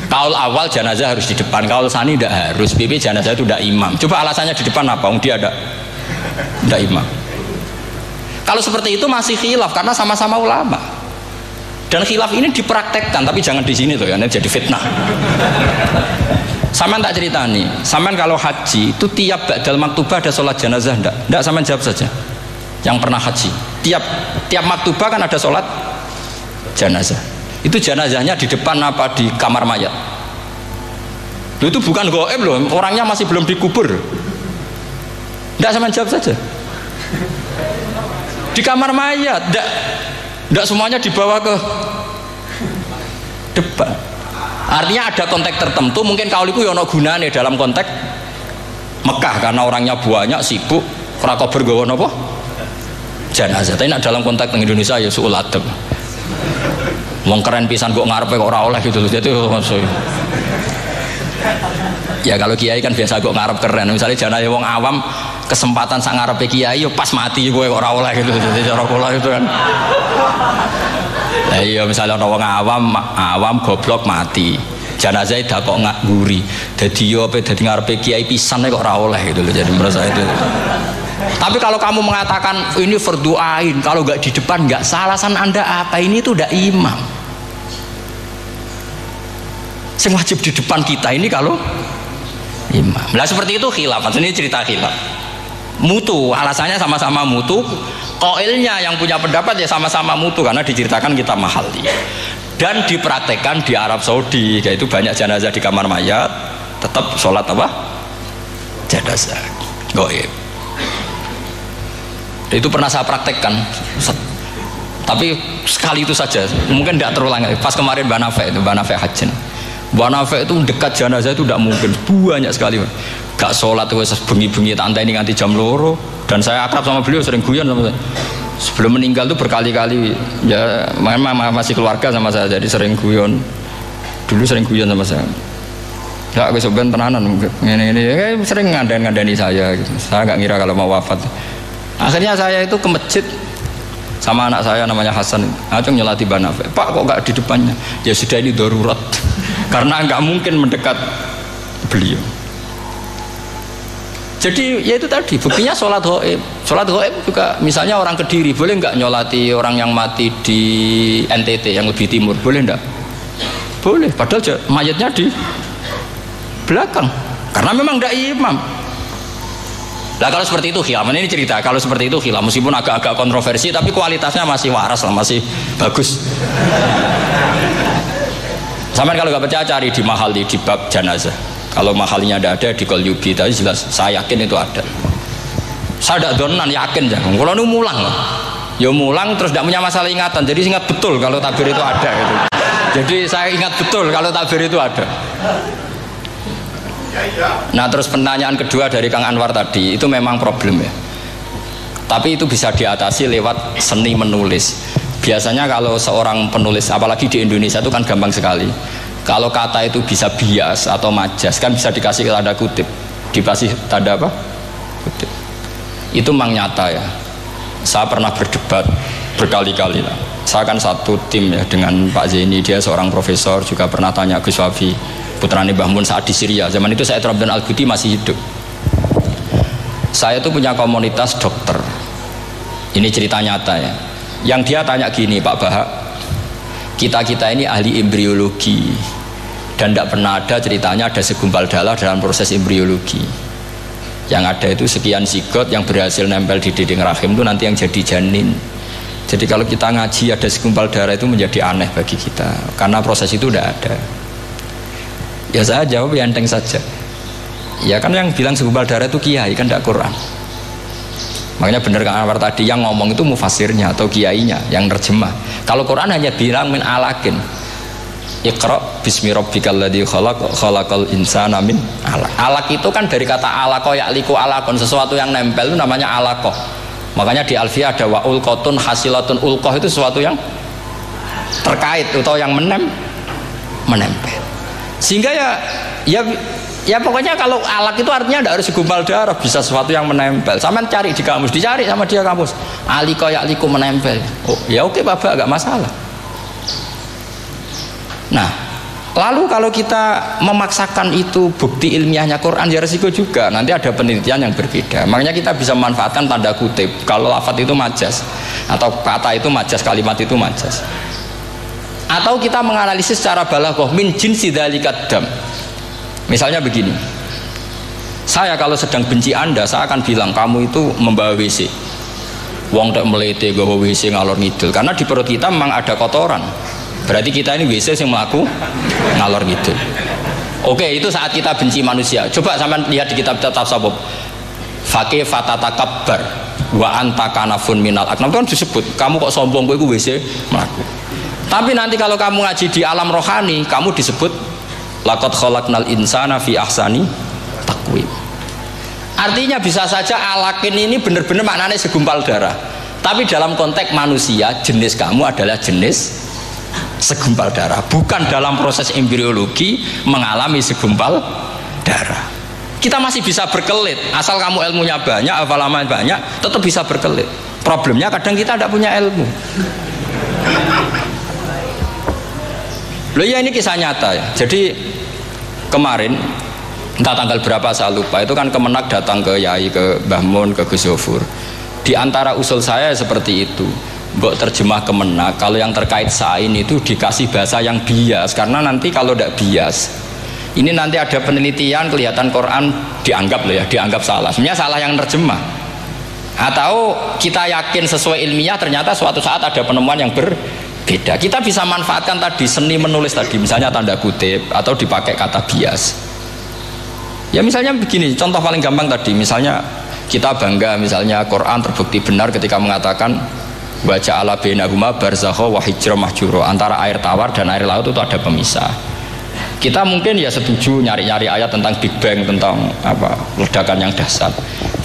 Kaul awal jenazah harus di depan, kaul sani tidak harus. BP jenazah itu tidak imam. Coba alasannya di depan apa? Dia ada tidak imam. Kalau seperti itu masih khilaf karena sama-sama ulama. Dan khilaf ini dipraktekkan, tapi jangan di sini tuh ya, ini jadi fitnah. Saman tak cerita nih, saman kalau haji itu tiap badal maktubah ada sholat jenazah enggak? Enggak saman jawab saja. Yang pernah haji, tiap tiap maktubah kan ada sholat jenazah. Itu jenazahnya di depan apa di kamar mayat? Loh, itu bukan goib loh, orangnya masih belum dikubur. Tidak sama jawab saja. Di kamar mayat, tidak semuanya dibawa ke depan. Artinya ada konteks tertentu, mungkin kau itu yono gunane dalam konteks Mekah karena orangnya banyak sibuk, kober gawa apa? Jenazah. Tapi dalam konteks Indonesia ya suul adem. Wong keren pisan kok ngarepe kok ora oleh gitu loh. Jadi maksud Ya kalau kiai kan biasa kok ngarep keren. Misalnya jana wong awam kesempatan sang ngarepe kiai yo pas mati gue kok ora oleh gitu. Jadi cara kula itu kan. Lah iya misalnya ana wong awam awam goblok mati. Jenazah dah kok nggak guri. Jadi yo apa dadi ngarepe kiai pisan kok ora oleh gitu loh. Jadi merasa itu. Tapi kalau kamu mengatakan ini verduain, kalau nggak di depan nggak salah, anda apa? Ini tuh udah imam yang wajib di depan kita ini kalau imam. Nah seperti itu khilaf. Ini cerita khilaf. Mutu, alasannya sama-sama mutu. Koilnya yang punya pendapat ya sama-sama mutu karena diceritakan kita mahal. Dan dipraktekkan di Arab Saudi yaitu banyak jenazah di kamar mayat tetap sholat apa? Jenazah. Goib. Itu pernah saya praktekkan. Tapi sekali itu saja. Mungkin tidak terulang pas kemarin Banafe itu Banafe Hajin Wanafe itu dekat jenazah itu tidak mungkin. Banyak sekali gak sholat wes bengi-bengi tante ini nganti jam loro. Dan saya akrab sama beliau sering guyon sama saya. Sebelum meninggal tuh berkali-kali ya memang masih keluarga sama saya jadi sering guyon. Dulu sering guyon sama saya. Ya aku sebenarnya tenanan ini ini ya, sering ngadain ngandani saya gitu. saya nggak ngira kalau mau wafat. Akhirnya saya itu ke masjid sama anak saya namanya Hasan. Acung nyelati Banafe Pak kok nggak di depannya? Ya sudah ini darurat. Karena nggak mungkin mendekat beliau. Jadi ya itu tadi buktinya sholat hoib. Sholat hoib juga misalnya orang kediri boleh nggak nyolati orang yang mati di NTT yang lebih timur? Boleh nggak? Boleh padahal mayatnya di belakang. Karena memang tidak imam Nah kalau seperti itu khilaf, ini cerita kalau seperti itu khilaf meskipun agak-agak kontroversi tapi kualitasnya masih waras lah, masih bagus. Sama kalau nggak percaya cari di mahal di, di bab jenazah. Kalau mahalnya ada ada di Kolyubi tadi jelas saya yakin itu ada. Saya tidak donan yakin jangan. Kalau nu mulang. Ya mulang terus tidak punya masalah ingatan. Jadi ingat betul kalau tabir itu ada gitu. Jadi saya ingat betul kalau tabir itu ada. Nah terus pertanyaan kedua dari Kang Anwar tadi itu memang problem ya. Tapi itu bisa diatasi lewat seni menulis. Biasanya kalau seorang penulis apalagi di Indonesia itu kan gampang sekali. Kalau kata itu bisa bias atau majas kan bisa dikasih tanda kutip. Dikasih tanda apa? Kutip. Itu memang nyata ya. Saya pernah berdebat berkali-kali lah. Saya kan satu tim ya dengan Pak Zeni dia seorang profesor juga pernah tanya Gus Wafi putrani Mbah Mun saat di Syria. Zaman itu saya Abdul Al Ghudi masih hidup. Saya itu punya komunitas dokter. Ini cerita nyata ya. Yang dia tanya gini Pak Bahak kita kita ini ahli embriologi dan tidak pernah ada ceritanya ada segumpal darah dalam proses embriologi. Yang ada itu sekian zigot yang berhasil nempel di dinding rahim itu nanti yang jadi janin. Jadi kalau kita ngaji ada segumpal darah itu menjadi aneh bagi kita karena proses itu tidak ada ya saya jawab ya enteng saja ya kan yang bilang segumpal darah itu kiai kan tidak Quran Makanya benar Kang Anwar tadi yang ngomong itu mufasirnya atau kiainya yang terjemah. Kalau Quran hanya bilang min alakin. Iqra bismi rabbikal ladzi khalaq khalaqal insana min alaq. Alak itu kan dari kata alaqo ya'liku alakon sesuatu yang nempel itu namanya alaqo. Makanya di Alfiyah ada wa ulqatun hasilatun ulqah itu sesuatu yang terkait atau yang menem menempel. Sehingga ya ya ya pokoknya kalau alak itu artinya tidak harus segumpal darah bisa sesuatu yang menempel sama cari di kamus dicari sama dia kamus ali koyak liku menempel oh ya oke bapak agak masalah Nah, lalu kalau kita memaksakan itu bukti ilmiahnya Quran ya resiko juga. Nanti ada penelitian yang berbeda. Makanya kita bisa memanfaatkan tanda kutip. Kalau lafat itu majas atau kata itu majas, kalimat itu majas. Atau kita menganalisis secara balaghah min jinsi dzalikat dam. Misalnya begini. Saya kalau sedang benci Anda, saya akan bilang kamu itu membawa WC. Wong tak melete gawa WC ngalor ngidul karena di perut kita memang ada kotoran. Berarti kita ini WC yang melaku ngalor ngidul. Oke, itu saat kita benci manusia. Coba sampai lihat di kitab kitab tasawuf. Fakih fatatakabbar wa anta kanafun minal aknam kan disebut kamu kok sombong gue WC melaku. Tapi nanti kalau kamu ngaji di alam rohani, kamu disebut lakot khalaqnal insana fi ahsani takwim. Artinya bisa saja alakin ini benar-benar maknanya segumpal darah. Tapi dalam konteks manusia, jenis kamu adalah jenis segumpal darah. Bukan dalam proses embriologi mengalami segumpal darah. Kita masih bisa berkelit, asal kamu ilmunya banyak, hafalaman banyak, tetap bisa berkelit. Problemnya kadang kita tidak punya ilmu. Loh ya ini kisah nyata ya. Jadi kemarin entah tanggal berapa saya lupa itu kan kemenak datang ke Yai ke Bahmun ke Gus Zofur. Di antara usul saya seperti itu. Mbok terjemah kemenak kalau yang terkait sain itu dikasih bahasa yang bias karena nanti kalau tidak bias ini nanti ada penelitian kelihatan Quran dianggap loh ya dianggap salah sebenarnya salah yang terjemah atau kita yakin sesuai ilmiah ternyata suatu saat ada penemuan yang ber beda. Kita bisa manfaatkan tadi seni menulis tadi misalnya tanda kutip atau dipakai kata bias. Ya misalnya begini contoh paling gampang tadi misalnya kita bangga misalnya Quran terbukti benar ketika mengatakan baca ala benahuma barzakho wahijro mahjuro. Antara air tawar dan air laut itu ada pemisah. Kita mungkin ya setuju nyari-nyari ayat tentang Big Bang tentang apa ledakan yang dahsyat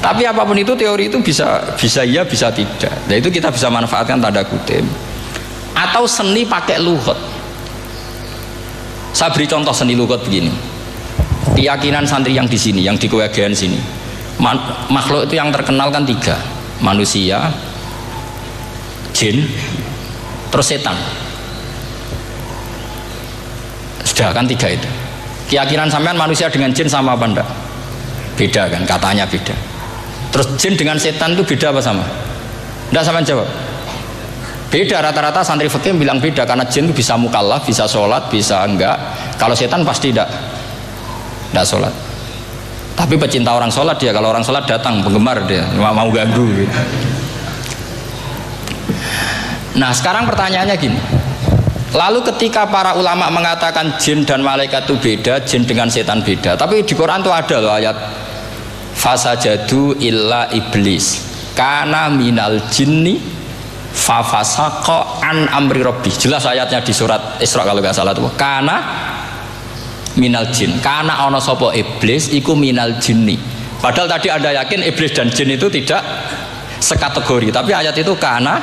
tapi apa pun itu teori itu bisa bisa iya bisa tidak. Nah itu kita bisa manfaatkan tanda kutip atau seni pakai luhut. Saya beri contoh seni luhut begini. Keyakinan santri yang di sini yang di kewagian sini. Makhluk itu yang terkenal kan tiga. Manusia jin terus setan. Sudah kan tiga itu. Keyakinan sampean manusia dengan jin sama apa enggak beda kan katanya beda. Terus jin dengan setan itu beda apa sama? Enggak sama jawab Beda rata-rata santri fikih bilang beda karena jin itu bisa mukallaf, bisa sholat, bisa enggak. Kalau setan pasti tidak, tidak sholat. Tapi pecinta orang sholat dia, kalau orang sholat datang penggemar dia, mau ganggu. Nah sekarang pertanyaannya gini. Lalu ketika para ulama mengatakan jin dan malaikat itu beda, jin dengan setan beda. Tapi di Quran itu ada loh ayat fasajadu illa iblis karena minal jinni fafasako an amri robbi jelas ayatnya di surat Isra kalau nggak salah tuh. Karena minal jin. Karena ono sopo iblis iku minal jinni. Padahal tadi anda yakin iblis dan jin itu tidak sekategori tapi ayat itu karena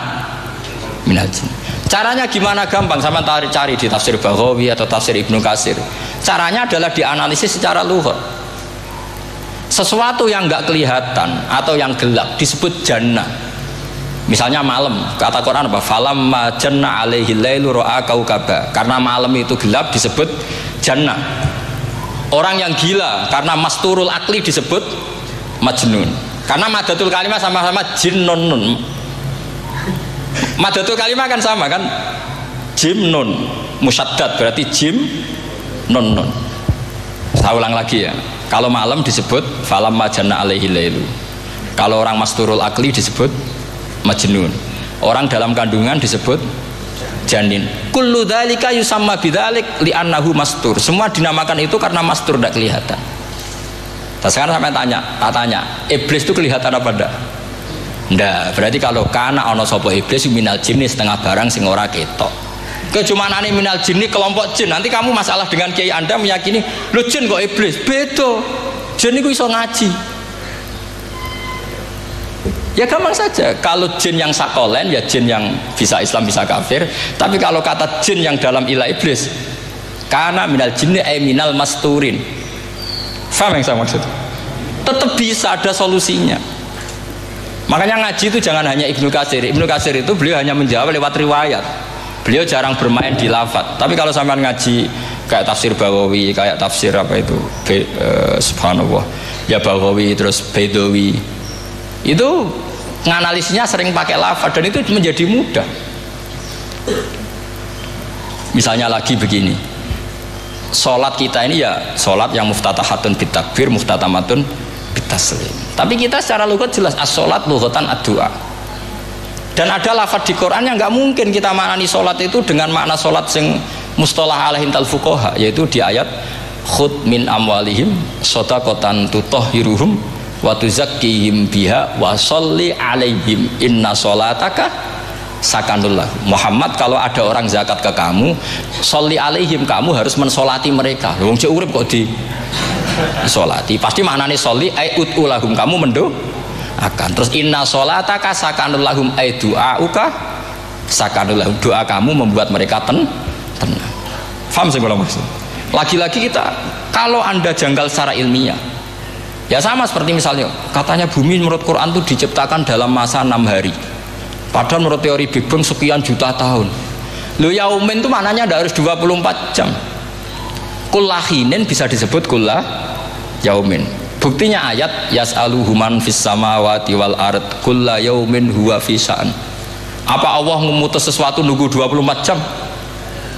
minal jin. Caranya gimana? Gampang. Sama cari cari di tafsir Baghawi atau tafsir Ibnu Kasir caranya adalah dianalisis secara luhur. Sesuatu yang nggak kelihatan atau yang gelap disebut jannah Misalnya malam, kata Quran apa? Falam majanna alaihi lailu ra'a kaukaba. Karena malam itu gelap disebut jannah. Orang yang gila karena masturul akli disebut majnun. Karena madatul kalimah sama-sama jinnun. Madatul kalimah kan sama kan? Jimnun musaddad berarti jim nun nun. Saya ulang lagi ya. Kalau malam disebut falam majanna alaihi lailu. Kalau orang masturul akli disebut majnun orang dalam kandungan disebut janin kullu dzalika yusamma bidzalik li'annahu mastur semua dinamakan itu karena mastur tidak kelihatan nah, sekarang sampai tanya tak tanya iblis itu kelihatan apa enggak Ndak, berarti kalau kana ono sopo iblis minal jinni setengah barang sing ora ketok. Kecumanane minal jinni kelompok jin. Nanti kamu masalah dengan kiai Anda meyakini, "Lu jin kok iblis?" Beda. Jin iku iso ngaji. Ya gampang saja. Kalau jin yang sakolen ya jin yang bisa Islam bisa kafir. Tapi kalau kata jin yang dalam ilah iblis, karena minal jinni eh minal masturin. Faham yang saya maksud? Tetap bisa ada solusinya. Makanya ngaji itu jangan hanya Ibnu Kasir. Ibnu Kasir itu beliau hanya menjawab lewat riwayat. Beliau jarang bermain di lafat. Tapi kalau sampean ngaji kayak tafsir Bawawi, kayak tafsir apa itu, Be, uh, subhanallah, ya Bawawi terus Bedawi, itu nganalisnya sering pakai lafat dan itu menjadi mudah. Misalnya lagi begini, sholat kita ini ya sholat yang muftatahatun bitakbir, muftatamatun bitaslim. Tapi kita secara lugat jelas as-sholat lughatan ad-du'a dan ada lafaz di Quran yang nggak mungkin kita maknani sholat itu dengan makna sholat sing mustalah alaihim tal fukoha yaitu di ayat khud min amwalihim sodakotan tutohiruhum wa tuzakkihim biha wa sholli alaihim. Inna sholataka sakanullah. Muhammad kalau ada orang zakat ke kamu sholli alaihim kamu harus mensolati mereka. Wong cek urip kok di solati? Pasti maknanya sholli ay utulahum kamu mendo akan. Terus inna sholataka sakanul lahum ay du'auka sakanul lahum doa kamu membuat mereka ten tenang. Faham sih kalau maksud? Lagi-lagi kita kalau anda janggal secara ilmiah ya sama seperti misalnya katanya bumi menurut Quran itu diciptakan dalam masa enam hari padahal menurut teori Big Bang sekian juta tahun lo yaumin itu maknanya ada harus 24 jam kullahinin bisa disebut kullah yaumin Buktinya ayat yas'aluhu man fis samawati wal ard kulla yaumin huwa fisa'an. Apa Allah memutus sesuatu nunggu 24 jam?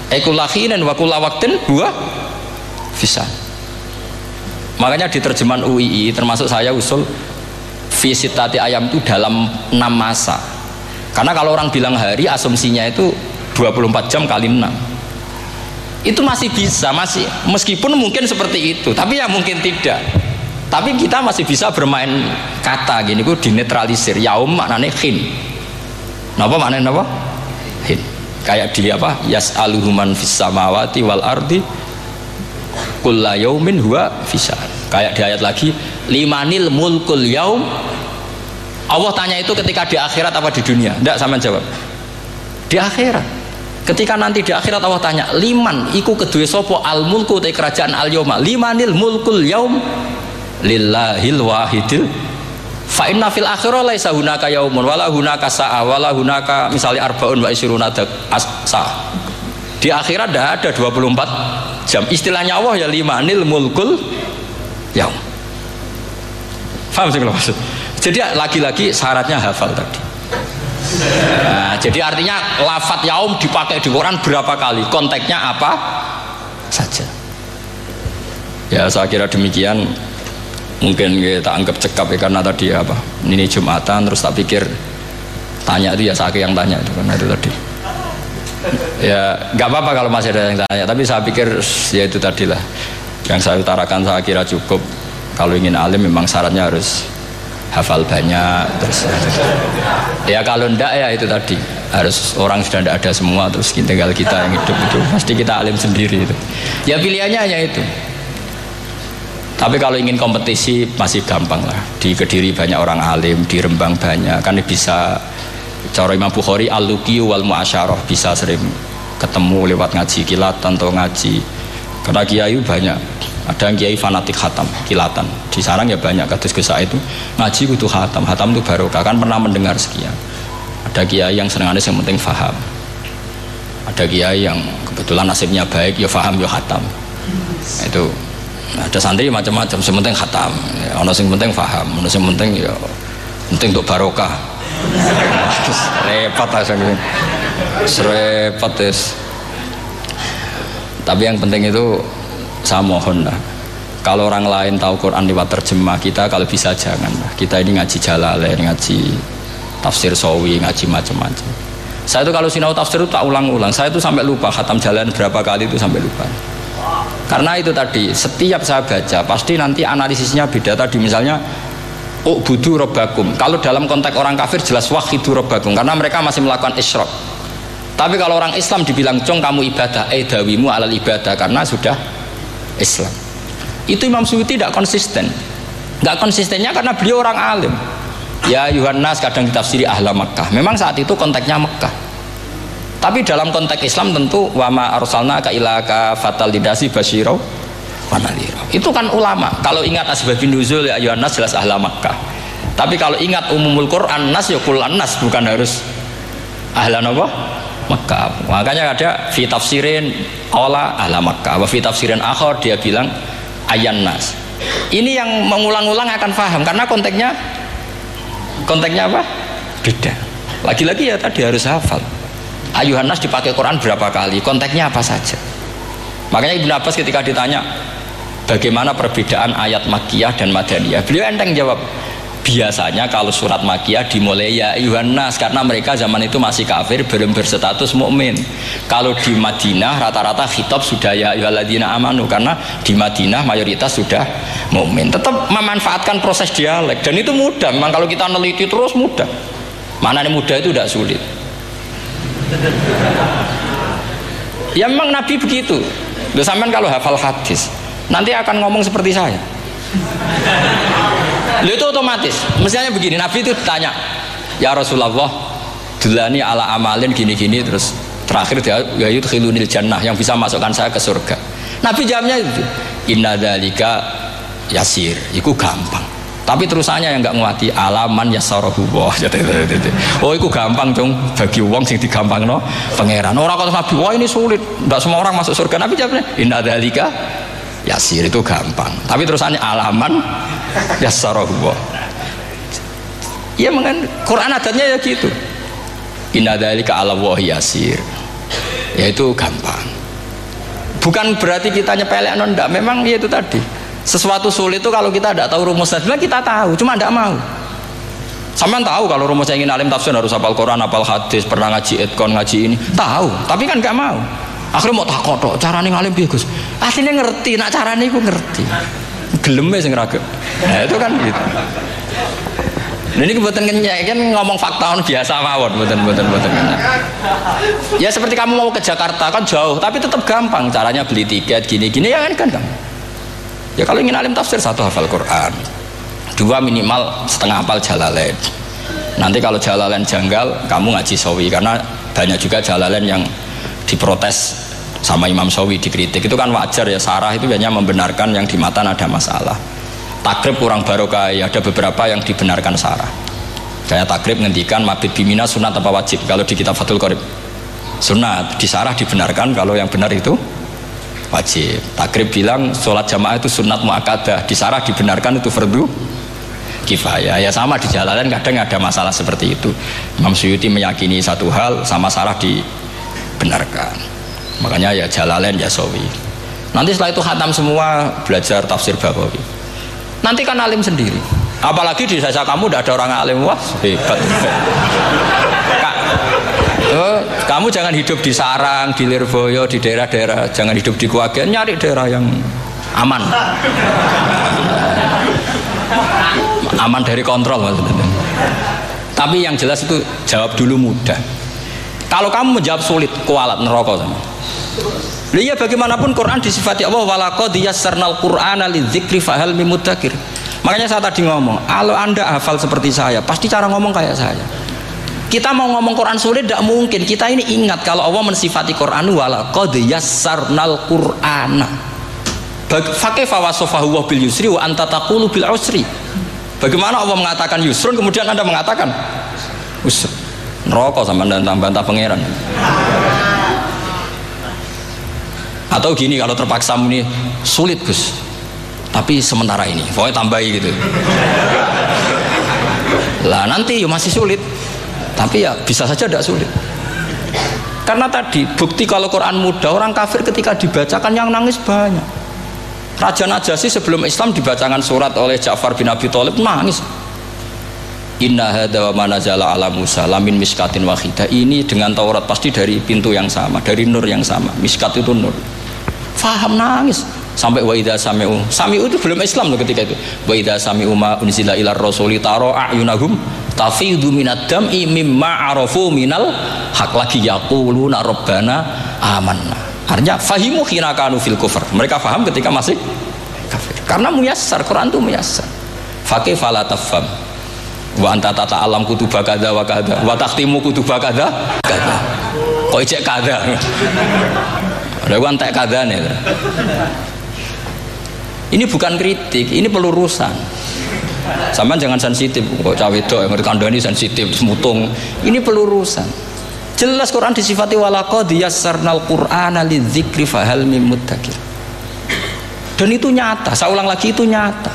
Ekulakhinen wa kulla waktin huwa fisa'an. Makanya di terjemahan UII termasuk saya usul visitati ayam itu dalam 6 masa. Karena kalau orang bilang hari asumsinya itu 24 jam kali 6 itu masih bisa masih meskipun mungkin seperti itu tapi ya mungkin tidak. Tapi kita masih bisa bermain kata gini ku dinetralisir. Yaum maknanya khin Napa maknanya apa khin kayak di apa? Yas aluhuman fis samawati wal ardi kulla yaumin huwa fisa kayak di ayat lagi limanil mulkul yaum. Allah tanya itu ketika di akhirat apa di dunia? Tidak sama jawab. Di akhirat. Ketika nanti di akhirat Allah tanya liman iku kedua sopo al mulku te kerajaan al yoma limanil mulkul yaum lillahil wahidil. Fa inna fil akhirah laisa hunaka yaumun wala hunaka sa'a wala hunaka misalnya arbaun wa isruna sa di akhirat ada ada 24 jam. Istilahnya Allah ya lima nil mulkul yaum. Paham sih kalau maksud? Jadi lagi-lagi syaratnya hafal tadi. Nah, jadi artinya lafat yaum dipakai di Quran berapa kali? Konteksnya apa? Saja. Ya saya kira demikian. Mungkin kita anggap cekap ya karena tadi apa? Ini jumatan terus tak pikir tanya itu ya saya yang tanya itu karena itu tadi ya nggak apa-apa kalau masih ada yang tanya tapi saya pikir ya itu tadi lah yang saya utarakan saya kira cukup. Kalau ingin alim memang syaratnya harus hafal banyak terus ya kalau ndak ya itu tadi. Harus orang sudah tidak ada semua terus tinggal kita yang hidup itu. Pasti kita alim sendiri itu. Ya pilihannya hanya itu. Tapi kalau ingin kompetisi masih gampang lah. Di Kediri banyak orang alim, di Rembang banyak. Kan bisa cara Imam Bukhari al-luqi wal muasyarah bisa sering ketemu lewat ngaji kilatan atau ngaji. Karena kiai banyak. Ada yang kiai fanatik khatam, kilatan. Di sarang ya banyak kados Gus itu ngaji butuh khatam. Khatam itu barokah kan pernah mendengar sekian. Ada kiai yang senang yang penting faham. Ada kiai yang kebetulan nasibnya baik ya faham ya khatam. Itu ada santri macam-macam sementing khatam ya, ono sing penting faham ono sing penting ya penting untuk barokah repot gitu repot terus tapi yang penting itu saya mohon lah. Kalau orang lain tahu Quran lewat terjemah kita kalau bisa jangan lah. Kita ini ngaji jalalain ngaji tafsir sawi ngaji macam-macam. Saya itu kalau sinau tafsir itu tak ulang-ulang. Saya itu sampai lupa khatam jalan berapa kali itu sampai lupa. Karena itu tadi, setiap saya baca pasti nanti analisisnya beda. Tadi misalnya oh budu robakum. Kalau dalam konteks orang kafir jelas wahidu robakum karena mereka masih melakukan isyrok. Tapi kalau orang Islam dibilang cong kamu ibadah, eh dawimu alal ibadah karena sudah Islam. Itu Imam Suyuti tidak konsisten. Nggak konsistennya karena beliau orang alim. Ya Yohanes kadang ditafsiri ahla Mekah. Memang saat itu konteksnya Mekah. Tapi dalam konteks Islam tentu wama arsalna ka ilaka fatal lidasi basyiro Itu kan ulama. Kalau ingat asbabun nuzul ya ayuhan nas jelas ahla Makkah. Tapi kalau ingat umumul Quran nas ya kulan nas bukan harus ahla apa? Mekah. Makanya ada fi tafsirin ola ala Mekah. Wa fi tafsirin akhir dia bilang ayan nas. Ini yang mengulang-ulang akan paham karena konteksnya konteksnya apa? Beda. Lagi-lagi ya tadi harus hafal. Ayuhan nas dipakai Quran berapa kali? Konteksnya apa saja? Makanya Ibnu Abbas ketika ditanya bagaimana perbedaan ayat Makkiyah dan Madaniyah, beliau enteng jawab, biasanya kalau surat makiyah dimulai ya Yohanes karena mereka zaman itu masih kafir belum berstatus mukmin. Kalau di Madinah rata-rata khitab sudah ya ayyuhalladzina amanu karena di Madinah mayoritas sudah mukmin. Tetap memanfaatkan proses dialek dan itu mudah. Memang kalau kita neliti terus mudah. Mana yang mudah itu tidak sulit. Ya memang Nabi begitu. Loh sampean kalau hafal hadis nanti akan ngomong seperti saya. Lu itu otomatis. Misalnya begini, Nabi itu tanya, "Ya Rasulullah, dulani ala amalin gini-gini terus terakhir dia ya khilunil jannah yang bisa masukkan saya ke surga." Nabi jawabnya itu, "Inna dzalika yasir." Itu gampang. Tapi terusannya yang nggak nguati alaman ya wah Oh itu gampang dong bagi uang sing digampang no pangeran. Orang kata Nabi wah ini sulit, tidak semua orang masuk surga. Nabi jawabnya inna dalika yasir itu gampang. Tapi terusannya alaman. Yassarahu ya mengen Quran adatnya ya gitu. Inna dalika ala wahi yasir. Ya itu gampang. Bukan berarti kita nyepelek non enggak memang ya itu tadi. Sesuatu sulit itu kalau kita tidak tahu rumusnya. Kita tahu cuma tidak mau. Sama tahu kalau rumusnya ingin alim tafsir harus hafal Quran, hafal hadis, pernah ngaji etkon, ngaji ini, tahu. Tapi kan nggak mau. Akhirnya mau tak kotok, caranya ngalim bagus. Aslinya ngerti, nak caranya aku ngerti geleme sing raga nah, itu kan gitu Nah, ini kebetulan kenyek kan ngomong fakta biasa mawon, betul betul Ya seperti kamu mau ke Jakarta kan jauh, tapi tetap gampang caranya beli tiket gini-gini ya kan kan. Ya kalau ingin alim tafsir satu hafal Quran, dua minimal setengah hafal Jalalain. Nanti kalau Jalalain janggal, kamu ngaji sawi karena banyak juga Jalalain yang diprotes sama Imam Sawi dikritik. Itu kan wajar ya Sarah itu hanya membenarkan yang di matan ada masalah. Takrib kurang barokah ya ada beberapa yang dibenarkan Sarah. Kayak takrib ngendikan mabit bimina sunat apa wajib? Kalau di kitab Fathul Qorib sunat di Sarah dibenarkan kalau yang benar itu wajib. Takrib bilang sholat jamaah itu sunat muakadah. Di Sarah dibenarkan itu fardu kifayah. Ya sama di jalanan kadang ada masalah seperti itu. Imam Suyuti meyakini satu hal sama Sarah dibenarkan makanya ya Jalalain ya Sawi nanti setelah itu khatam semua belajar tafsir Babawi. Nanti kan alim sendiri. Apalagi di desa kamu tidak ada orang alim. Wah hebat. Oh, kamu jangan hidup di sarang di Lirboyo di daerah-daerah. Jangan hidup di Kuagen nyari daerah yang aman. Aman dari kontrol maksudnya. Tapi yang jelas itu jawab dulu mudah. Kalau kamu menjawab sulit kualat neraka sama Iya bagaimanapun Quran disifati Allah walaqad yassarnal Qur'ana lidzikri fahal mimudakir. Makanya saya tadi ngomong, kalau Anda hafal seperti saya, pasti cara ngomong kayak saya. Kita mau ngomong Quran sulit tidak mungkin. Kita ini ingat kalau Allah mensifati Quran walaqad yassarnal Qur'ana. Fakih fawasofahu wa bil yusri wa anta taqulu bil usri. Bagaimana Allah mengatakan yusrun kemudian Anda mengatakan usr. Neraka sama dan tambah pangeran atau gini kalau terpaksa muni sulit Gus. Tapi sementara ini pokoknya tambahi gitu. Lah nanti ya masih sulit. Tapi ya bisa saja tidak sulit. Karena tadi bukti kalau Quran mudah orang kafir ketika dibacakan yang nangis banyak. Raja Najasyi sebelum Islam dibacakan surat oleh Ja'far bin Abi Thalib nangis. Inna hadha wa manazala ala Musa lamin miskatin wahidah ini dengan Taurat pasti dari pintu yang sama dari nur yang sama. Miskat itu nur faham nangis. Sampai wa idza sami'u. Sami'u itu belum Islam loh ketika itu. Wa idza sami'u ma unzila ila rasuli taro a'yunahum tafidu minad dam'i mimma arafu minal hak lagi yaquluna rabbana amanna. Artinya fahimu khina kanu fil kufur mereka faham ketika masih kafir. Karena muyassar Quran itu muyassar. Fakih fala tafham. Wa anta tata alam kutuba kada wa kada. Wa takhtimu kutuba kada kada. Kok ijek kada ada kan tak kadane. Ini bukan kritik, ini pelurusan. Sama jangan sensitif, kok cawe itu yang kandani sensitif, mutung. Ini pelurusan. Jelas Quran disifati walaqad yassarnal Qur'ana lidzikri fahal mim muddakir. Dan itu nyata, saya ulang lagi itu nyata.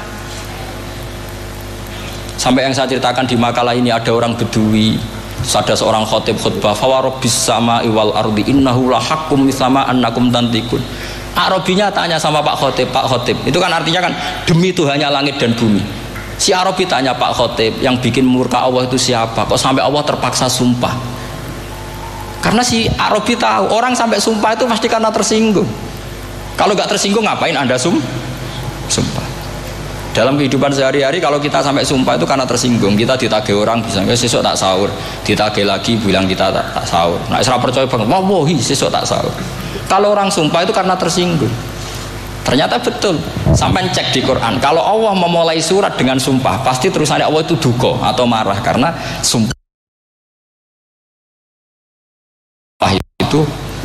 Sampai yang saya ceritakan di makalah ini ada orang bedui, ada seorang khotib khutbah, fawarobbis sama iwal ardi innahu lahakum mislama annakum tantikun. Arabinya tanya sama Pak Khotib, Pak Khotib, itu kan artinya kan demi Tuhannya langit dan bumi. Si Arabi tanya Pak Khotib, yang bikin murka Allah itu siapa? Kok sampai Allah terpaksa sumpah? Karena si Arabi tahu orang sampai sumpah itu pasti karena tersinggung. Kalau nggak tersinggung ngapain anda sum? Sumpah. Dalam kehidupan sehari-hari kalau kita sampai sumpah itu karena tersinggung. Kita ditagih orang bisa sesok tak sahur, ditagih lagi bilang kita tak, tak sahur. Nah, serap percaya banget, wah wahi sesok tak sahur. Kalau orang sumpah itu karena tersinggung. Ternyata betul. Sampai cek di Quran. Kalau Allah memulai surat dengan sumpah, pasti terusannya Allah itu duko atau marah karena sumpah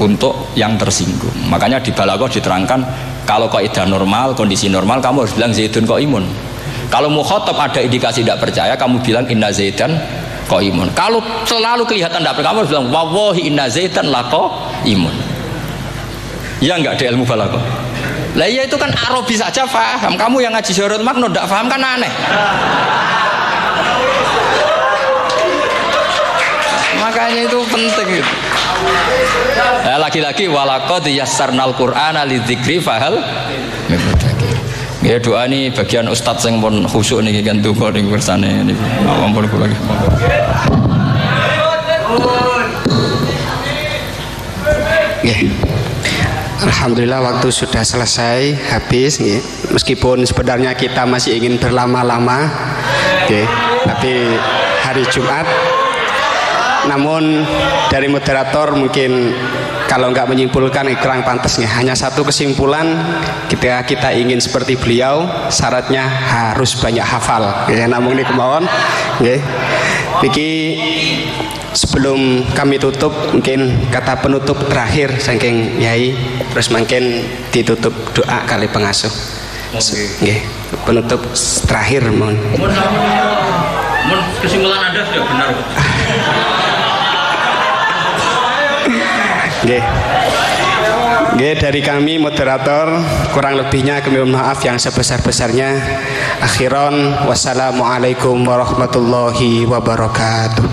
untuk yang tersinggung. Makanya di Balagoh diterangkan kalau kaidah normal, kondisi normal kamu harus bilang Zaidun kok imun. Kalau mukhotob ada indikasi tidak percaya, kamu bilang inna Zaidan kok imun. Kalau selalu kelihatan tidak percaya, kamu bilang wawahi inna lah kok imun. Ya enggak di ilmu balago. Lah iya itu kan Arabi saja paham. Kamu yang ngaji Jorot Makno tidak paham kan aneh. Makanya itu penting itu. Nah, lagi-lagi walakot yassarnal Qur'an lidzikri fahal Ya doa ini bagian ustadz yang pun khusyuk nih kan tuh ning bersane ini. Ampun kula lagi. Alhamdulillah waktu sudah selesai habis ya. meskipun sebenarnya kita masih ingin berlama-lama ya. tapi hari Jumat namun dari moderator mungkin kalau nggak menyimpulkan kurang pantasnya. Hanya satu kesimpulan ketika kita ingin seperti beliau syaratnya harus banyak hafal. Ya namun ini kemauan. Ya. Niki sebelum kami tutup mungkin kata penutup terakhir saking yai terus mungkin ditutup doa kali pengasuh. Okay. penutup terakhir mohon kesimpulan anda sudah benar Nggih. Nggih dari kami moderator kurang lebihnya kami mohon maaf yang sebesar-besarnya. Akhiron wassalamualaikum warahmatullahi wabarakatuh.